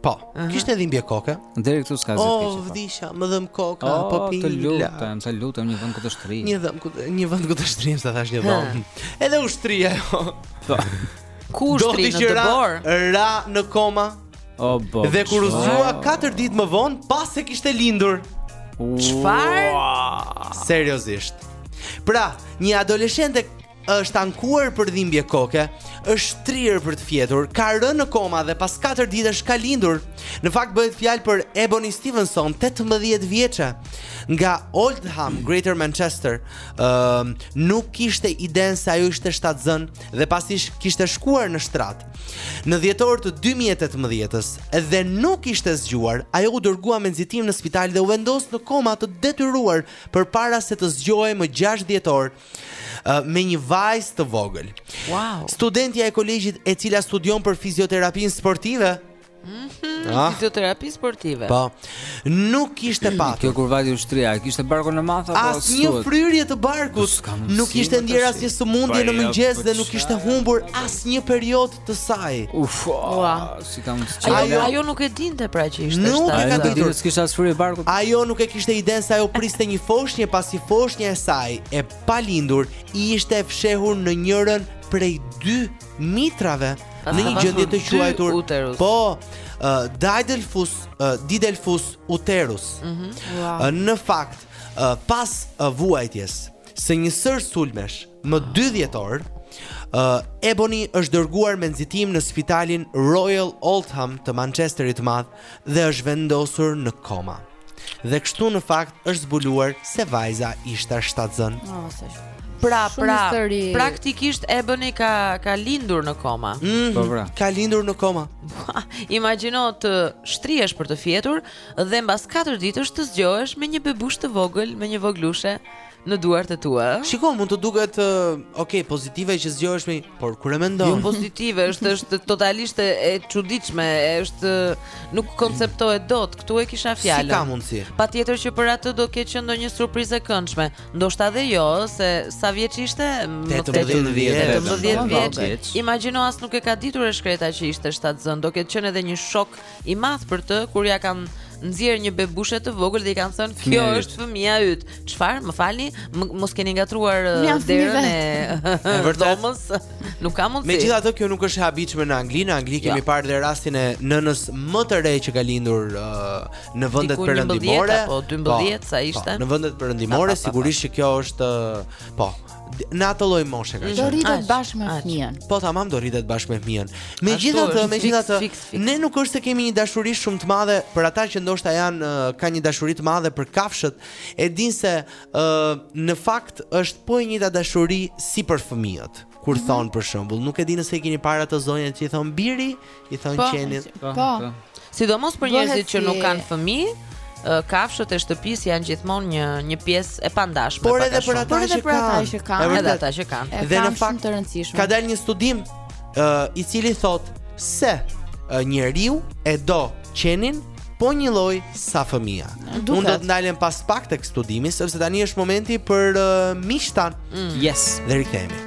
Po, Aha. kishte dhimbje koke. Deri këtu s'ka zgjidhje. Oh, po. vdisha, më dhemb koka, oh, po pi. Të lutem, të lutem një vend ku të shtrihem. Një vend ku një vend ku të shtrihem, sa thash një vend. Edhe u shtri ajo. Po. Ku u shtri në dëbor? Ra në koma. O oh, bo. Dhe kur u zgjua 4 ditë më vonë pa se kishte lindur. Çfarë? Seriozisht. Pra, një adoleshente është ankuar për dhimbje koke, është shtrirë për të fjetur, ka rënë në koma dhe pas 4 ditësh ka lindur. Në fakt bëhet fjalë për Ebony Stevenson, 18 vjeçe, nga Oldham, Greater Manchester. Ëm, ehm, uh, nuk kishte idenë se ajo ishte shtatzën dhe pasi kishte shkuar në shtrat në dhjetor të 2018-s dhe nuk ishte zgjuar, ajo u dërgua me nxitim në spital dhe u vendos në koma të detyruar përpara se të zgjohej më 6 dhjetor me një vajzë të vogël. Wow. Studentja e kolegjit e cila studion për fizioterapinë sportive, Mm -hmm, ah. Fizioterapi sportive. Po. Nuk kishte pasur. Kjo kur vajti u shtri a, kishte barkun e madh apo asnjë fryrje të barkut. Nuk kishte ndjer asnjë sëmundje në mëngjes dhe nuk kishte humbur asnjë periudhë të saj. Uf, Ua. si kam Ajo, qenë. ajo nuk e dinte pra që ishte Nuk e shtatë. Ai ka nuk ditur. ditur s'kishte as fryrje barkut. Ajo nuk e kishte idenë se ajo priste një foshnje pasi foshnja e saj e palindur ishte fshehur në njërën prej dy mitrave Pas në ka një pasur gjendje të dy quajtur uterus. po uh, Didelfus uh, Didelfus uterus. Mhm. Ë, Në fakt, ë, pas ë, vuajtjes së një sërë sulmesh, Më 2 dhjetor, uh, Ebony është dërguar me nxitim në spitalin Royal Oldham të Manchesterit të Madh dhe është vendosur në koma. Dhe kështu në fakt është zbuluar se vajza ishte shtatzënë. Oh, pra, pra, praktikisht Ebony ka ka lindur në koma. Mm -hmm, po, pra. Ka lindur në koma. Imagjino të shtrihesh për të fjetur dhe mbas 4 ditësh të zgjohesh me një bebush të vogël, me një voglushe në duart e tua. Shiko, mund të duket uh, ok, pozitive që zgjohesh me, por kur e mendon. Jo pozitive, është është totalisht e çuditshme, është nuk konceptohet dot. Ktu e kisha fjalën. Si ka mundsi? Patjetër që për atë do ketë qenë ndonjë surprizë e këndshme. Ndoshta edhe jo, se sa vjeç ishte? 18 vjeç. 18 vjeç. Imagjino as nuk e ka ditur e shkreta që ishte shtatzën. Do ketë qenë edhe një shok i madh për të kur ia kanë nxjerrë një bebushe të vogël dhe i kanë thënë ky është fëmija yt. Çfarë? Më falni, mos keni ngatërruar derën e vërtetës. Nuk ka mundësi. Megjithatë kjo nuk është e habitshme në Angli. Në Angli kemi jo. parë dhe rastin e nënës më të re që ka lindur në vendet perëndimore. Po 12 sa po, ishte. Në vendet perëndimore sigurisht që kjo është po, në atë lloj moshe ka. Do rritet bashkë me fëmijën. Po tamam do rritet bashkë me fëmijën. Megjithatë, megjithatë, ne nuk është se kemi një dashuri shumë të madhe për ata që ndoshta janë kanë një dashuri të madhe për kafshët, e din se në fakt është po e njëjta dashuri si për fëmijët kur thonë për shembull, nuk e di nëse e keni parë ato zonjat që i thonë biri, I thonë po, qenit. Po. po. po. Sidomos për njerëzit që nuk kanë fëmijë, kafshët e shtëpisë janë gjithmonë një një pjesë e pandashme. Por edhe për ata që kanë, edhe për ata që kanë. Dhe në fakt të rëndësishme. Ka dalë një studim uh, i cili thotë se uh, njeriu e do qenin po një lloj sa fëmija. Unë do të ndalem pas pak tek studimi sepse tani është momenti për uh, miqtë tanë. Mm. Yes, dhe rikthehemi.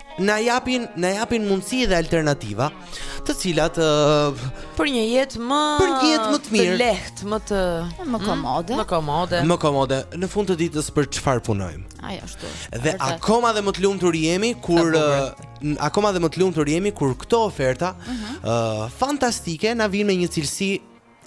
na japin na japin mundësi dhe alternativa, të cilat uh, për një jetë më për një jetë më të mirë, të lehtë, më të më mm, komode. Më komode. Më komode. Në fund të ditës për çfarë punojmë? Ashtu. Dhe Arta. akoma dhe më të lumtur jemi kur akoma dhe më të lumtur jemi kur këto oferta uh -huh. uh, fantastike na vijnë me një cilësi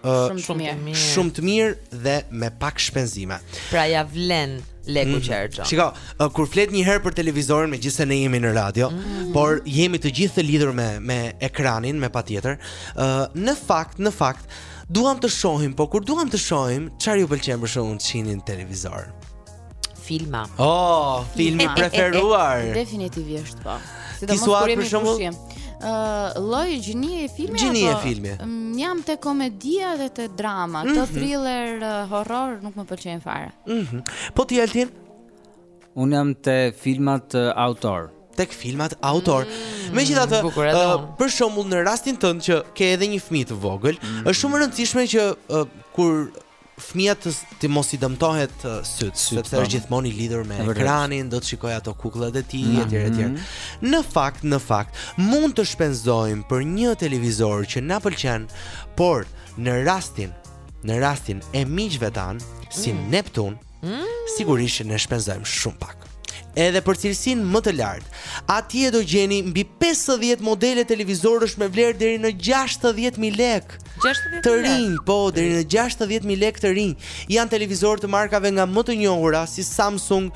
Shumë të mirë. Shumë të mirë dhe me pak shpenzime. Pra ia vlen leku që harxhon. Shiko, uh, kur flet njëherë për televizorin, megjithëse ne jemi në radio, mm -hmm. por jemi të gjithë të lidhur me, me ekranin, me patjetër, uh, në fakt, në fakt, duam të shohim, po kur duam të shohim, çarë ju pëlqen më shumë të shihni në televizor? filma. Oh, filmi i preferuar. Definitivisht po. Sidomos kur jemi në pushim. Ë, lloj gjinie e filmi apo? Gjinie e filmi. Mm, jam te komedia dhe te drama, mm -hmm. të mhm. thriller, horror nuk më pëlqejnë fare. Mhm. Mm po ti Altin? Unë jam te filmat autor. Tek filmat autor. Mm, Megjithatë, uh, për shembull në rastin tënd që ke edhe një fëmijë të vogël, mm -hmm. është shumë e rëndësishme që uh, kur fëmija të, të mos i dëmtohet uh, sytë, sytë sepse po. është gjithmonë i lidhur me ekranin, do të shikojë ato kukullat e tij mm, etj etj. Mm. Në fakt, në fakt, mund të shpenzojmë për një televizor që na pëlqen, por në rastin, në rastin e miqve tanë, si mm. Neptun, Mm. Sigurisht që ne shpenzojmë shumë pak. Edhe për cilësinë më të lartë. Atje do gjeni mbi 50 modele televizorësh me vlerë deri në 60.000 lekë. 60.000 të rinj, po deri në 60.000 lekë të rinj. Janë televizorë të markave nga më të njohura si Samsung,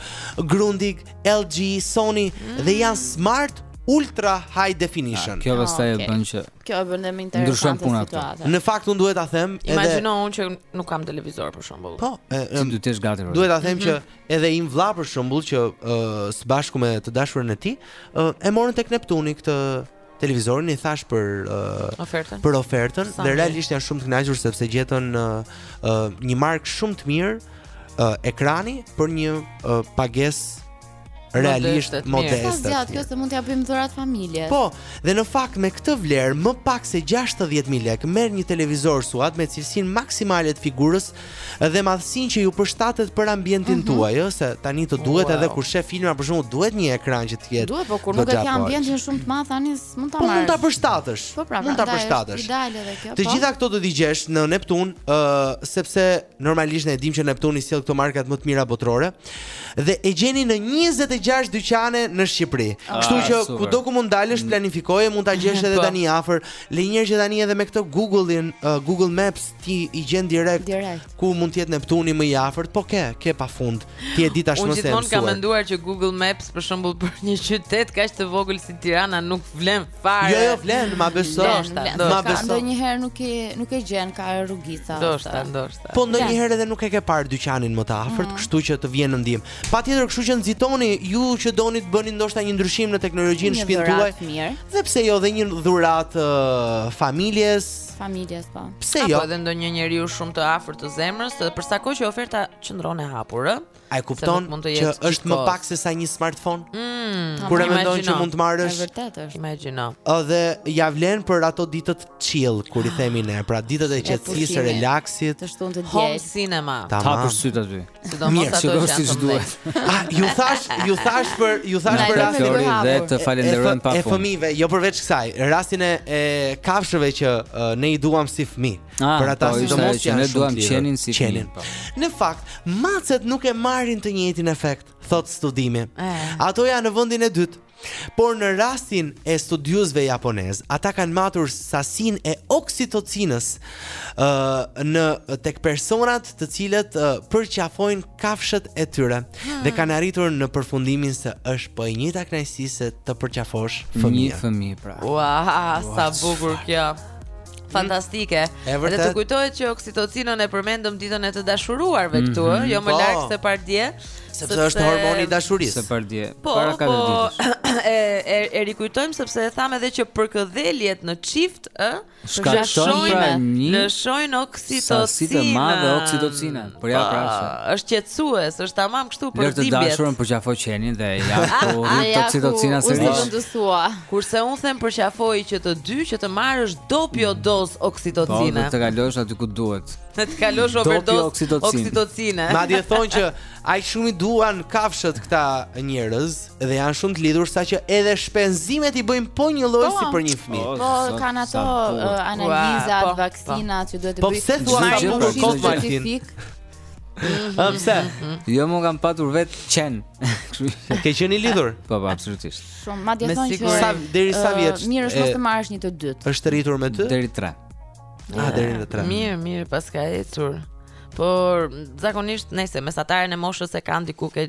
Grundig, LG, Sony mm. dhe janë smart ultra high definition. A, kjo pastaj ah, okay. bën që Kjo e bën dhe më interesante situatën. Në fakt unë duhet ta them edhe Imagjino unë që nuk kam televizor për shembull. Po, e, e, do të jesh gati. Duhet ta them mm -hmm. që mhm. edhe im vlla për shembull që uh, së bashku me të dashurën e tij, uh, e morën tek Neptuni këtë televizorin i thashë për uh, ofertën. Për ofertën dhe realisht janë shumë të kënaqur sepse gjetën uh, uh, një markë shumë të mirë uh, ekrani për një uh, pagesë realisht modeste. modeste ka zgjat kjo se mund t'ja bëjmë dhuratë familjes. Po, dhe në fakt me këtë vlerë më pak se 60000 lek merr një televizor smart me cilësinë maksimale të figurës dhe madhësinë që ju përshtatet për ambientin mm -hmm. tuaj, jo se tani të duhet wow. edhe kur shef filma për shembull duhet një ekran që të jetë. Duhet, po kur nuk e ke ambientin shumë të madh tani s'mund ta marrësh. Po mund ta përshtatësh. Po pra, mund ta përshtatësh. Ideale edhe kjo. Të po? gjitha këto do t'i gjesh në Neptun, ë uh, sepse normalisht ne dimë që Neptuni sjell këto markat më të mira botërore. dhe e gjeni në 26 dyqane në Shqipëri. Ah, Kështu që super. kudo ku mund të dalësh, planifikoje, mund ta gjesh edhe Po. tani afër. Le njëherë që tani edhe me këtë Google-in, uh, Google Maps ti i gjen direkt, Direkt. ku mund të jetë Neptuni më i afërt, po ke, ke pafund. Ti e di tashmë se e Unë gjithmonë kam mësuar. menduar që Google Maps për shembull për një qytet kaq të vogël si Tirana nuk vlen. Fare. Jo, jo, vlen, ma beso. Ndoshta, ndoshta. Ma beso. Ndonjëherë nuk e nuk e gjen ka rrugica. Ndoshta, ndoshta. Po ndonjëherë edhe nuk e ke parë dyqanin më të afërt, mm. kështu që të vjen në ndihmë. Patjetër, kështu që nxitoni ju që doni të bëni ndoshta një ndryshim në teknologji në shpinë tuaj. Dhe pse jo dhe një dhuratë uh, familjes, familjes po. Pse jo? Apo edhe ndonjë njeriu shumë të afërt të zemrës, për sa kohë që oferta qëndron e hapur, ë? A e kupton që është më pak se sa një smartphone? Mm, Kur e mendon që mund të marrësh? Është vërtet është. Imagjino. Edhe ja vlen për ato ditët chill, kur i ah, themi ne, pra ditët e qetësisë, relaksit. Të shtunë të diel. Home cinema. Ta hapësh sytë aty. Sidomos ato që si duhet. Ah, ju thashë, ju thashë për, ju thashë për rastin e Dhe të falenderojmë pafund. E fëmijëve, jo përveç kësaj, rastin e kafshëve që ne i duam si fëmijë. Ah, për ata po, sidomos që ne duam qenin si qenin. Po. Në fakt, macet nuk e marrin të njëjtin efekt, thotë studimi. Eh. Ato janë në vendin e dytë. Por në rastin e studiuesve japonezë, ata kanë matur sasinë e oksitocinës uh, në tek personat të cilët uh, përqafojnë kafshët e tyre hmm. dhe kanë arritur në përfundimin se është po e njëjta kënaqësi si të përqafosh fëmijë. Një fëmijë pra. Ua, wow, sa bukur kjo. Fantastike. E vërtet. Dhe të kujtohet që oksitocinën e përmendëm ditën e të dashuruarve mhm. këtu, mm -hmm. jo më po. larg se pardje, sepse është hormoni i dashurisë. Se pardje. Po, para po, ditësh. E, e e rikujtojmë sepse e thamë edhe që përkëdheljet në çift, ë, shkaktojnë pra një lëshojnë oksitocinë. Sasi të madhe oksitocine. Por ja pra. Është qetësues, është tamam kështu për dhimbjet. Lë të dashurën përqafo qenin dhe ja ku rritet oksitocina sërish. Kurse unë them përqafoji që të dy që të marrësh dopio mm. dozë oksitocine. Po të kalosh aty ku duhet. Të të kalosh overdozë oksitocine. Madje thonë që aq shumë i duan kafshët këta njerëz. dhe janë shumë të lidhur saqë edhe shpenzimet i bëjnë po një lloj po. si për një fëmijë. Po, po kanë ato uh, analizat, po, vaksinat që duhet të bëjnë. Po pse thua ka bukur kot Martin? A pse? Jo se kam patur vetë qen. Ke qenë i lidhur? Po, po, absolutisht. Shumë, madje thonë që sa deri sa uh, vjeç? Mirë është mos të marrësh një të dytë. Është rritur me ty? Deri 3. Ah, deri në 3. Mirë, mirë, paska ecur. Por zakonisht nëse mesataren e moshës e kanë diku ke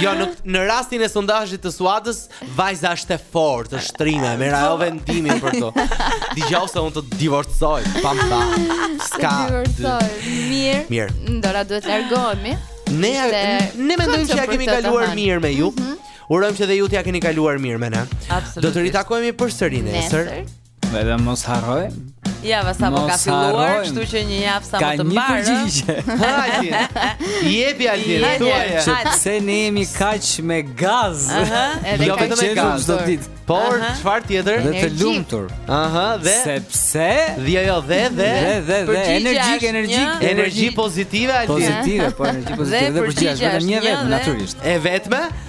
Jo, në, në rastin e sondazhit të Suadës, vajza është e fortë, është trime, merr ajo vendimin për to. Dëgjo se unë të divorcoj, pam pa. S'ka. Divorcoj. Mirë. Mirë. Ne tani duhet të largohemi. Ne ne mendojmë se ia kemi kaluar mirë me ju. Mhm. Urojmë që dhe ju t'ia keni kaluar mirë me ne. Do të ritakohemi përsëri nesër. Dhe dhe mos harro, java sapo ka filluar, kështu që një javë sa më të mbarë. Ka një përgjigje. Hajde. Jepi aty. Hajde. Se ne jemi kaq me gaz. Edhe jo vetëm me gaz çdo ditë. Por çfarë tjetër? Dhe të lumtur. Aha, dhe sepse dhe ajo dhe dhe dhe dhe energjik, energjik, energji pozitive aty. Pozitive, po energji pozitive dhe përgjigje është një vetëm natyrisht. E vetme?